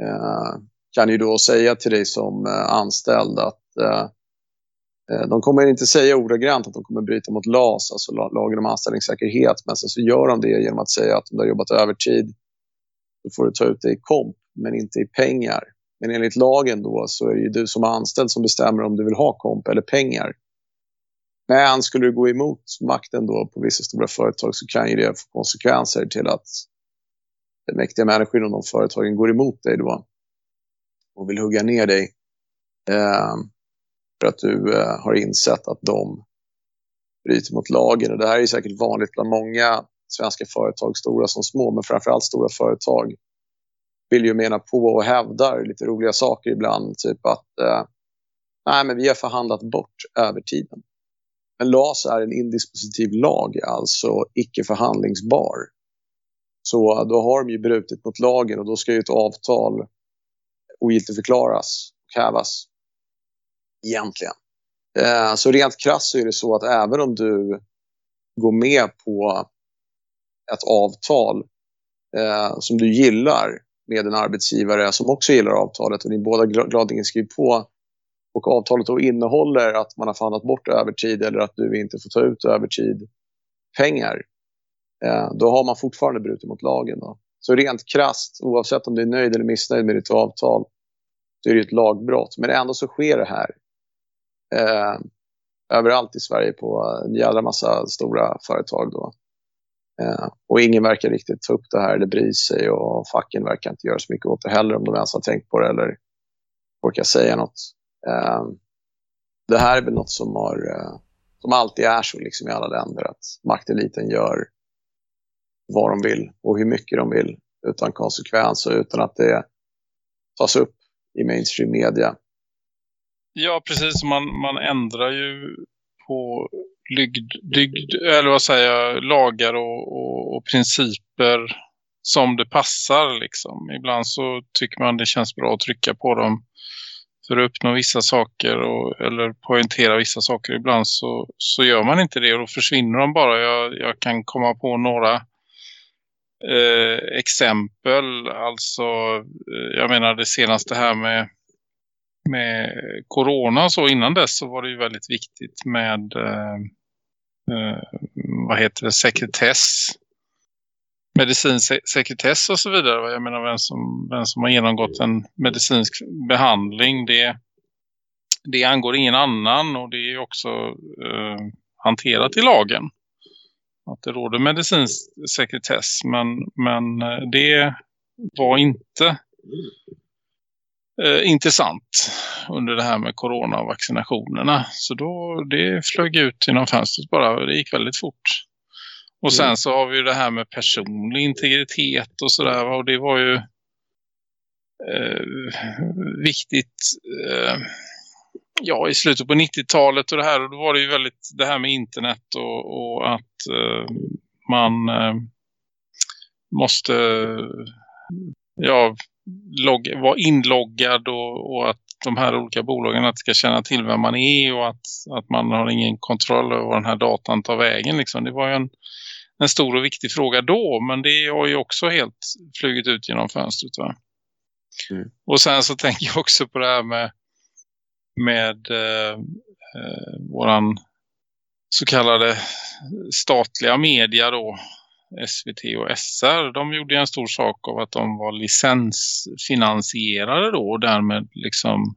eh, kan ju då säga till dig som eh, anställd att eh, eh de kommer inte säga ordagrant att de kommer bryta mot LAS, alltså lagen om anställningssäkerhet, men sen så gör de det genom att säga att om du har jobbat övertid då får du ta ut det i komp, men inte i pengar. Men enligt lagen då så är det ju du som anställd som bestämmer om du vill ha komp eller pengar. Men skulle du gå emot makten då på vissa stora företag så kan ju det få konsekvenser till att mäktiga människor inom de företagen går emot dig då och vill hugga ner dig eh, för att du eh, har insett att de bryter mot lagen. Och det här är säkert vanligt bland många svenska företag, stora som små, men framförallt stora företag vill ju mena på och hävdar lite roliga saker ibland, typ att eh, nej, men vi har förhandlat bort övertiden. Men LAS är en indispositiv lag, alltså icke förhandlingsbar. Så äh, då har de ju brutit mot lagen och då ska ju ett avtal ogiltigförklaras och hävas. Egentligen. Eh, så rent krasst så är det så att även om du går med på ett avtal eh, som du gillar med en arbetsgivare som också gillar avtalet och ni båda gladeligen skriver på och avtalet då innehåller att man har förhandlat bort övertid eller att du inte får ta ut övertid pengar eh, då har man fortfarande brutit mot lagen. Då. Så rent krast, oavsett om du är nöjd eller missnöjd med ditt avtal, så är det ett lagbrott. Men ändå så sker det här eh, överallt i Sverige på en jävla massa stora företag. Då. Eh, och ingen verkar riktigt ta upp det här eller bry sig och facken verkar inte göra så mycket åt det heller om de ens har tänkt på det eller orkar säga något. Eh, det här är väl något som, har, eh, som alltid är så liksom i alla länder att makteliten gör vad de vill och hur mycket de vill utan konsekvens och utan att det tas upp i mainstream media.
Ja, precis. Man, man ändrar ju på lygd, dygd, eller vad säger jag, lagar och, och, och, principer som det passar. Liksom. Ibland så tycker man det känns bra att trycka på dem för att uppnå vissa saker och, eller poängtera vissa saker. Ibland så, så gör man inte det och då försvinner de bara. Jag, jag kan komma på några eh, exempel. Alltså, eh, jag menar det senaste här med, med corona så innan dess så var det ju väldigt viktigt med eh, eh, vad heter det, sekretess medicinsk sekretess och så vidare. Jag menar vem som, vem som har genomgått en medicinsk behandling det, det angår ingen annan och det är också eh, hanterat i lagen. Att det råder medicinsk sekretess men, men eh, det var inte eh, intressant under det här med coronavaccinationerna. Så då det flög ut genom fönstret bara. Det gick väldigt fort. Och sen mm. så har vi ju det här med personlig integritet och sådär. Och det var ju eh, viktigt eh, ja, i slutet på 90-talet och det här. Och då var det ju väldigt det här med internet och, och att eh, man eh, måste ja, vara inloggad och, och, att de här olika bolagen att ska känna till vem man är och att, att man har ingen kontroll över den här datan tar vägen. Liksom. Det var ju en, en stor och viktig fråga då men det har ju också helt flugit ut genom fönstret va? Mm. Och sen så tänker jag också på det här med med eh, eh, våran så kallade statliga media då SVT och SR, de gjorde en stor sak av att de var licensfinansierade då och därmed liksom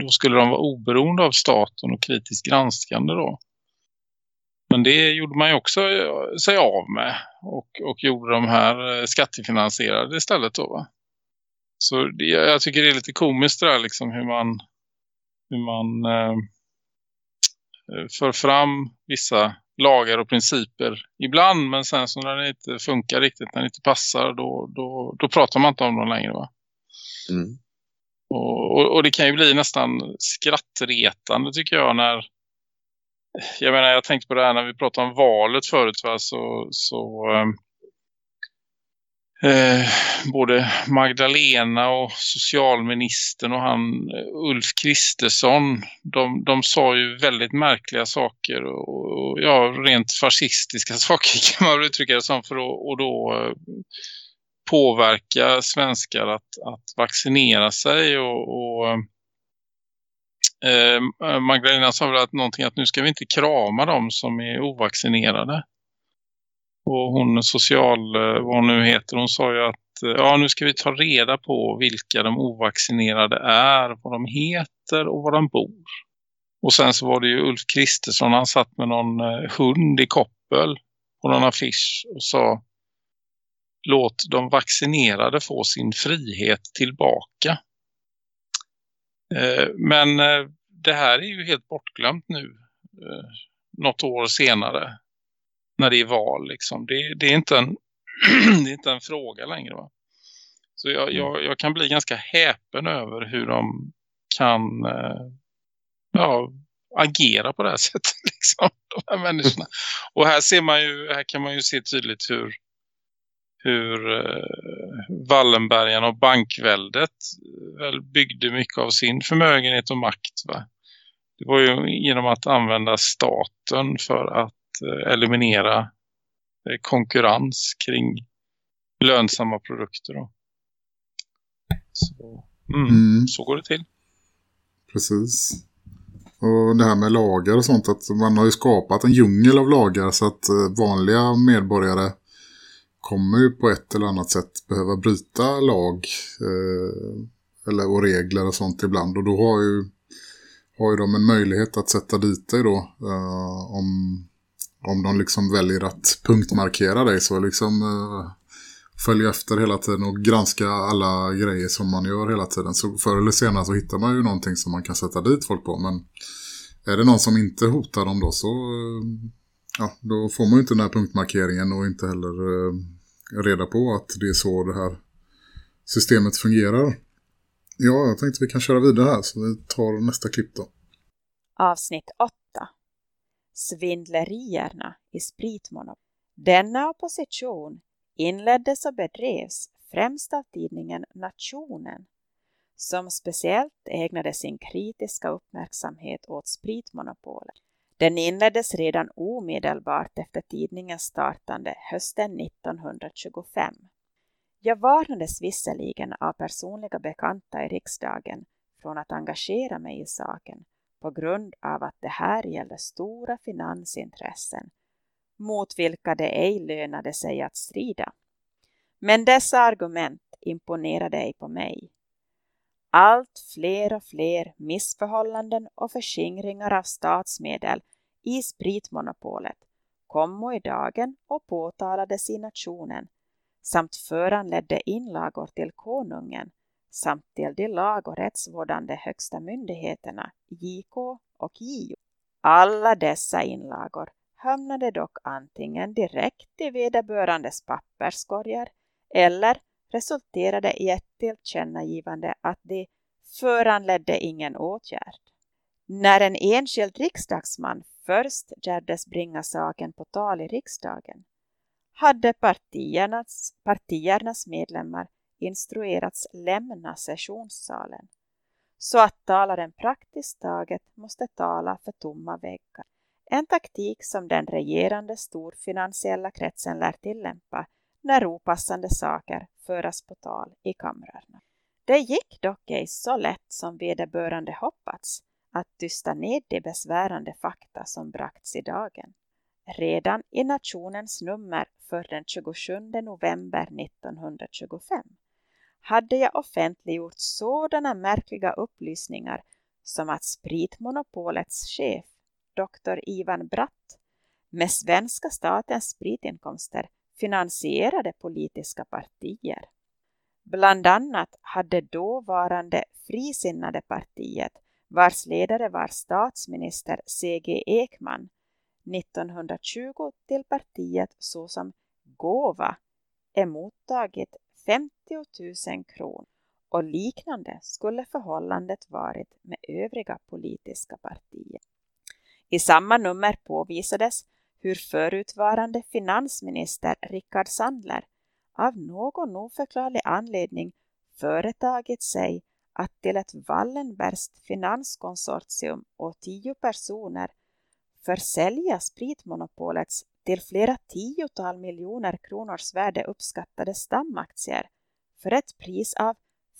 då skulle de vara oberoende av staten och kritiskt granskande då. Men det gjorde man ju också eh, sig av med och, och gjorde de här eh, skattefinansierade istället då va? Så det, jag tycker det är lite komiskt där liksom hur man, hur man eh, eh för fram vissa lagar och principer ibland men sen så när det inte funkar riktigt, när det inte passar då, då, då pratar man inte om dem längre va? Mm. Och, och, och, det kan ju bli nästan skrattretande tycker jag när jag menar jag tänkte på det här när vi pratade om valet förut va? så, så ehm, eh, både Magdalena och socialministern och han eh, Ulf Kristersson de, de sa ju väldigt märkliga saker och, och ja, rent fascistiska saker kan man uttrycka det som för att och då eh, påverka svenskar att, att vaccinera sig och, och ehm, Ehm, eh, Magdalena sa väl att någonting att nu ska vi inte krama dem som är ovaccinerade. Och hon social, eh, vad hon nu heter, hon sa ju att eh, ja nu ska vi ta reda på vilka de ovaccinerade är, vad de heter och var de bor. Och sen så var det ju Ulf Kristersson, han satt med någon eh, hund i koppel på någon affisch och sa låt de vaccinerade få sin frihet tillbaka. Men det här är ju helt bortglömt nu, något år senare när det är val. Liksom. Det, det, är inte en, det är inte en fråga längre. Va? Så jag, mm. jag, jag, kan bli ganska häpen över hur de kan eh, ja, agera på det här sättet. Liksom, de här människorna. Och här, ser man ju, här kan man ju se tydligt hur, hur eh, Wallenbergen och bankväldet väl byggde mycket av sin förmögenhet och makt. Va? Det var ju genom att använda staten för att Eh, eliminera eh, konkurrens kring lönsamma produkter. Då. Så, mm, mm. så går det till.
Precis. Och det här med lagar och sånt, att man har ju skapat en djungel av lagar så att eh, vanliga medborgare kommer ju på ett eller annat sätt behöva bryta lag eh, eller, och regler och sånt ibland. Och då har ju, har ju de en möjlighet att sätta dit dig då eh, om om de liksom väljer att punktmarkera dig så liksom Eh, följa efter hela tiden och granska alla grejer som man gör hela tiden. Så förr eller senare så hittar man ju någonting som man kan sätta dit folk på. Men är det någon som inte hotar dem då så eh, ja, då får man ju inte den här punktmarkeringen och inte heller eh, reda på att det är så det här systemet fungerar. Ja, jag tänkte vi kan köra vidare här så vi tar nästa klipp då.
Avsnitt 8 svindlerierna i spritmonopol. Denna opposition inleddes och bedrevs främst av tidningen Nationen som speciellt ägnade sin kritiska uppmärksamhet åt spritmonopolet. Den inleddes redan omedelbart efter tidningens startande hösten 1925. Jag varnades visserligen av personliga bekanta i riksdagen från att engagera mig i saken på grund av att det här gällde stora finansintressen mot vilka det ej lönade sig att strida. Men dessa argument imponerade ej på mig. Allt fler och fler missförhållanden och förskingringar av statsmedel i spritmonopolet kom i dagen och påtalades i nationen samt föranledde inlagor till konungen samt till de lag- och rättsvårdande högsta myndigheterna JK och JO. Alla dessa inlagor hamnade dock antingen direkt i vederbörandes papperskorgar eller resulterade i ett tillkännagivande att de föranledde ingen åtgärd. När en enskild riksdagsman först gärdes bringa saken på tal i riksdagen hade partiernas, partiernas medlemmar instruerats lämna sessionssalen så att talaren praktiskt taget måste tala för tomma väggar. En taktik som den regerande storfinansiella kretsen lär tillämpa när opassande saker föras på tal i kamrarna. Det gick dock ej så lätt som vederbörande hoppats att tysta ned de besvärande fakta som bragts i dagen. Redan i nationens nummer för den 27 november 1925 hade jag offentliggjort sådana märkliga upplysningar som att spritmonopolets chef, Dr. Ivan Bratt, med svenska statens spritinkomster finansierade politiska partier. Bland annat hade dåvarande Frisinnade partiet, vars ledare var statsminister C.G. Ekman, 1920 till partiet såsom gåva emottagit 50 000 kronor och liknande skulle förhållandet varit med övriga politiska partier. I samma nummer påvisades hur förutvarande finansminister Rickard Sandler av någon oförklarlig anledning företagit sig att till ett Wallenbergskt finanskonsortium och tio personer försälja spritmonopolets till flera tiotal miljoner kronors värde uppskattade stamaktier för ett pris av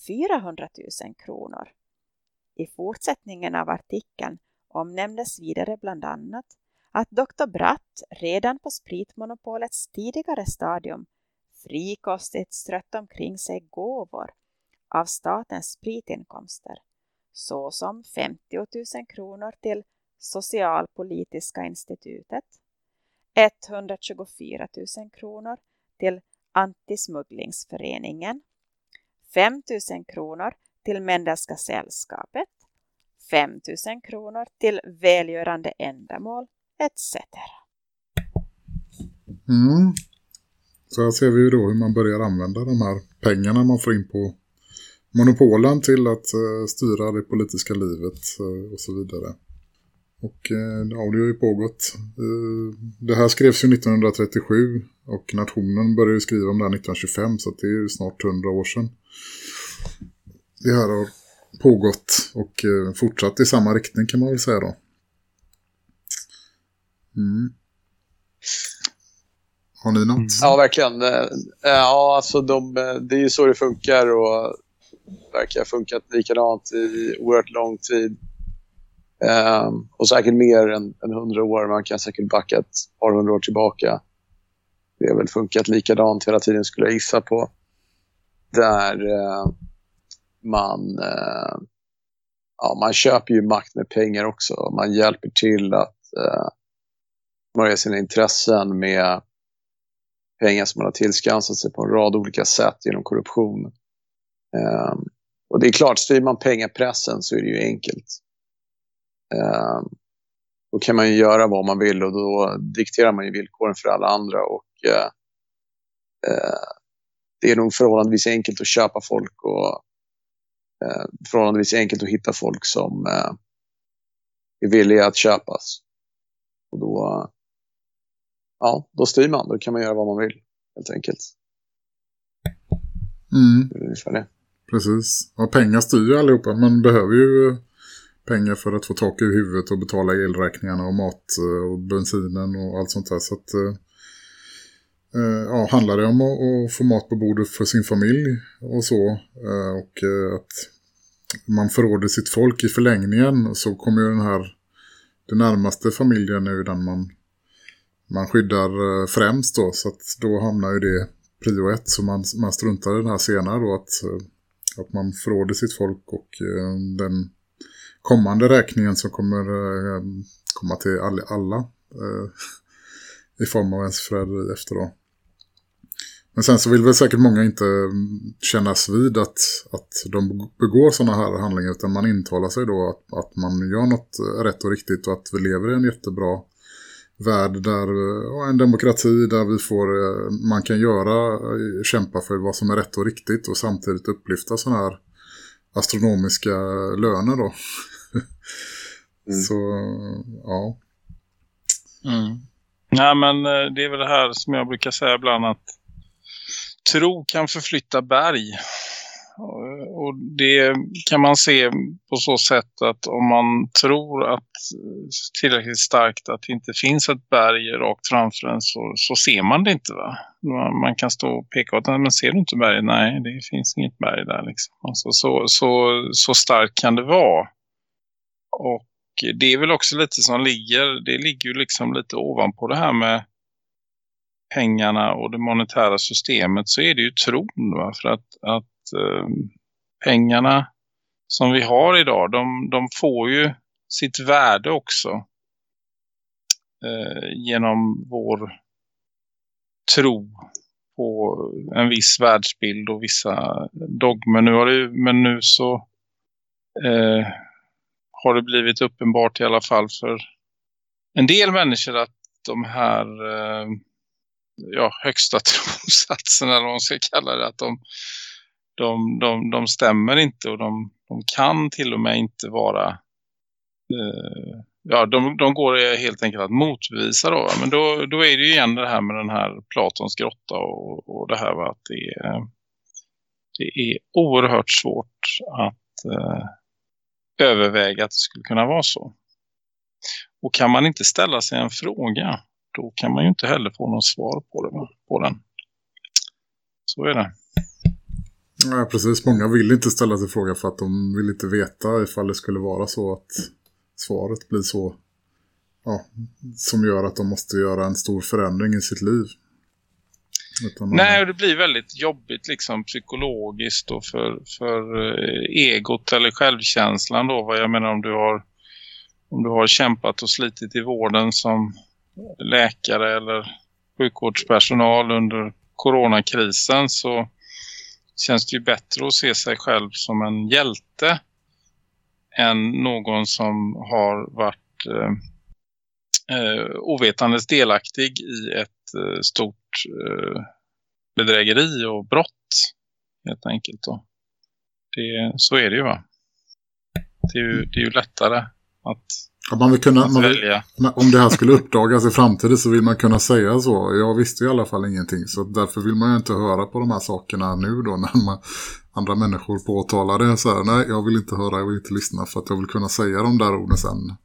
400 000 kronor. I fortsättningen av artikeln omnämndes vidare bland annat att Dr. Bratt redan på spritmonopolets tidigare stadium frikostigt strött omkring sig gåvor av statens spritinkomster såsom 50 000 kronor till Socialpolitiska institutet, 124 000 kronor till Antismugglingsföreningen, 5 000 kronor till Mendelska sällskapet, 5 000 kronor till välgörande ändamål etc.
Mm. Så här ser vi ju då hur man börjar använda de här pengarna man får in på monopolen till att uh, styra det politiska livet uh, och så vidare. Och uh, ja, det har ju pågått. det här skrevs ju 1937 och nationen började skriva om det här 1925 så det är ju snart 100 år sedan. Det här har pågått och fortsatt i samma riktning kan man väl säga då. Mm. Har ni något?
Ja, verkligen. Eh, eh, ja, alltså de, eh, det är ju så det funkar och verkar ha funkat likadant i oerhört lång tid. Um, och säkert mer än, än 100 år. Man kan säkert backa ett par hundra år tillbaka. Det har väl funkat likadant hela tiden skulle jag gissa på. Där uh, man, uh, ja, man köper ju makt med pengar också. Man hjälper till att uh, smörja sina intressen med pengar som man har tillskansat sig på en rad olika sätt genom korruption. Um, och det är klart, styr man pengapressen så är det ju enkelt. Um, då kan man ju göra vad man vill och då dikterar man ju villkoren för alla andra. Och uh, uh, Det är nog förhållandevis enkelt att köpa folk och uh, förhållandevis enkelt att hitta folk som är villiga att köpas. Och då, ja, då styr man. Då kan man göra vad man vill, helt enkelt.
Mm.
Det är ungefär det.
Precis. Och pengar styr ju allihopa. Man behöver ju pengar för att få tak i huvudet och betala elräkningarna och mat och bensinen och allt sånt där. Så att, eh, ja, handlar det om att, få mat på bordet för sin familj och så eh, och eh, att man förråder sitt folk i förlängningen så kommer ju den här den närmaste familjen är ju den man man skyddar eh, främst då så att då hamnar ju det prio ett så man, man struntar i den här senare då att, eh, att man förråder sitt folk och eh, den kommande räkningen som kommer komma till alla i form av ens förräderi efter då. Men sen så vill väl säkert många inte mm, kännas vid att, att de begår sådana här handlingar utan man intalar sig då att, att man gör något rätt och riktigt och att vi lever i en jättebra värld där och en demokrati där vi får man kan göra kämpa för vad som är rätt och riktigt och samtidigt upplyfta sådana här astronomiska löner då. Mm. Så ja.
Mm. Nej men eh, det är väl det här som jag brukar säga ibland att tro kan förflytta berg. Och det kan man se på så sätt att om man tror att tillräckligt starkt att det inte finns ett berg rakt framför en så, så ser man det inte va? Man kan stå och peka åt men ser du inte berget? Nej, det finns inget berg där liksom. Alltså, så, så, så starkt kan det vara. Och det är väl också lite som ligger, det ligger ju liksom lite ovanpå det här med pengarna och det monetära systemet så är det ju tron va? för att, att eh, pengarna som vi har idag de, de får ju sitt värde också eh, genom vår tro på en viss världsbild och vissa dogmer. Nu har det, men nu så eh, har det blivit uppenbart i alla fall för en del människor att de här eh, ja, högsta trosatserna eller vad man ska kalla det, att de, de, de, de stämmer inte och de, de kan till och med inte vara eh, ja, de, de går helt enkelt att motbevisa då. Men då, då är det ju igen det här med den här Platons grotta och, och det här va, att det är, det är oerhört svårt att eh, överväga att det skulle kunna vara så. Och kan man inte ställa sig en fråga då kan man ju inte heller få något svar på, det, på den. Så är det.
Ja, precis. Många vill inte ställa sig frågan för att de vill inte veta ifall det skulle vara så att svaret blir så ja, som gör att de måste göra en stor förändring i sitt liv.
Utan Nej, och det blir väldigt jobbigt liksom psykologiskt och för, för eh, egot eller självkänslan då. Vad jag menar om du har om du har kämpat och slitit i vården som läkare eller sjukvårdspersonal under coronakrisen så känns det ju bättre att se sig själv som en hjälte än någon som har varit eh, eh, ovetandes delaktig i ett eh, stort eh, bedrägeri och brott helt enkelt då. Det, så är det ju va. Det är ju, det är ju lättare att
att man vill kunna, man vill, om det här skulle uppdagas i framtiden så vill man kunna säga så. Jag visste i alla fall ingenting. Så därför vill man ju inte höra på de här sakerna nu då. När man, andra människor påtalar det. Så här, nej, jag vill inte höra, jag vill inte lyssna. För att jag vill kunna säga de där orden sen.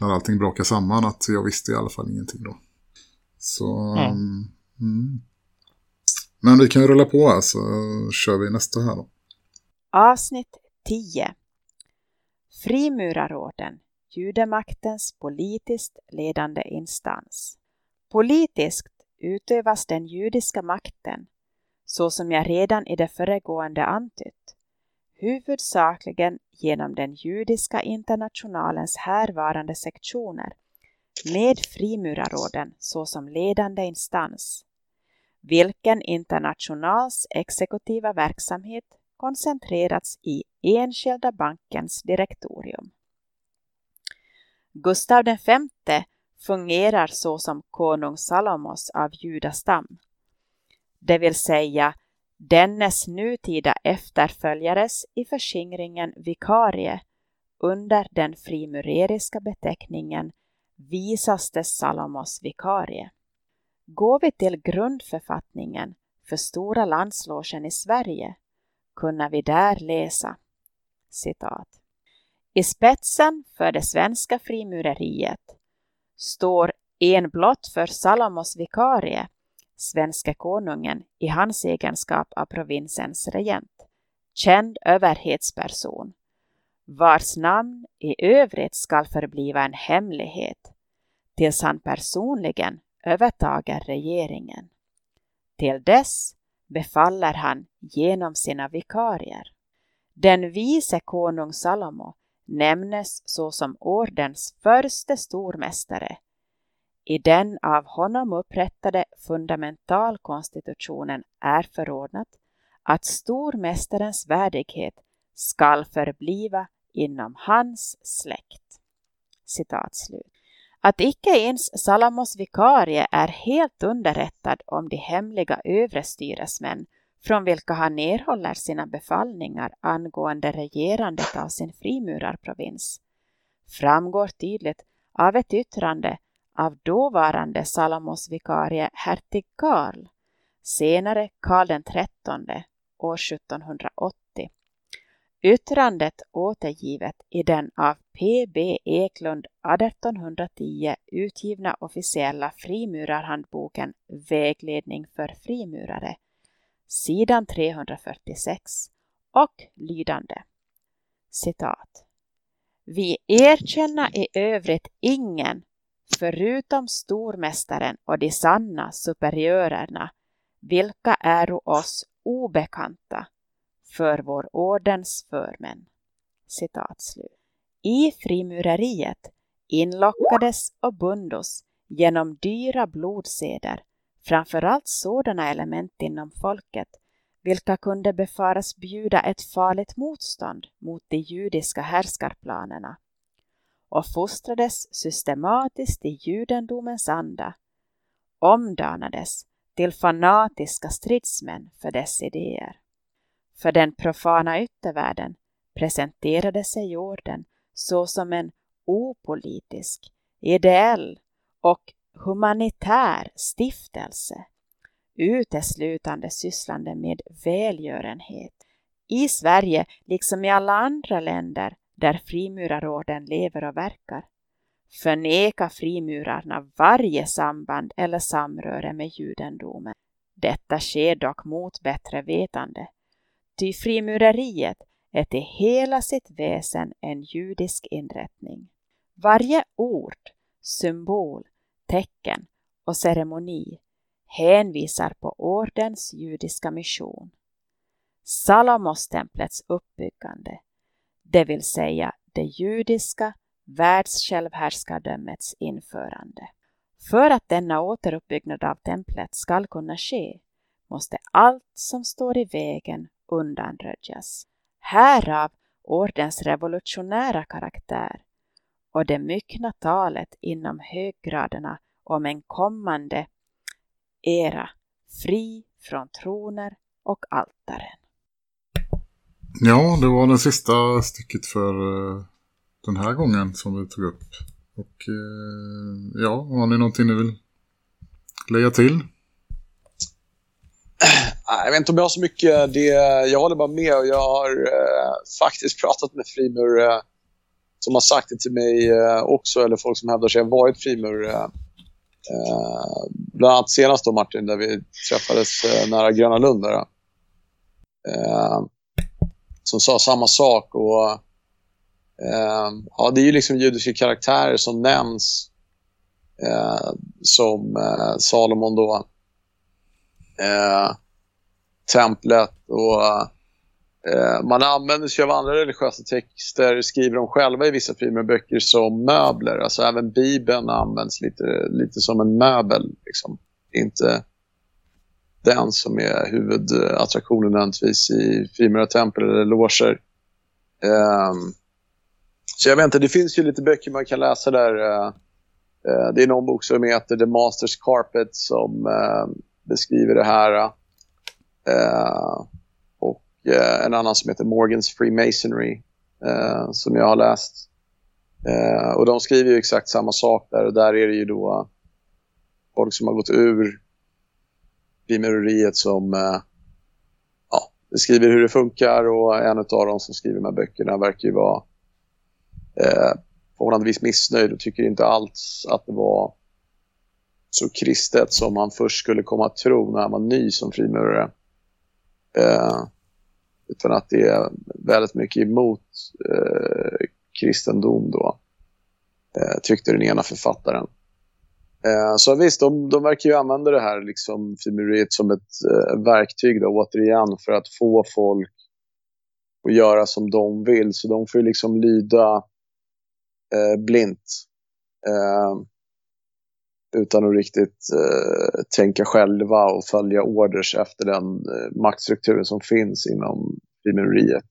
När allting brakar samman. Att jag visste i alla fall ingenting då. Så... Mm. Mm. Men vi kan ju rulla på här så kör vi nästa här då.
Avsnitt 10. Frimurarorden judemaktens politiskt ledande instans. Politiskt utövas den judiska makten, så som jag redan i det föregående antytt, huvudsakligen genom den judiska internationalens härvarande sektioner med frimurarråden såsom ledande instans, vilken internationals exekutiva verksamhet koncentrerats i enskilda bankens direktorium. Gustav V fungerar så som konung Salomos av judastam, det vill säga dennes nutida efterföljares i förskingringen vikarie under den frimureriska beteckningen visaste Salomos vikarie. Går vi till grundförfattningen för Stora landslogen i Sverige kunna vi där läsa citat i spetsen för det svenska frimureriet står en blott för Salomos vikarie, svenska konungen i hans egenskap av provinsens regent, känd överhetsperson, vars namn i övrigt skall förbliva en hemlighet tills han personligen övertager regeringen. Till dess befaller han genom sina vikarier. Den vise konung Salomo nämnes såsom ordens första stormästare. I den av honom upprättade fundamentalkonstitutionen är förordnat att stormästarens värdighet skall förbliva inom hans släkt. Citat slut. Att icke ens Salomos vikarie är helt underrättad om de hemliga övre styresmän från vilka han erhåller sina befallningar angående regerandet av sin frimurarprovins, framgår tydligt av ett yttrande av dåvarande Salomos vikarie hertig Karl, senare Karl XIII år 1780. Yttrandet återgivet i den av P.B. Eklund 1810 utgivna officiella frimurarhandboken Vägledning för frimurare sidan 346 och lydande. Citat. Vi erkänna i övrigt ingen förutom stormästaren och de sanna superiörerna, vilka är oss obekanta för vår ordens förmän. Citat slut. I frimureriet inlockades och bundos genom dyra blodseder framförallt sådana element inom folket vilka kunde befaras bjuda ett farligt motstånd mot de judiska härskarplanerna och fostrades systematiskt i judendomens anda, omdanades till fanatiska stridsmän för dess idéer. För den profana yttervärlden presenterade sig jorden såsom en opolitisk, ideell och humanitär stiftelse uteslutande sysslande med välgörenhet. I Sverige, liksom i alla andra länder där frimurarorden lever och verkar, förneka frimurarna varje samband eller samröre med judendomen. Detta sker dock mot bättre vetande, ty frimureriet är till hela sitt väsen en judisk inrättning. Varje ord, symbol tecken och ceremoni hänvisar på ordens judiska mission. Salomostemplets uppbyggande, det vill säga det judiska världssjälvhärskardömets införande. För att denna återuppbyggnad av templet skall kunna ske måste allt som står i vägen undanröjas. Härav ordens revolutionära karaktär och det myckna talet inom höggraderna om en kommande era fri från troner och altaren.
Ja, det var det sista stycket för uh, den här gången som vi tog upp. Och uh, ja, har ni någonting ni vill lägga till?
Jag vet inte om jag har så mycket. Det, jag håller bara med och jag har uh, faktiskt pratat med frimur som har sagt det till mig eh, också, eller folk som hävdar sig ha varit frimurare. Eh, eh, bland annat senast då Martin, där vi träffades eh, nära Gröna Lund. Där, eh, som sa samma sak. och eh, ja, Det är ju liksom judiska karaktärer som nämns. Eh, som eh, Salomon då. Eh, templet och Eh, man använder sig av andra religiösa texter, skriver de själva i vissa böcker som möbler. Alltså även Bibeln används lite, lite som en möbel. Liksom. Inte den som är huvudattraktionen nödvändigtvis i frimurartempel eller loger. Um, så jag vet inte, det finns ju lite böcker man kan läsa där. Uh, uh, det är någon bok som heter The Master's Carpet som uh, beskriver det här. Eh, en annan som heter Morgans Freemasonry eh, som jag har läst. Eh, och de skriver ju exakt samma sak där och där är det ju då folk som har gått ur frimureriet som eh, ja, skriver hur det funkar och en av dem som skriver de här böckerna verkar ju vara eh, förhållandevis missnöjd och tycker inte alls att det var så kristet som han först skulle komma att tro när han var ny som frimurare. Eh, utan att det är väldigt mycket emot eh, kristendom då, eh, tyckte den ena författaren. Eh, så visst, de, de verkar ju använda det här liksom, filmeriet som ett eh, verktyg då, återigen för att få folk att göra som de vill. Så de får ju liksom lyda eh, blint. Eh, utan att riktigt eh, tänka själva och följa orders efter den eh, maktstrukturen som finns inom frimureriet.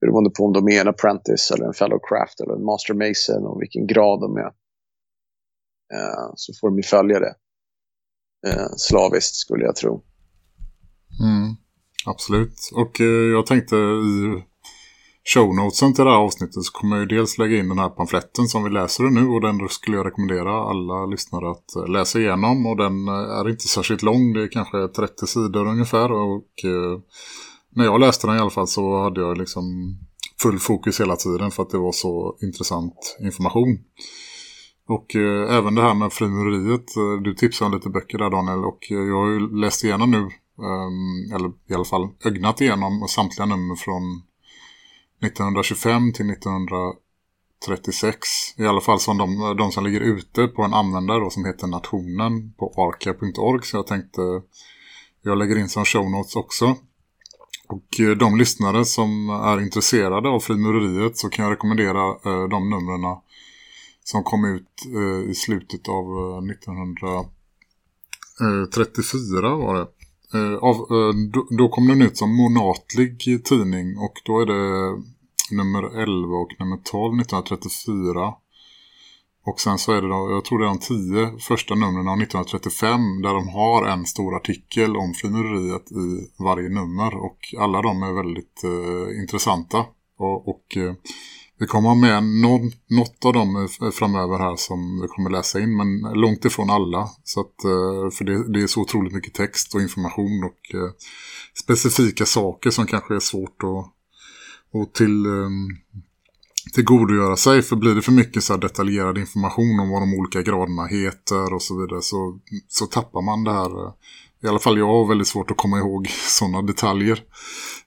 Beroende på om de är en apprentice eller en fellow craft eller en master mason och vilken grad de är. Eh, så får de ju följa det eh, slaviskt skulle jag tro.
Mm, absolut. Och eh, jag tänkte i shownotesen till det här avsnittet så kommer jag ju dels lägga in den här pamfletten som vi läser nu och den skulle jag rekommendera alla lyssnare att eh, läsa igenom. Och den eh, är inte särskilt lång, det är kanske 30 sidor ungefär. Och eh, när jag läste den i alla fall så hade jag liksom full fokus hela tiden för att det var så intressant information. Och eh, även det här med frimureriet, eh, du tipsade om lite böcker där Daniel. Och eh, jag har ju läst igenom nu, eh, eller i alla fall ögnat igenom samtliga nummer från 1925 till 1936. I alla fall som de, de som ligger ute på en användare då, som heter Nationen på arca.org. Så jag tänkte jag lägger in som show notes också. Och eh, de lyssnare som är intresserade av frimureriet så kan jag rekommendera eh, de numren som kom ut eh, i slutet av eh, 1934 eh, var det. Eh, av, eh, då, då kom den ut som månatlig tidning och då är det nummer 11 och nummer 12 1934. Och sen så är det då, jag tror det är de tio första numren av 1935 där de har en stor artikel om frimureriet i varje nummer. Och alla de är väldigt eh, intressanta. Och, och eh, vi kommer ha med någon, något av dem eh, framöver här som vi kommer läsa in. Men långt ifrån alla. Så att, eh, för det, det, är så otroligt mycket text och information och eh, specifika saker som kanske är svårt att och till, ehm, tillgodogöra sig. För blir det för mycket så detaljerad information om vad de olika graderna heter och så vidare så, så tappar man det här. Eh, I alla fall jag har väldigt svårt att komma ihåg sådana detaljer.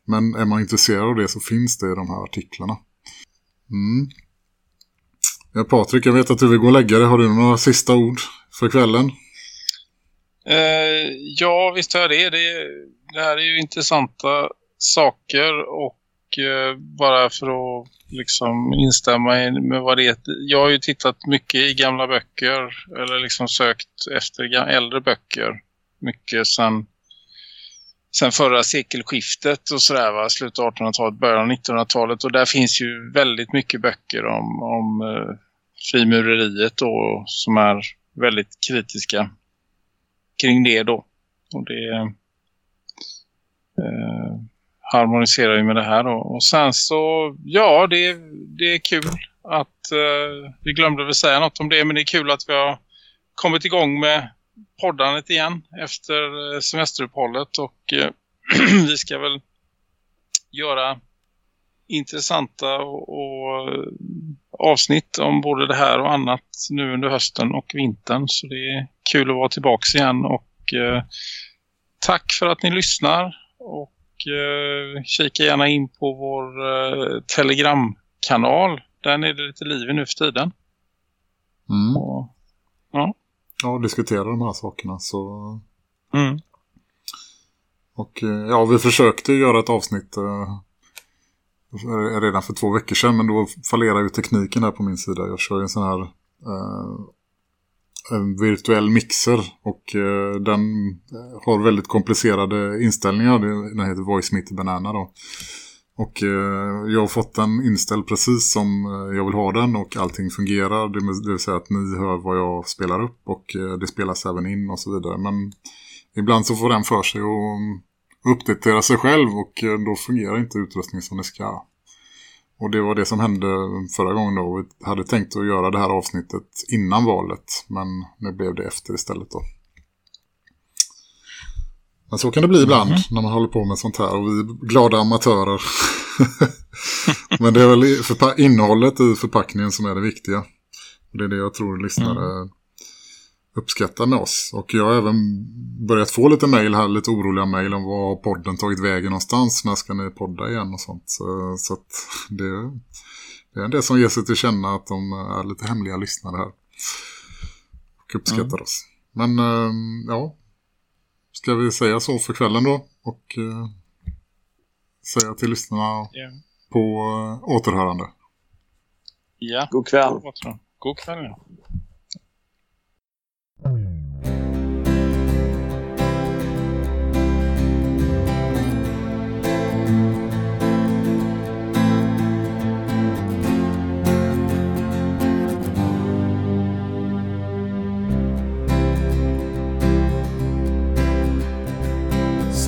Men är man intresserad av det så finns det i de här artiklarna. Mm. Ja, Patrik, jag vet att du vill gå och lägga dig. Har du några sista ord för kvällen?
Eh, ja, visst har jag det. det. Det här är ju intressanta saker och Eh, bara för att liksom instämma med vad det är. Jag har ju tittat mycket i gamla böcker eller liksom sökt efter äldre böcker. Mycket sen, sen förra sekelskiftet och sådär va, slutet av 1800-talet, början av 1900-talet och där finns ju väldigt mycket böcker om, om eh, frimureriet då som är väldigt kritiska kring det då. Och det eh, harmoniserar ju med det här. Då. Och sen så, ja det, det är kul att eh, vi glömde väl säga något om det. Men det är kul att vi har kommit igång med poddandet igen efter eh, semesteruppehållet. Och uh, vi ska väl göra intressanta och, och, avsnitt om både det här och annat nu under hösten och vintern. Så det är kul att vara tillbaka igen och uh, tack för att ni lyssnar och eh, kika gärna in på vår eh, telegramkanal. Där är det lite liv nu för tiden.
Mm. Och, ja. diskutera de här sakerna så... Mm. Och eh, ja, vi försökte göra ett avsnitt eh, redan för två veckor sedan men då fallerar ju tekniken här på min sida. Jag kör ju en sån här eh, en virtuell mixer och eh, den har väldigt komplicerade inställningar. Den heter Voice Meet Banana då. Och eh, jag har fått den inställd precis som eh, jag vill ha den och allting fungerar. Det, det vill säga att ni hör vad jag spelar upp och eh, det spelas även in och så vidare. Men ibland så får den för sig att mm, uppdatera sig själv och eh, då fungerar inte utrustningen som det ska. Och det var det som hände förra gången då. Vi hade tänkt att göra det här avsnittet innan valet. Men nu blev det efter istället då. Men så kan det bli ibland mm. när man håller på med sånt här. Och vi är glada amatörer. men det är väl innehållet i förpackningen som är det viktiga. Det är det jag tror lyssnare mm uppskattar med oss. Och jag har även börjat få lite mejl här, lite oroliga mejl om vad podden tagit vägen någonstans. När ska ni podda igen och sånt. Så, så det, det är det som ger sig till känna att de är lite hemliga lyssnare här. och uppskattar mm. oss. Men äh, ja, ska vi säga så för kvällen då? Och äh, säga till lyssnarna yeah. på äh, återhörande.
Ja.
God kväll.
God kväll, ja.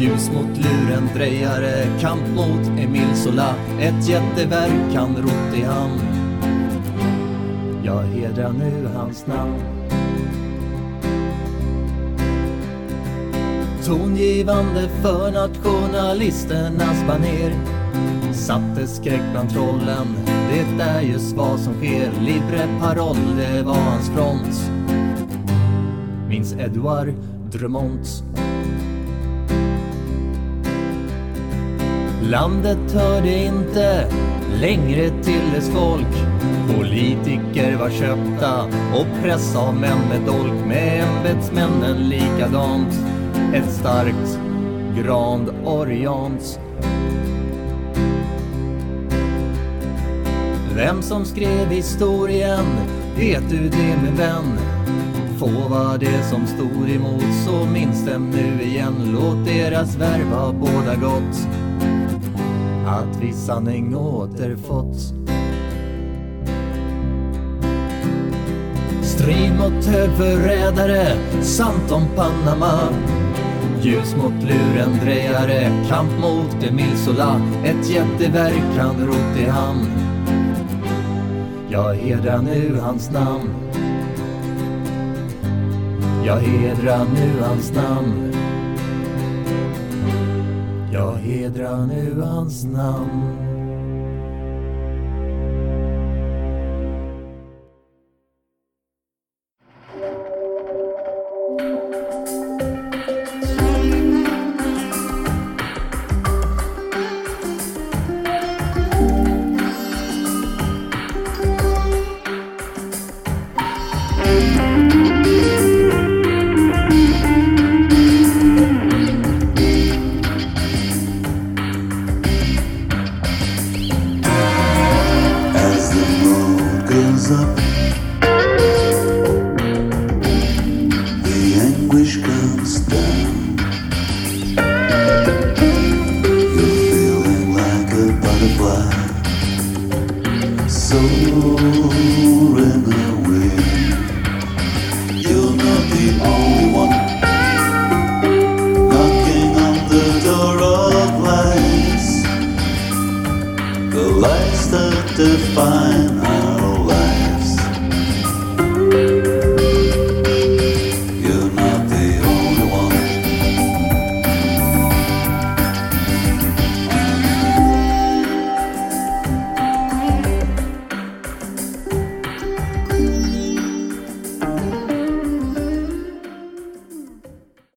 Ljus mot luren, drejare, kamp mot Emil Sola Ett jätteverk han rott i hamn. Jag hedrar nu hans namn. Tongivande för nationalisternas baner Satte skräck bland trollen, det är just vad som sker. Libre paroll, det var hans front. Minns Edouard Drumont Landet hörde inte längre till dess folk. Politiker var köpta och press av män med dolk. Med ämbetsmännen likadant. Ett starkt Grand Orient. Vem som skrev historien, vet du det min vän? Få var det som stod emot, så minns dem nu igen. Låt deras värva ha båda gott att vi sanning återfått. Strid mot högförrädare, sant om Panama. Ljus mot lurendrejare, kamp mot Emil Sola. Ett jätteverk han rott i hamn. Jag hedrar nu hans namn. Jag hedrar nu hans namn. Jag hedrar nu hans namn.